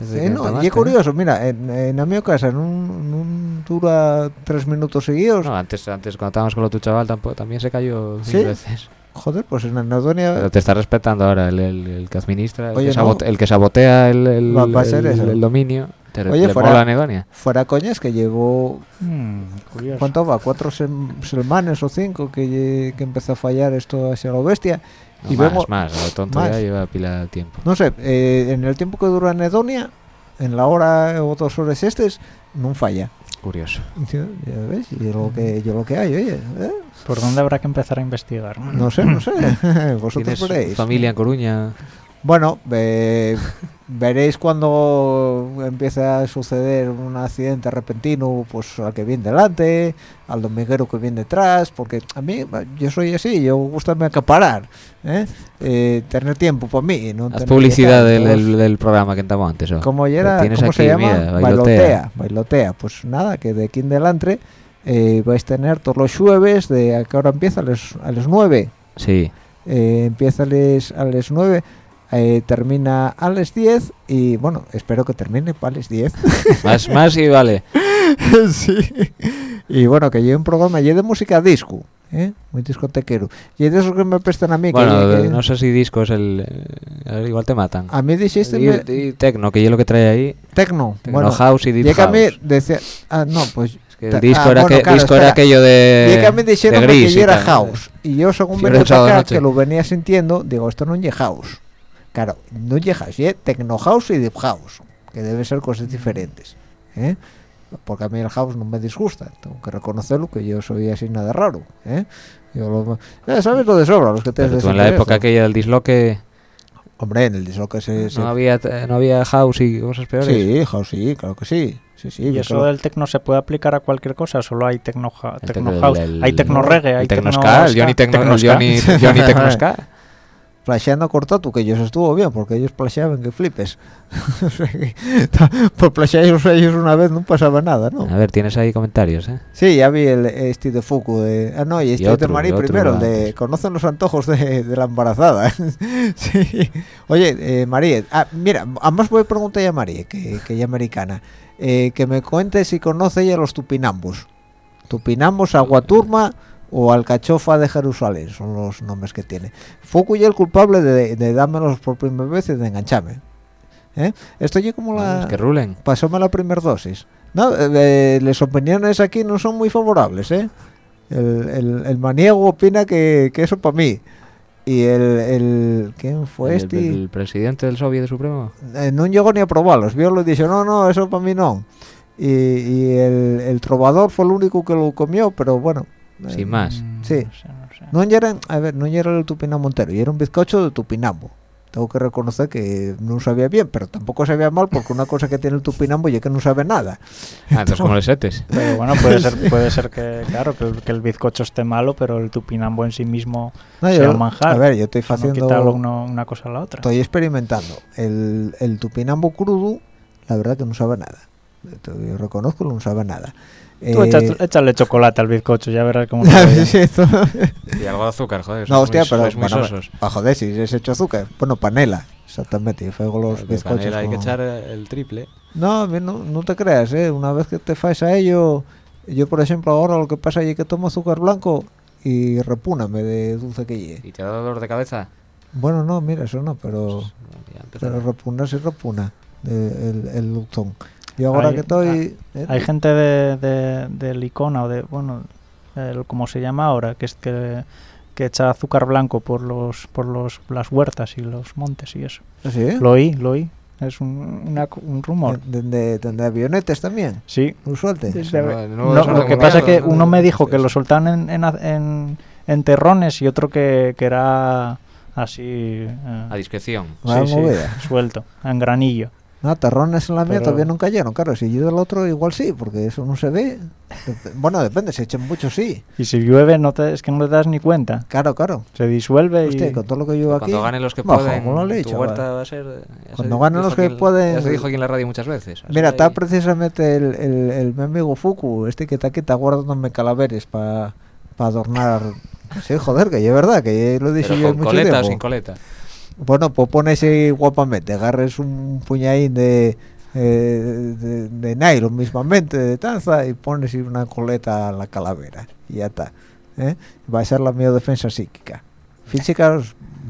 no, y es curioso, mira, en, en mi casa en un, en un dura tres minutos seguidos, No, antes, antes cuando estábamos con lo tu chaval tampoco, también se cayó ¿Sí? mil veces. Joder, pues en Anedonia... Pero te está respetando ahora el, el- el que administra, el, Oye, que, no. sabote- el que sabotea el, el, Va- va a ser el- eso. el dominio. Te Oye, fuera- anedonia. Fuera coñas que llevo Mm, curioso. ¿Cuánto va? ¿Cuatro sem- semanas o cinco que, que empezó a fallar esto hacia lo bestia? No, y más, vengo- más, lo tonto más. ya lleva pila de tiempo. No sé, eh, en el tiempo que dura Anedonia, en la hora o dos horas estes, no falla. Curioso. Ya, ya ves, y yo lo que, yo lo que hay, oye, ¿eh? ¿Por dónde habrá que empezar a investigar? no sé, no sé, vosotros ¿Tienes veréis. familia en Coruña? Bueno, eh, veréis cuando empieza a suceder un accidente repentino, pues al que viene delante, al dominguero que viene detrás, porque a mí, yo soy así, yo gusta me acaparar, ¿eh? Eh, tener tiempo para mí. No Haz publicidad del, estar, del, del programa que entramos antes. ¿o? ¿Cómo ya Lo era? ¿Cómo se aquí, llama? mira, bailotea. bailotea. bailotea. Pues nada, que de aquí en adelante eh, vais a tener todos los jueves, de a qué hora empieza, a las, a las 9. Sí. Eh, empieza a las 9, eh, termina a las 10 y bueno, espero que termine para las 10. Más, más y vale. sí. Y bueno, que lleve un programa lleve de música disco, ¿eh? Muy discotequero. Y de esos que me prestan a mí. que- Bueno, que- no sé si disco es el... eh, a ver, igual te matan. A mí dijiste Y, y tecno, que yo lo que trae ahí. tecno. Tecno Bueno, house y deep y que a mí house. decía, ah, no, pues Es que el disco, ah, era, bueno, que, claro, disco era aquello de, que a mí de dijeron que gris y yo era house. Y yo, según sábado para acá, que lo venía sintiendo, digo, esto no es house. Claro, no house, es techno house y deep house, que deben ser cosas diferentes. ¿eh? Porque a mí el house no me disgusta, tengo que reconocerlo, que yo soy así nada raro. ¿eh? Yo lo, eh, ¿Sabes lo de sobra? Los que te Pero tú en la época aquella del disloque Hombre, en el disloque se... se- no había, eh, no había house y cosas peores. Sí, house sí, claro que sí. Sí, sí, ¿Y eso creo- del tecno se puede aplicar a cualquier cosa? ¿O ¿Solo hay tecno, El tecno tecno- house? el- hay tecno reggae, hay el tecno tecno ska, el ska, Johnny Tecno, tecno el ska. Johnny, Johnny Tecno ska. Flasheando cortado, que ellos estuvo bien, porque ellos flasheaban que flipes. Por flashear ellos una vez no pasaba nada, ¿no? A ver, tienes ahí comentarios, ¿eh? Sí, ya vi el este de Fuku de... Ah, no, y este otro, de Marí y primero, el de... Conocen los antojos de, de la embarazada. sí. Oye, eh, María, ah, mira, además voy a preguntar ya a María, que, que ella americana, eh, que me cuente si conoce ella los tupinambos. Tupinambos, aguaturma o alcachofa de Jerusalén, son los nombres que tiene. Fuku ya el culpable de, de dármelos por primera vez y de engancharme. ¿Eh? Esto ya como la... Vamos, que rulen. pasóme la primera dosis. No, eh, las opiniones aquí no son muy favorables, ¿eh? El, el, el maniego opina que, que eso para mí. Y el, el... ¿Quién fue este? el presidente del Soviet Supremo. Eh, no llegó ni a probarlos. Vio lo y dijo, no, no, eso para mí no. Y, y el, el trovador fue el único que lo comió, pero bueno. Sin más. Mm, Sí. No sé, no sé. No era, a ver, no era el Tupinambo entero, y era un bizcocho de Tupinambo. Tengo que reconocer que no sabía bien, pero tampoco sabía mal, porque una cosa que tiene el Tupinambo es que no sabe nada. Ah, entonces como les setes. Pero bueno, puede ser, puede ser que, claro, que el, que el bizcocho esté malo, pero el tupinambo en sí mismo No, sea yo- un manjar. A ver, yo estoy haciendo... uno- una cosa a la otra. Estoy experimentando. El, el tupinambo crudo, la verdad que no sabe nada. Yo reconozco que no sabe nada. Tú Eh, échale, chocolate al bizcocho, ya verás cómo Y algo de azúcar, joder. no, hostia, muy- pero bueno, joder, si es hecho azúcar. Bueno, panela, exactamente. Yo fuego los Porque bizcochos. panela hay que echar el triple. No, no, no te creas, ¿eh? Una vez que te fais a ello, yo por ejemplo ahora lo que pasa es que tomo azúcar blanco y repúname de dulce que lleve. ¿Y te da dolor de cabeza? Bueno, no, mira, eso no, pero... Empezará. Pero repugna sí repugna eh, el, el Lupton. Yo ahora Hay- que estoy... eh, Hay gente de, de, del Icona o de, bueno, el, como se llama ahora, que es que, que echa azúcar blanco por los por los las huertas y los montes y eso. ¿Sí? Lo oí, lo oí. Es un, una- un rumor. De, de, de avionetes también. Sí. Un suelte. Desde- no- no no, es lo que pasa es que uno me dijo que lo soltaban en, en, en, en terrones y otro que, que era así eh, A discreción. Sí, suelto, en granillo. No, terrones en la mía Pero- todavía no cayeron. Claro, si yo del otro igual sí, porque eso no se ve. Bueno, depende, si echan mucho sí. Y si llueve no te, es que no le das ni cuenta. Claro, claro. Se disuelve Hostia, y... con todo lo que yo aquí... Cuando ganen los que Bajo, pueden, como lo he tu huerta vale. va a ser... se Cuando ganen dijo los que pueden- Ya se dijo aquí en la radio muchas veces. Mira, está ahí- precisamente el, el, el mi amigo Fuku, este que está aquí, está guardándome calaveres para adornar... Sí, joder, que es verdad, que lo he dicho Pero yo con mucho coleta tiempo. sin coleta. Bueno, pues pones guapamente, agarres un puñadín de, eh, de, de nylon mismamente, de tanza, y pones una coleta a la calavera. Y ya está. ¿eh? Va a ser la mi defensa psíquica. Física,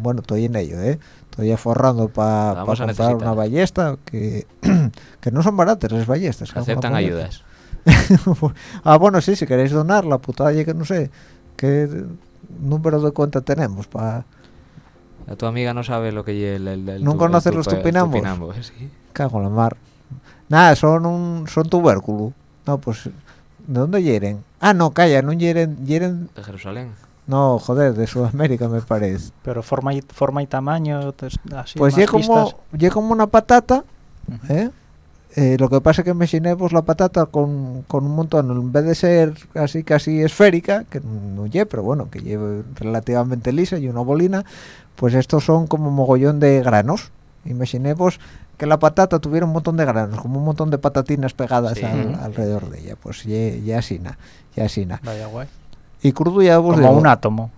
bueno, estoy en ello, ¿eh? Estoy aforrando para Vamos a comprar una ballesta que, que no son baratas las ballestas. Aceptan ayudas. ah, bueno, sí, si queréis donar, la putada ya que no sé qué número de cuenta tenemos para... A tu amiga no sabe lo que es el... el, el ¿No tu- conoces los tupinambos? tupinambo, eh, sí. Cago en la mar. Nada, son un son tubérculo. No, pues ¿de dónde hieren? Ah, no, calla, no hieren, hieren De Jerusalén. no, joder, de Sudamérica me parece. Pero forma y, forma y tamaño, así pues ya como como una patata. ¿eh? Eh, lo que pasa es que me llené pues la patata con, con un montón, en vez de ser así casi esférica, que no lleve, pero bueno, que lleve relativamente lisa y una bolina, pues estos son como mogollón de granos. Imaginé pues que la patata tuviera un montón de granos, como un montón de patatinas pegadas Sí. al- alrededor de ella, pues ya, ya asina, ya asina. Vaya guay. Y crudo ya vos Como digo, un átomo.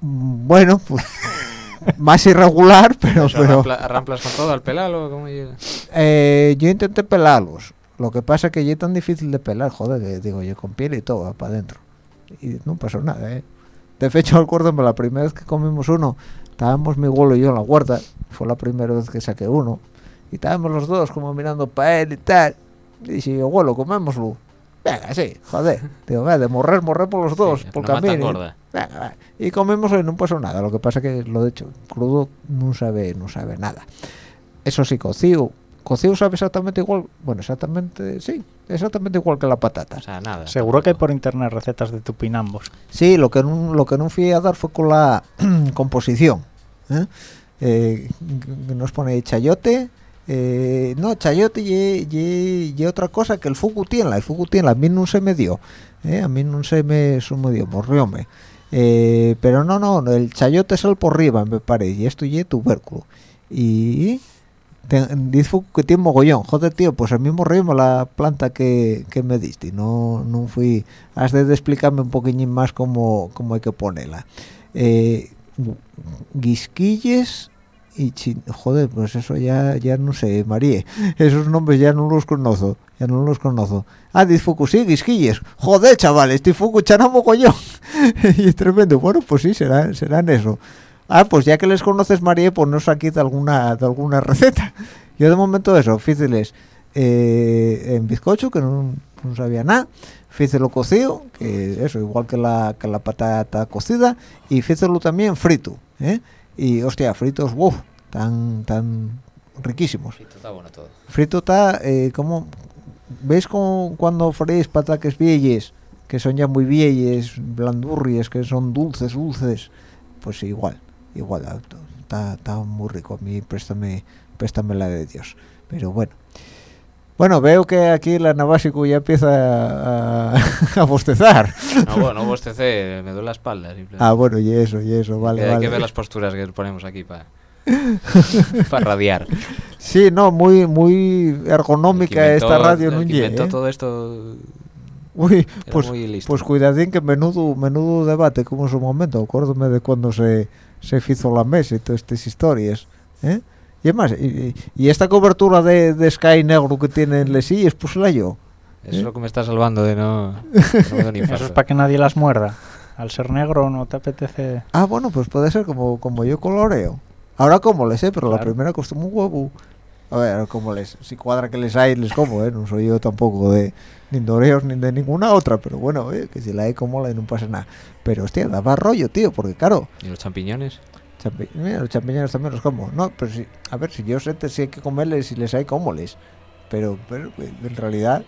mm, bueno, pues más irregular, pero... Eso, pero con todo al pelalo? Eh, yo intenté pelarlos. Lo que pasa que ya es tan difícil de pelar, joder, que digo yo con piel y todo para adentro. Y no pasó nada, ¿eh? De hecho, acuérdame, la primera vez que comimos uno, estábamos mi abuelo y yo en la huerta, fue la primera vez que saqué uno, y estábamos los dos como mirando para él y tal. Y dije, abuelo, comémoslo. Venga, sí, joder. Digo, "Va, de morrer, morrer por los dos, Sí, por no camino. Venga, va. Y comimos y no pasó nada. Lo que pasa que lo de hecho, crudo no sabe, no sabe nada. Eso sí, cocido. Cocido sabe exactamente igual. Bueno, exactamente, sí, exactamente igual que la patata. O sea, nada. Seguro que hay tampoco. por internet recetas de tupinambos. Sí, lo que no, lo que no fui a dar fue con la composición. ¿Eh? Eh, nos pone chayote. eh, no, chayote y, y- y otra cosa que el fugu tiene. El fugu tiene, a mí no se me dio. A mí no se me, se me dio, morrióme. Pero no, no, el chayote sale por arriba, me parece, y esto ya tubérculo. Y dice que tiene mogollón. Joder, tío, pues el mismo ritmo la planta que, que me diste. No, no fui... Has de explicarme un poquillín más cómo, cómo hay que ponerla. Guisquilles y chin... Joder, pues eso ya, ya no sé, María. Esos nombres ya no los conozco. Ya no los conozco. Ah, Fuku, sí, guisquilles. Joder, chavales, estoy Fuku chana mogollón. y es tremendo. Bueno, pues sí, serán, serán eso. Ah, pues ya que les conoces, María, pues nos aquí de alguna, de alguna receta. Yo de momento eso, fíceles eh, en bizcocho, que no, no sabía nada. Fícelo cocido, que eso, igual que la, que la patata cocida. Y fícelo también frito. ¿eh? Y, hostia, fritos, uff, tan, tan riquísimos. Está bueno todo. Frito está, eh, como, ¿veis como cuando freís pataques vielles, que son ya muy vielles, blandurries, que son dulces, dulces? Pues igual, igual, está, está muy rico. A mí préstame, préstame la de Dios. Pero bueno. Bueno, veo que aquí la Navasico ya empieza a, a bostezar. No, bueno, vos TC, me duele la espalda. Ah, bueno, y eso, y eso, vale, hay vale. que ver las posturas que ponemos aquí para para radiar. Sí, no, muy muy ergonómica que esta inventó- radio, no ye, inventó ¿eh? todo esto Uy, pues, muy listo. pues cuidadín que menudo menudo debate como en su momento. Acuérdame de cuando se, se hizo la mesa y todas estas historias. ¿eh? Y además, y, y- esta cobertura de, de Sky negro que tienen les sillas, pues la yo. Eso es lo que me está salvando de no, no Eso es para que nadie las muerda. Al ser negro no te apetece... Ah, bueno, pues puede ser como, como yo coloreo. Ahora como les sé, pero la Claro. primera costó un huevo. A ver, como les, si cuadra que les hay, les como, ¿eh? No soy yo tampoco de ni de Oreos ni de ninguna otra, pero bueno, eh, que si la hay como la y no pasa nada. Pero hostia, daba rollo, tío, porque claro, ¿Y los champiñones? Champi- mira, los champiñones también los como. No, pero si, a ver, si yo sé que si hay que comerles, si les hay, cómoles. Pero, pero en realidad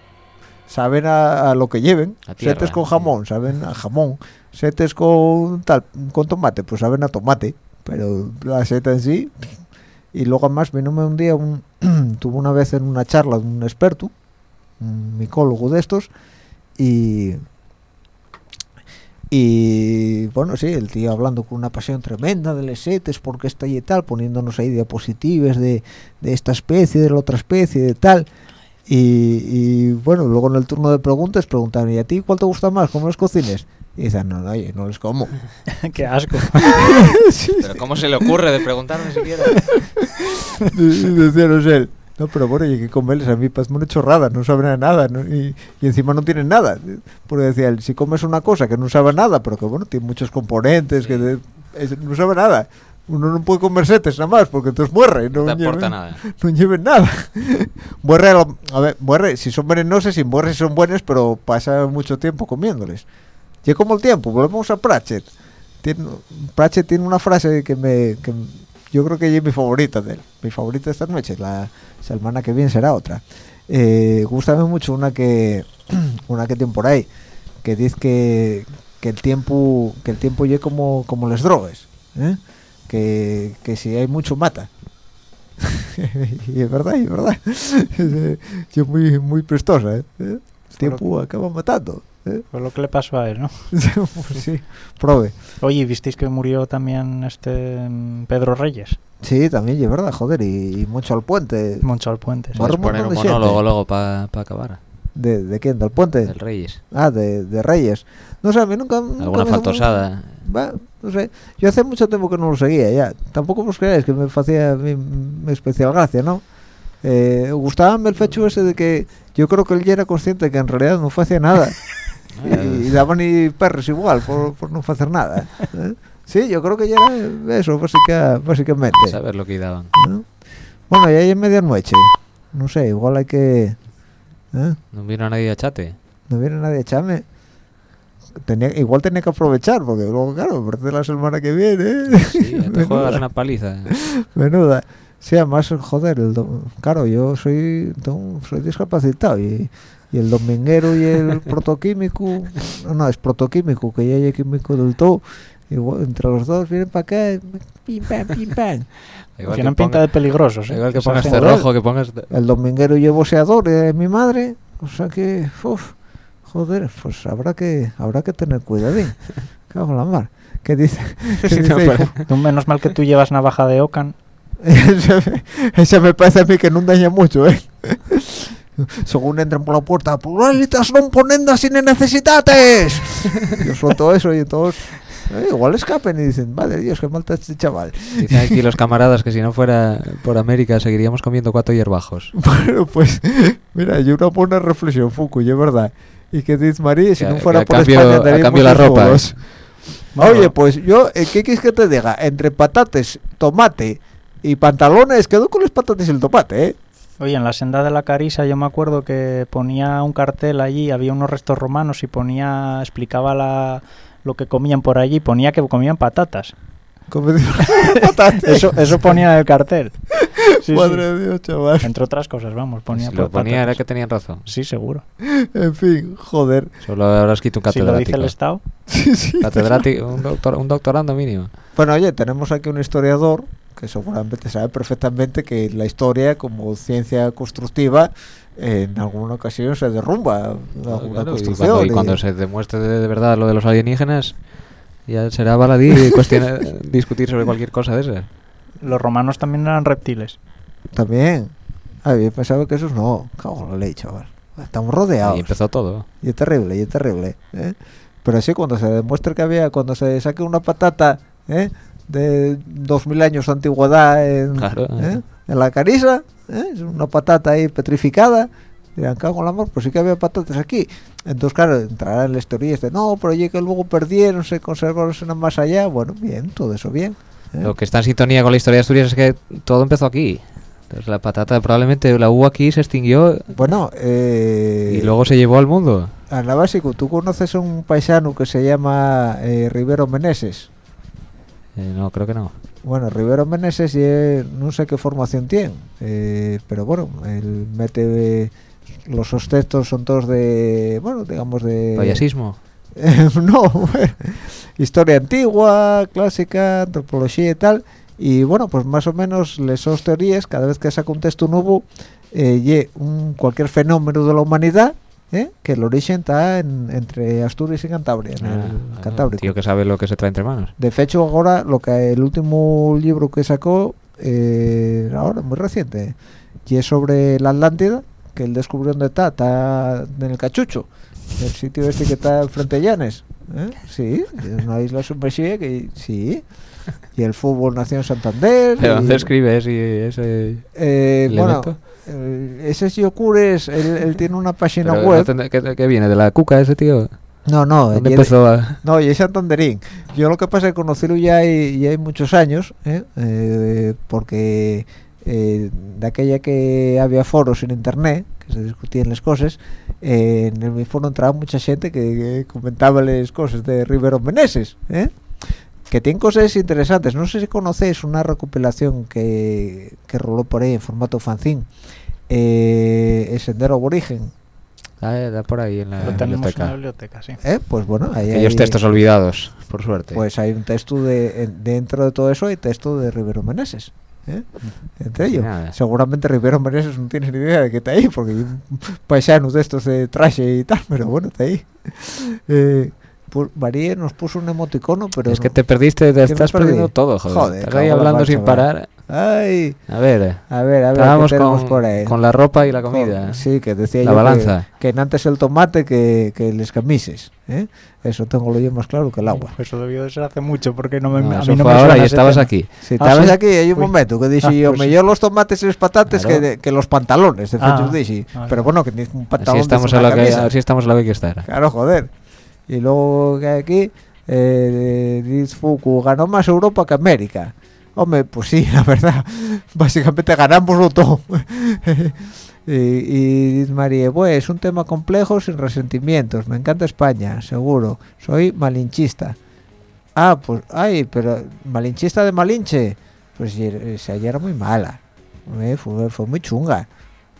saben a, a lo que lleven. A tierra, Setes con jamón, saben a jamón. Setes con tal, con tomate, pues saben a tomate. Pero la seta en sí. Y luego además vino un día, un, tuve una vez en una charla de un experto, un micólogo de estos, y y bueno, sí, el tío hablando con una pasión tremenda de las setes, porque está y tal, poniéndonos ahí diapositivas de, de esta especie, de la otra especie, de tal. Y, y, bueno, luego en el turno de preguntas preguntaron, ¿y a ti cuál te gusta más? ¿Cómo los cocines? Y dicen, no, no, no les como. ¡Qué asco! ¿Pero cómo se le ocurre de preguntarme siquiera? y decían él, no, pero bueno, hay que comerles a mí, pues una chorrada, no saben a nada, ¿no? y, y encima no tienen nada. Porque decía él, si comes una cosa que no sabe nada, pero que bueno, tiene muchos componentes, que de- es- no sabe nada. Uno no puede comer setes nada más, porque entonces muere. No No, te lleven- nada. no lleven nada. Muerre, a, lo- a ver, muerre, si son venenosas, si muerre si son buenas, pero pasa mucho tiempo comiéndoles. Y como el tiempo, volvemos a Pratchett. Tiene, Pratchett tiene una frase que me que yo creo que es mi favorita de él. Mi favorita esta noche, la semana que viene será otra. Eh, gustame mucho una que una que tiene por ahí, que dice que, que el tiempo que el tiempo es como como las drogas, ¿eh? que, que si hay mucho mata. y es verdad, y es verdad. Yo muy muy prestosa, ¿eh? El tiempo acaba matando. ¿Eh? Fue lo que le pasó a él, ¿no? Pues sí, prove. Oye, ¿visteis que murió también este mm, Pedro Reyes? Sí, también, y es verdad, joder, y, y mucho al puente. Moncho al puente. sí. Poner un montón de monólogo luego para acabar. ¿De, de quién? ¿Del puente? Del Reyes. Ah, de, de Reyes. No sé, a mí nunca... nunca Alguna faltosada. Va, no sé. Yo hace mucho tiempo que no lo seguía ya. Tampoco vos creáis que me hacía mi, mi especial gracia, ¿no? Eh, gustábame el fecho ese de que yo creo que él ya era consciente que en realidad no hacía nada. y, y daban ni perros igual por, por no hacer nada. ¿eh? Sí, yo creo que ya era eso, básica, básicamente. Saber lo que daban. ¿no? Bueno, ya es medianoche. No sé, igual hay que... ¿eh? No vino nadie a chate. No viene nadie a echarme. Tenía, igual tenía que aprovechar, porque luego, claro, parece la semana que viene. ¿eh? Sí, te juegas una paliza. Menuda. Sí, además, joder, el do- claro, yo soy tengo- soy discapacitado y, y el dominguero y el protoquímico, no, no, es protoquímico, que ya es químico del todo, igual, entre los dos vienen para acá, pim pam, pim pam. Igual Tienen que pinta de peligrosos, ¿eh? Igual que Esa pongas gente. cerrojo, que pongas... El dominguero llevo seador de mi madre, o sea que, uf, joder, pues habrá que habrá que tener cuidadín. cago en la mar. ¿Qué dice? ¿Qué Sí, dice, no, Tú, menos mal que tú llevas navaja de Ocan. Ese me parece a mí que no daña mucho, ¿eh? Según entran por la puerta, pluralitas non ponendas sin necesitates. Yo suelto eso y todos eh, igual escapen y dicen, madre Dios, qué malta este chaval. Dicen aquí los camaradas que si no fuera por América seguiríamos comiendo cuatro hierbajos. Bueno, pues, mira, yo una buena reflexión, Fuku, y es verdad. Y que dice María, si Que- no fuera por cambio- España, a cambio la ropa. Bueno. Oye, pues yo, eh, ¿qué quieres que te diga? Entre patates, tomate y pantalones, quedo con los patates y el tomate, ¿eh? Oye, en la senda de la Carisa yo me acuerdo que ponía un cartel allí, había unos restos romanos y ponía, explicaba la, lo que comían por allí, ponía que comían patatas. Patates. Eso, eso ponía en el cartel. Sí, sí. Madre de Dios, chaval. Entre otras cosas, vamos, ponía Si lo ponía era patatas. que tenían razón. Sí, seguro. En fin, joder. Solo habrás escrito un Si lo dice catedrático. el Estado. Sí, sí. Catedrático, un, doctor, un doctorando mínimo. Bueno, oye, tenemos aquí un historiador que seguramente sabe perfectamente que la historia como ciencia constructiva en alguna ocasión se derrumba alguna Claro, y construcción. cuando, y y- cuando se demuestre de, de verdad lo de los alienígenas, ya será baladí cuestión discutir sobre cualquier cosa de esas. Los romanos también eran reptiles. También. Ah, yo pensaba que esos no. Cago en la ley, chaval. Estamos rodeados. Ahí empezó todo. Y es terrible, y es terrible. ¿eh? Pero sí, cuando se demuestre que había, cuando se saque una patata ¿eh? De 2000 años de antigüedad en, Claro. ¿eh? en la carisa, ¿eh? una patata ahí petrificada, dirán, cago en la mar, pues sí que había patatas aquí. Entonces, claro, entrarán las teorías de, no, pero oye, que luego perdieron, se conservaron en más allá. Bueno, bien, todo eso bien. ¿eh? Lo que está en sintonía con la historia de Asturias es que todo empezó aquí. Entonces la patata probablemente la hubo aquí, se extinguió Bueno, eh, y luego se llevó al mundo. Ana Básico, ¿tú conoces a un paisano que se llama eh, Rivero Meneses? Eh, no, creo que no. Bueno, Rivero Meneses ye- no sé qué formación tiene, eh, pero bueno, él mete los sostextos son todos de, bueno, digamos de Payasismo. no, historia antigua, clásica, antropología y tal, y bueno, pues más o menos les teorías cada vez que saca un texto nuevo, eh, ye un cualquier fenómeno de la humanidad, eh, que el origen está en- entre Asturias y Cantabria, en Ah, el ah, Cantábrico. Tío que sabe lo que se trae entre manos. De hecho, ahora lo que el último libro que sacó, eh, ahora muy reciente, y es sobre la Atlántida, que él descubrió dónde está, está en el Cachucho, el sitio este que está frente a Llanes. ¿eh? Sí, es una isla sumergida que sí. Y el fútbol nació en Santander. ¿Pero y- dónde escribe ese, ese eh, bueno, elemento? eh, ese sí ocurre, es- él, él tiene una página Pero web. no tendrá- ¿qué, qué viene? ¿De la cuca ese tío? No, no, ¿Dónde y- empezó a...? No, y es Santanderín. Yo lo que pasa es que conocerlo ya hay, ya hay muchos años, ¿eh? Eh, porque eh, de aquella que había foros en internet, que se discutían las cosas, eh, en el mi foro entraba mucha gente que, que comentaba las cosas de Rivero Meneses, ¿eh? Que tienen cosas interesantes. No sé si conocéis una recopilación que, que roló por ahí en formato fanzine, eh, El Sendero Aborigen. Ah, da por ahí en la Lo tenemos en biblioteca. la biblioteca, sí. ¿eh? Pues bueno, ahí Aquellos hay- textos olvidados, por suerte. Pues hay un texto de en- dentro de todo eso hay texto de Rivero Meneses. ¿eh? Entre ellos. nada. Seguramente Rivero Meneses no tiene ni idea de que está ahí, porque hay un paisano de estos de traje y tal, pero bueno, está ahí. Eh, pues María nos puso un emoticono, pero es que no- te perdiste, te ¿Qué me estás perdiendo todo, joder. Joder, Estás ahí la hablando mar, sin parar. Ay, A ver, a ver, a ver, estábamos ¿qué tenemos con, por ahí? con la ropa y la Con- comida. Sí, que decía La yo que- balanza. Que, en antes el tomate que, que les camises. ¿eh? Eso tengo lo yo más claro que el agua. Pues Eso debió de ser hace mucho, porque no me, No, a mí no me ahora y estabas tema. aquí. Si Ah, estabas ¿sí? aquí, hay un Uy. momento que dije Ah, yo, pues me sí. los tomates y los patates Claro. que, de- que los pantalones, de Ah, hecho dije. vale. Pero bueno, que ni un pantalón Así estamos, a lo que, así estamos a lo que hay que estar. Claro, joder. Y luego que hay aquí, eh, Fuku, ganó más Europa que América. Hombre, pues sí, la verdad. Básicamente ganamos todo. y, y María, pues es un tema complejo sin resentimientos. Me encanta España, seguro. Soy malinchista. Ah, pues, ay, pero malinchista de Malinche. Pues esa ya era muy mala. Eh, Fue, fue muy chunga.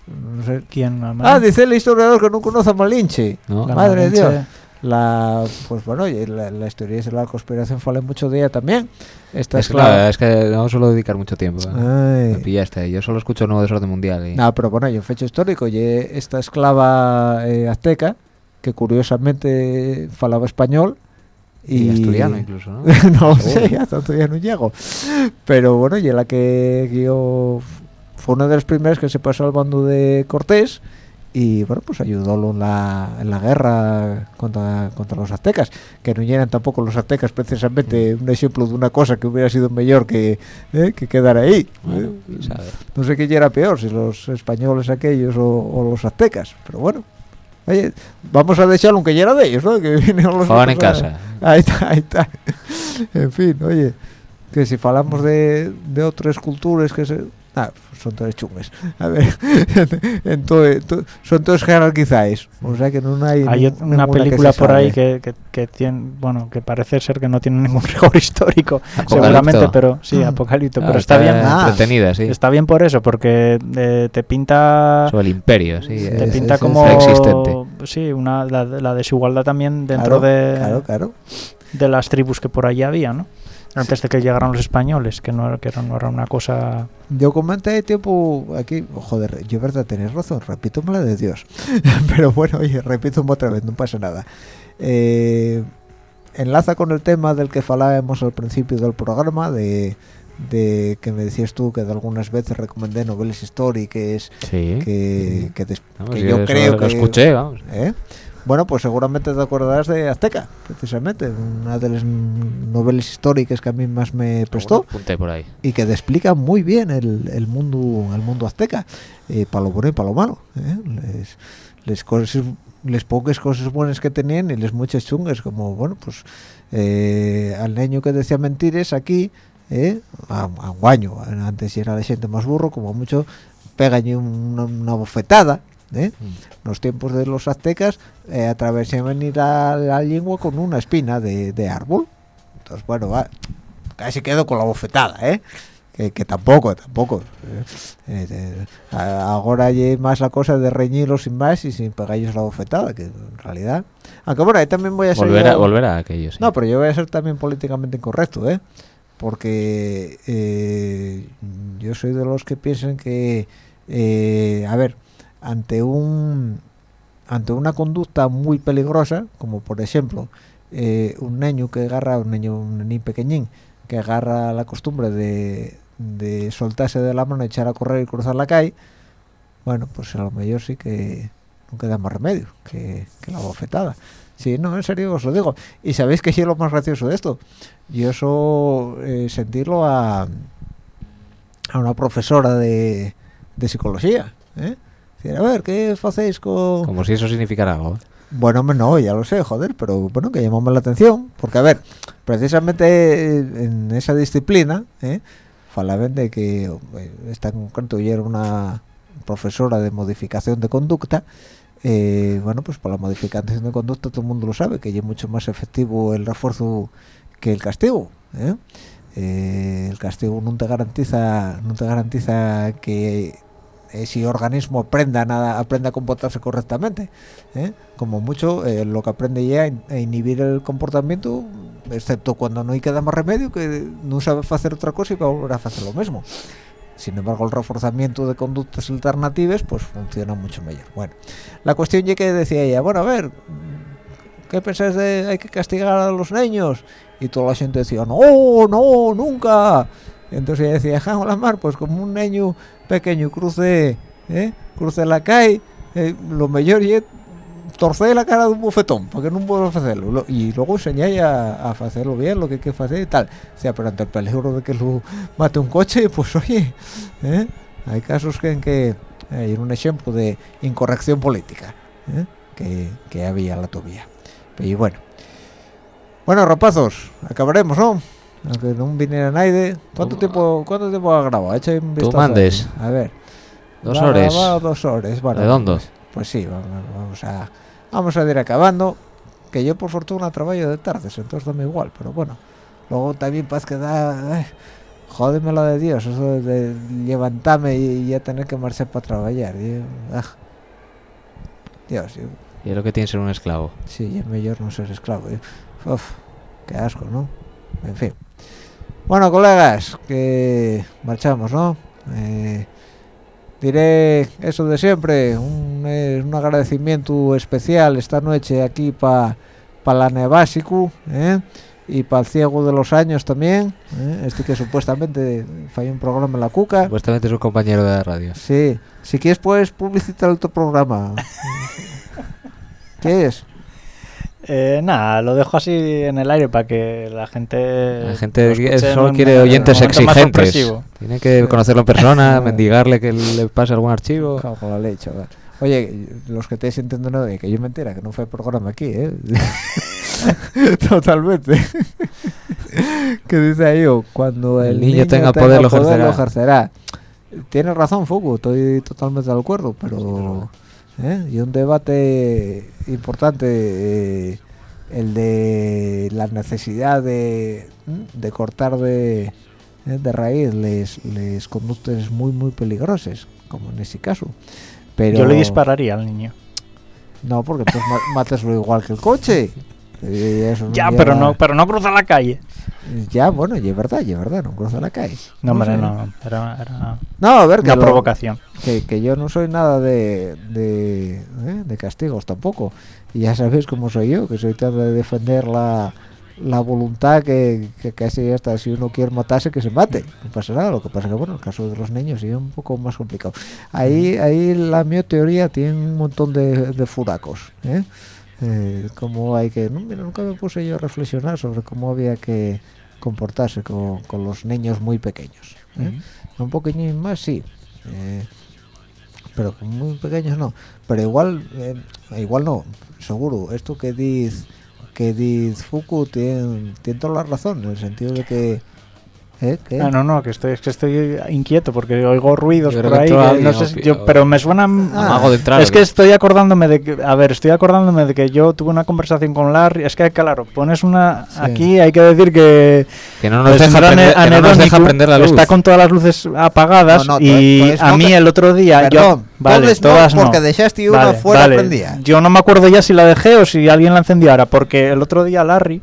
No sé. ¿Quién? ¿La Ah, dice el historiador que no conoce a Malinche. ¿no? La madre de. Dios. La, pues bueno, y la, la historia de la conspiración fue mucho de ella también. Esta Es que, esclava- no, es que no suelo dedicar mucho tiempo. ¿eh? Me pillaste. Yo solo escucho Nuevo Desorden Mundial. Y... No, pero bueno, hay un fecho histórico. Y esta esclava eh, azteca, que curiosamente falaba español, Y, asturiano incluso, ¿no? no sé, ya tanto ya no llego. Pero bueno, y la que guió fue una de las primeras que se pasó al bando de Cortés y bueno, pues ayudó en la, en la guerra contra, contra los aztecas, que no eran tampoco los aztecas precisamente un ejemplo de una cosa que hubiera sido mejor que, eh, que quedar ahí. Bueno, eh. sabe. No sé qué era peor, si los españoles aquellos o, o los aztecas, pero bueno. Oye, vamos a dejarlo aunque ya era de ellos, ¿no? Que vinieron los en casa. Ahí está, ahí está. En fin, oye, que si hablamos de, de otras culturas que se... Ah, son todas chungues. A ver, en todo, to- son todos jerarquizáis. O sea que no hay... Hay una película por ahí que, que, que tiene, bueno, que parece ser que no tiene ningún rigor histórico, Apocalipto. seguramente, pero sí, Apocalipto, Ah, pero está bien, Ah. entretenida, sí. está bien por eso, porque eh, te pinta, Sobre el imperio, sí. Te sí, pinta sí, como, sí. Existente. sí, una la, la desigualdad también Claro, dentro de, Claro, claro. de las tribus que por allí había, ¿no? Antes de que llegaran los españoles, que no, era- que no era una cosa Yo comenté tiempo aquí, joder, yo verdad tenés razón, repito la de Dios. Pero bueno, oye, repito otra vez, no pasa nada. Eh, enlaza con el tema del que falábamos al principio del programa, de, de que me decías tú que de algunas veces recomendé novelas históricas Sí. que, que, des- Vamos, que yo creo lo que... escuché, vamos. ¿Eh? Bueno, pues seguramente te acordarás de Azteca, precisamente, una de las novelas históricas que a mí más me prestó por ahí. y que te explica muy bien el, el mundo el mundo azteca para lo bueno y para lo malo ¿eh? les, les cosas les pocas cosas buenas que tenían y les muchas chungas como bueno pues eh, al niño que decía mentiras aquí ¿eh? a, a un año antes era la gente más burro como mucho pegan una, una bofetada ¿eh? Mm. los tiempos de los aztecas eh, atravesaban ir a la lengua con una espina de, de árbol entonces bueno va, casi quedo con la bofetada eh que, que tampoco tampoco eh, eh, eh, ahora hay más la cosa de reñirlos sin más y sin pegarles la bofetada que en realidad aunque bueno ahí también voy a ser Volver a, volver a aquello, sí. no, pero yo voy a ser también políticamente incorrecto, ¿eh? Porque eh, yo soy de los que piensan que, eh, a ver, ante un ante una conducta muy peligrosa, como por ejemplo eh, un niño que agarra, un niño, un niño pequeñín, que agarra la costumbre de, de soltarse de la mano, echar a correr y cruzar la calle, bueno, pues a lo mejor sí que no queda más remedio que, la bofetada. Sí, no, en serio os lo digo. Y sabéis que es lo más gracioso de esto. Yo eso eh, sentirlo a, a una profesora de, de psicología. ¿eh? A ver, ¿qué hacéis con...? Como si eso significara algo. Bueno, hombre, no, ya lo sé, joder, pero bueno, que llamamos la atención, porque a ver, precisamente eh, en esa disciplina, ¿eh? falaban de que eh, esta en concreto ya era una profesora de modificación de conducta, eh, bueno, pues para la modificación de conducta todo el mundo lo sabe, que es mucho más efectivo el refuerzo que el castigo, ¿eh? Eh, el castigo no te garantiza, no te garantiza que ese organismo aprenda nada, aprenda a comportarse correctamente. ¿eh? Como mucho, eh, lo que aprende ya a inhibir el comportamiento, excepto cuando no hay queda más remedio, que no sabe hacer otra cosa y va a volver a hacer lo mismo. Sin embargo, el reforzamiento de conductas alternativas, pues funciona mucho mejor. Bueno, la cuestión ya que decía ella, bueno, a ver, ¿qué pensáis de hay que castigar a los niños? Y toda la gente decía, no, no, nunca. Entonces ella decía, ja, la mar, pues como un niño pequeño cruce, ¿eh? cruce la calle, eh, lo mejor es torcer la cara de un bofetón, porque no puedo hacerlo. Lo- Y luego enseñáis a, hacerlo bien, lo que hay que hacer y tal. O sea, pero ante el peligro de que lo mate un coche, pues oye, ¿eh? hay casos en que hay un ejemplo de incorrección política ¿eh? que había la tobía. Y bueno. Bueno, rapazos, acabaremos, ¿no? Aunque no viniera nadie. ¿Cuánto Tú- tiempo, cuánto tiempo ha grabado? Echa un vistazo mandes. ahí. A ver. Dos Va- horas. va dos horas. Bueno. Pues, pues sí, vamos, vamos a vamos a ir acabando. Que yo por fortuna trabajo de tardes, entonces dame igual, pero bueno. Luego también paz que da... jódeme la de Dios, eso de levantarme y ya tener que marchar para trabajar. ah. Dios, yo- Y es lo que tiene ser un esclavo. Sí, es mejor no ser esclavo. Uf, qué asco, ¿no? En fin. Bueno, colegas, que marchamos, ¿no? Eh, diré eso de siempre, un, eh, un agradecimiento especial esta noche aquí para para la básico ¿eh? y para el ciego de los años también ¿eh? este que supuestamente falla un programa en la cuca Supuestamente es un compañero de la radio. sí si quieres puedes publicitar otro programa ¿qué es? Eh, nada, lo dejo así en el aire para que la gente. La gente lo solo quiere oyentes exigentes. Tiene que conocerlo en persona, mendigarle que le pase algún archivo. Cago en la leche, chaval. Oye, los que estáis entendiendo que yo mentira, que no fue programa aquí, ¿eh? Totalmente. que dice ahí, cuando el, El niño tenga poder, lo ejercerá. Tienes razón, Fuku, estoy totalmente de acuerdo, pero... ¿eh? Y un debate importante, eh, el de la necesidad de, de cortar de, eh, de raíz les, les conductas muy, muy peligrosas, como en ese caso. Pero, Yo le dispararía al niño. No, porque entonces ma- mateslo igual que el coche. Eso Ya, pero no, pero no cruza la calle. Ya, bueno, y es verdad, y es verdad, no cruza la calle. No, hombre, no. Era, era No, a ver, que, una lo- provocación. que, que yo no soy nada de, de, ¿eh? de castigos tampoco. Y ya sabéis cómo soy yo, que soy tan de defender la, la voluntad que, que casi hasta si uno quiere matarse, que se mate. No pasa nada, lo que pasa que, bueno, el caso de los niños es un poco más complicado. Ahí, ahí la mi teoría tiene un montón de, de furacos. ¿eh? Eh, cómo hay que... No, mira, nunca me puse yo a reflexionar sobre cómo había que comportarse con, con los niños muy pequeños. ¿eh? Un poquillo más, sí. Eh, pero con muy pequeños no. Pero igual, eh, igual no, seguro. Esto que dice que dice Fuku tiene, tiene toda la razón, en el sentido de que... ¿eh? ¿Qué? Ah, no, no, que estoy, es que estoy inquieto porque oigo ruidos Yo por ahí. que no sé si- yo- pero me suenan. Ah, Amago de entrar. es ¿o que estoy acordándome de que, a ver, estoy acordándome de que yo tuve una conversación con Larry. Es que, claro, pones una. Sí. Aquí hay que decir que. Que no nos deja, prender, ane- que no nos deja anedónico prender la luz. Está con todas las luces apagadas No, no, y a mí el otro día. yo, Perdón, vale, todas no, todas no. porque dejaste una Vale, fuera vale. prendida. Yo no me acuerdo ya si la dejé o si alguien la encendió ahora, porque el otro día Larry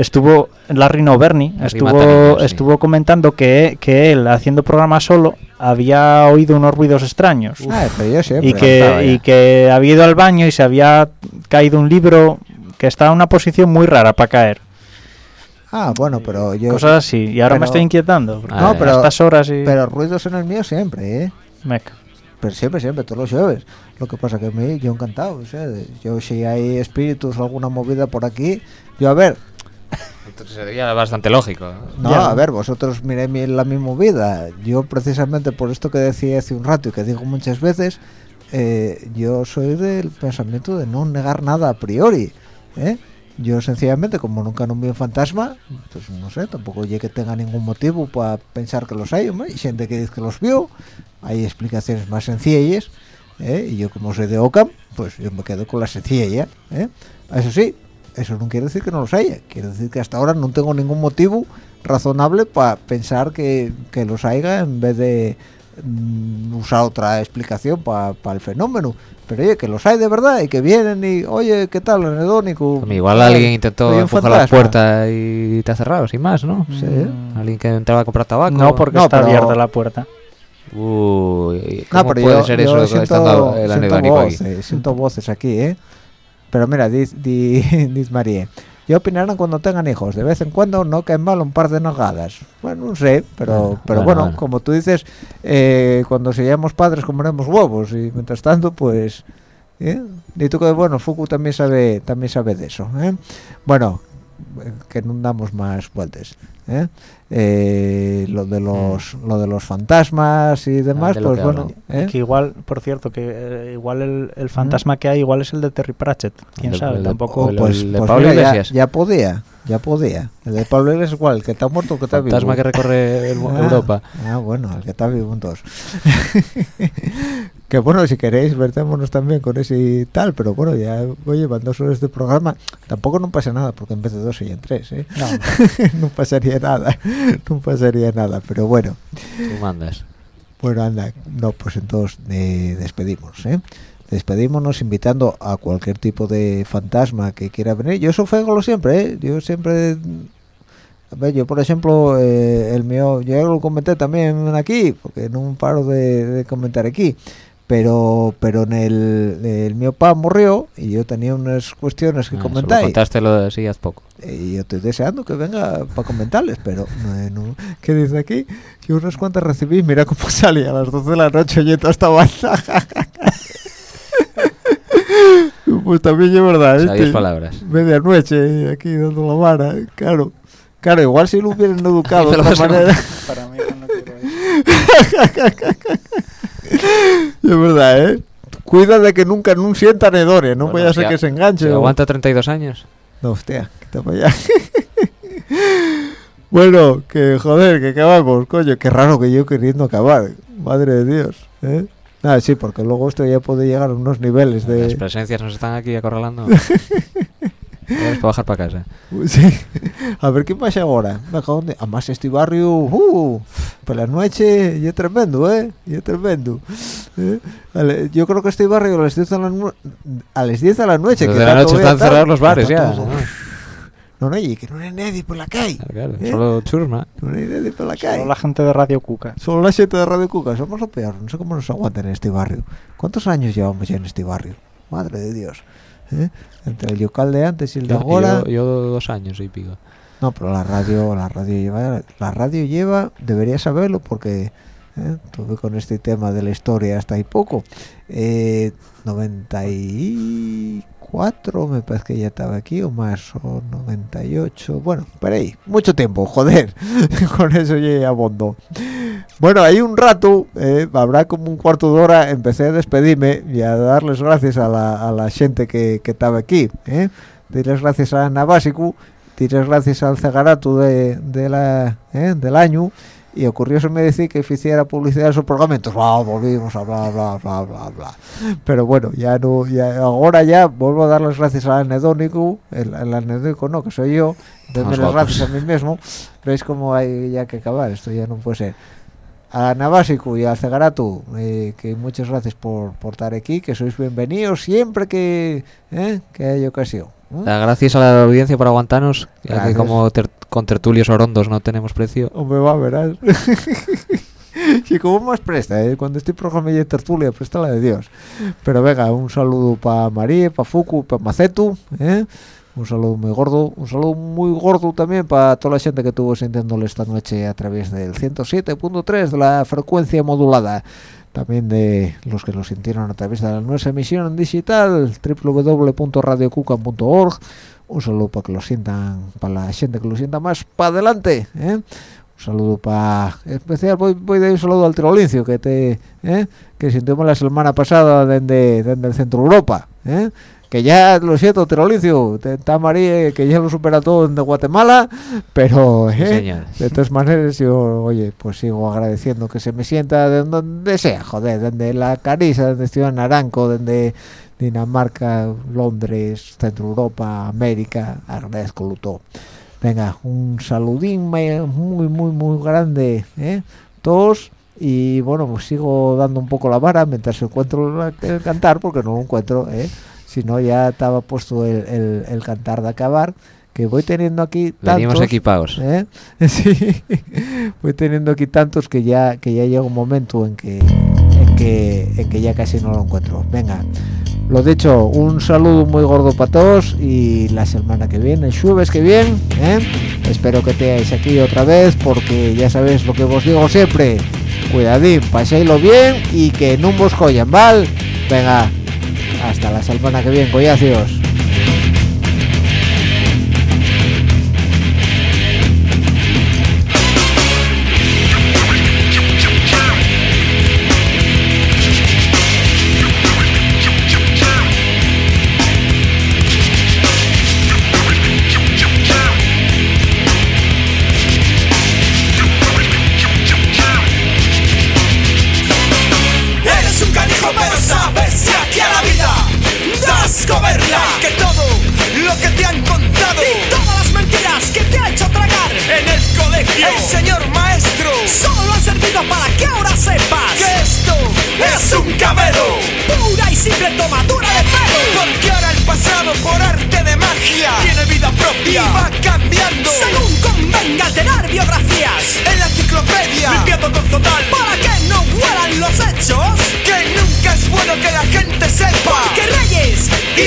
estuvo, Larry no, Bernie, Larry estuvo, sí. estuvo comentando que, que él, haciendo programa solo, había oído unos ruidos extraños. Ah, y que, y que había ido al baño y se había caído un libro que estaba en una posición muy rara para caer. Ah, bueno, pero yo... Cosas así. Y ahora me estoy inquietando. No, pero- estas horas y... Pero ruidos en el mío siempre, ¿eh? Meca. Pero siempre, siempre, todos los jueves. Lo que pasa que mí, yo encantado, o sea, de- yo si hay espíritus o alguna movida por aquí, yo a ver, sería bastante lógico. no, Ya. a ver, vosotros miréis mi- la misma movida. Yo precisamente por esto que decía hace un rato y que digo muchas veces, eh, yo soy del pensamiento de no negar nada a priori, ¿eh? Yo sencillamente, como nunca no vi un fantasma, pues no sé, tampoco llegué que tenga ningún motivo para pensar que los hay, hombre. Hay gente que dice que los vio, hay explicaciones más sencillas, ¿eh? y yo como soy de Ocam, pues yo me quedo con la sencilla, ¿eh? Eso sí, eso no quiere decir que no los haya, quiere decir que hasta ahora no tengo ningún motivo razonable para pensar que, que los haya en vez de mm, usar otra explicación para el fenómeno. Pero oye, que los hay de verdad y que vienen y, oye, ¿qué tal, anedónico? Igual alguien intentó empujar la fantasma. puerta y te ha cerrado, sin más, ¿no? Sí. Mm, Alguien que entraba a comprar tabaco. No, porque No, está pero- abierta la puerta. Uy, No, ¿cómo pero puede yo, ser yo eso siento, estando el siento aquí? voces, siento voces aquí, ¿eh? Pero mira, dice di, dice María, ¿qué opinarán cuando tengan hijos? De vez en cuando no caen mal un par de nalgadas. Bueno, no sé, pero, Ah, pero bueno, bueno, bueno. como tú dices, eh, cuando seamos padres comeremos huevos y mientras tanto, pues... ¿eh? Y tú que, bueno, Fuku también sabe, también sabe de eso, ¿eh? Bueno, que no damos más vueltas. ¿eh? Eh, lo de los lo de los fantasmas y demás, de lo pues que bueno. ¿eh? Que igual, por cierto, que eh, igual el, el fantasma que hay igual es el de Terry Pratchett. Quién El de- sabe, el de- tampoco. el- pues, el de pues Pablo mira, ya, Iglesias. ya podía, ya podía. El de Pablo Iglesias igual, el que está muerto, que está vivo. Fantasma que recorre el Ah, Europa. Ah, bueno, el que está vivo en dos. que bueno, si queréis, vertémonos también con ese y tal, pero bueno, ya oye, van dos horas de programa. Tampoco no pasa nada, porque en vez de dos hay en tres, ¿eh? No, no pasaría nada, no pasaría nada, pero bueno. Tú mandas. Bueno, anda, no, pues entonces eh, despedimos, ¿eh? Despedímonos invitando a cualquier tipo de fantasma que quiera venir. Yo eso lo siempre, ¿eh? Yo siempre... A ver, yo por ejemplo, eh, el mío, yo lo comenté también aquí, porque no paro de, de comentar aquí, pero pero en el, el mi papá murió y yo tenía unas cuestiones que Ah, comentar contaste lo de así hace poco. y yo estoy deseando que venga para comentarles, pero no, no. ¿qué dice aquí? Que unas cuantas recibí, mira cómo salí a las 12 de la noche oyendo esta banda. pues también es verdad, ¿eh? palabras. Medianoche aquí dando la vara, claro. Claro, igual si lo hubieran educado de otra manera. Para mí no quiero decir. Es verdad, ¿eh? Cuida de que nunca no sienta nedore, no Bueno, vaya a ser que se enganche. O- aguanta 32 años. No, hostia, quita para allá. bueno, que joder, que acabamos, coño, qué raro que yo queriendo acabar, madre de Dios, ¿eh? Nada, sí, porque luego esto ya puede llegar a unos niveles Las de... presencias nos están aquí acorralando. Vamos para bajar para casa. Sí. A ver qué pasa ahora. Me cago en- Además este barrio, uh, por la noche, y es tremendo, ¿eh? Y es tremendo. ¿eh? Yo creo que este barrio a las 10 de la, nu- a las 10 de la noche... Desde que la noche están cerrados los bares ya. todo- ¿no? No, no, y que no hay nadie por la calle. Claro, ¿Eh? Solo churma. No hay nadie por la calle. Solo la gente de Radio Cuca. Solo la gente de Radio Cuca, somos lo peor, no sé cómo nos aguantan en este barrio. ¿Cuántos años llevamos ya en este barrio? Madre de Dios. ¿Eh? Entre el local de antes y el de Yo, ahora. yo dos años y pico. No, pero la radio, la radio lleva, la radio lleva, debería saberlo porque ¿eh? tuve con este tema de la historia hasta ahí poco. Eh, 94 me parece que ya estaba aquí o más, o 98, bueno, por ahí, mucho tiempo, joder, con eso ya abondo. Bueno, hay un rato, eh, habrá como un cuarto de hora, empecé a despedirme y a darles gracias a la, a la gente que, que estaba aquí. Eh. Dirles gracias a Ana Básico, dirles gracias al Cegaratu de, de la, eh, del año. Y ocurrióseme decir que hiciera publicidad de su programa entonces volvimos a bla bla bla bla bla. Pero bueno ya no ya ahora ya vuelvo a dar las gracias al anedónico el, el anedónico no que soy yo darme las gracias a mí mismo. Veis cómo hay ya que acabar esto ya no puede ser a Navasico y al Cegaratu, eh, que muchas gracias por, por estar aquí, que sois bienvenidos siempre que, eh, que haya ocasión. ¿eh? Gracias a la audiencia por aguantarnos. Ya que como ter- con tertulios orondos no tenemos precio. Hombre, va, verás. y como más presta, ¿eh? cuando este programa de tertulia, presta la de Dios. Pero venga, un saludo para María, para Fuku, para Macetu, ¿eh? Un saludo muy gordo, un saludo muy gordo también para toda la gente que estuvo sintiéndole esta noche a través del 107.3 de la frecuencia modulada. También de los que lo sintieron a través de la nuestra emisión digital www.radiocuca.org. Un saludo para que lo sientan, para la gente que lo sienta más para adelante. ¿eh? Un saludo para especial voy, voy de un saludo al Tirolincio que te ¿eh? que sentimos la semana pasada desde, desde el centro Europa ¿eh? Que ya lo siento Tirolincio te- está María que ya lo supera todo desde Guatemala pero ¿eh? de todas maneras yo oye pues sigo agradeciendo que se me sienta de donde sea joder desde la Carisa desde Ciudad Naranco desde Dinamarca Londres Centro Europa América agradezco todo Venga, un saludín muy, muy, muy grande, ¿eh? Todos. Y bueno, pues sigo dando un poco la vara mientras encuentro el cantar, porque no lo encuentro, ¿eh? Si no, ya estaba puesto el, el- el cantar de acabar, que voy teniendo aquí Venimos tantos, equipados. ¿eh? Sí, voy teniendo aquí tantos que ya que ya llega un momento en que en que en que ya casi no lo encuentro. Venga, lo dicho, un saludo muy gordo para todos y la semana que viene, el jueves que viene, ¿eh? espero que teáis aquí otra vez porque ya sabéis lo que os digo siempre, cuidadín, paséislo bien y que no vos joyan, ¿vale? Venga, hasta la semana que viene, collacios.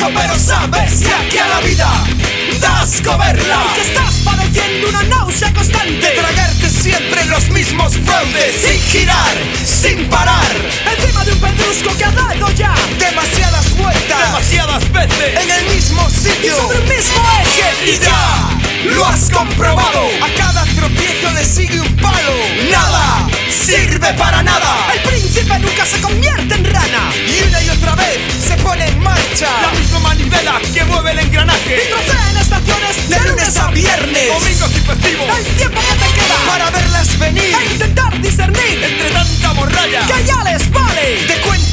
Pero sabes que aquí a la vida das coberla Que estás padeciendo una náusea constante. Tragarte siempre los mismos fraudes Sin girar, sin parar. Encima de un pedrusco que ha dado ya Demasiadas vueltas Demasiadas veces En el mismo sitio. Y sobre el mismo eje Y ya lo has comprobado. A cada tropiezo le sigue un palo. Nada sirve para nada. El príncipe nunca se convierte en rana. Y una y otra vez se pone en marcha. La misma manivela que mueve el engranaje. Y trocea en estaciones de, lunes a viernes. Domingos y festivos. El tiempo que te queda para verlas venir. E intentar discernir entre tanta morralla Que ya les vale. De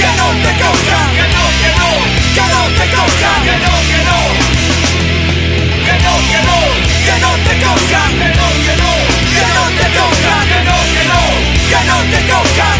que no te causan, que no, que no, que no te causan, que no, que no, que no, que no, que no te causan, que no, que no, que no te causan, que no, que no, que no te.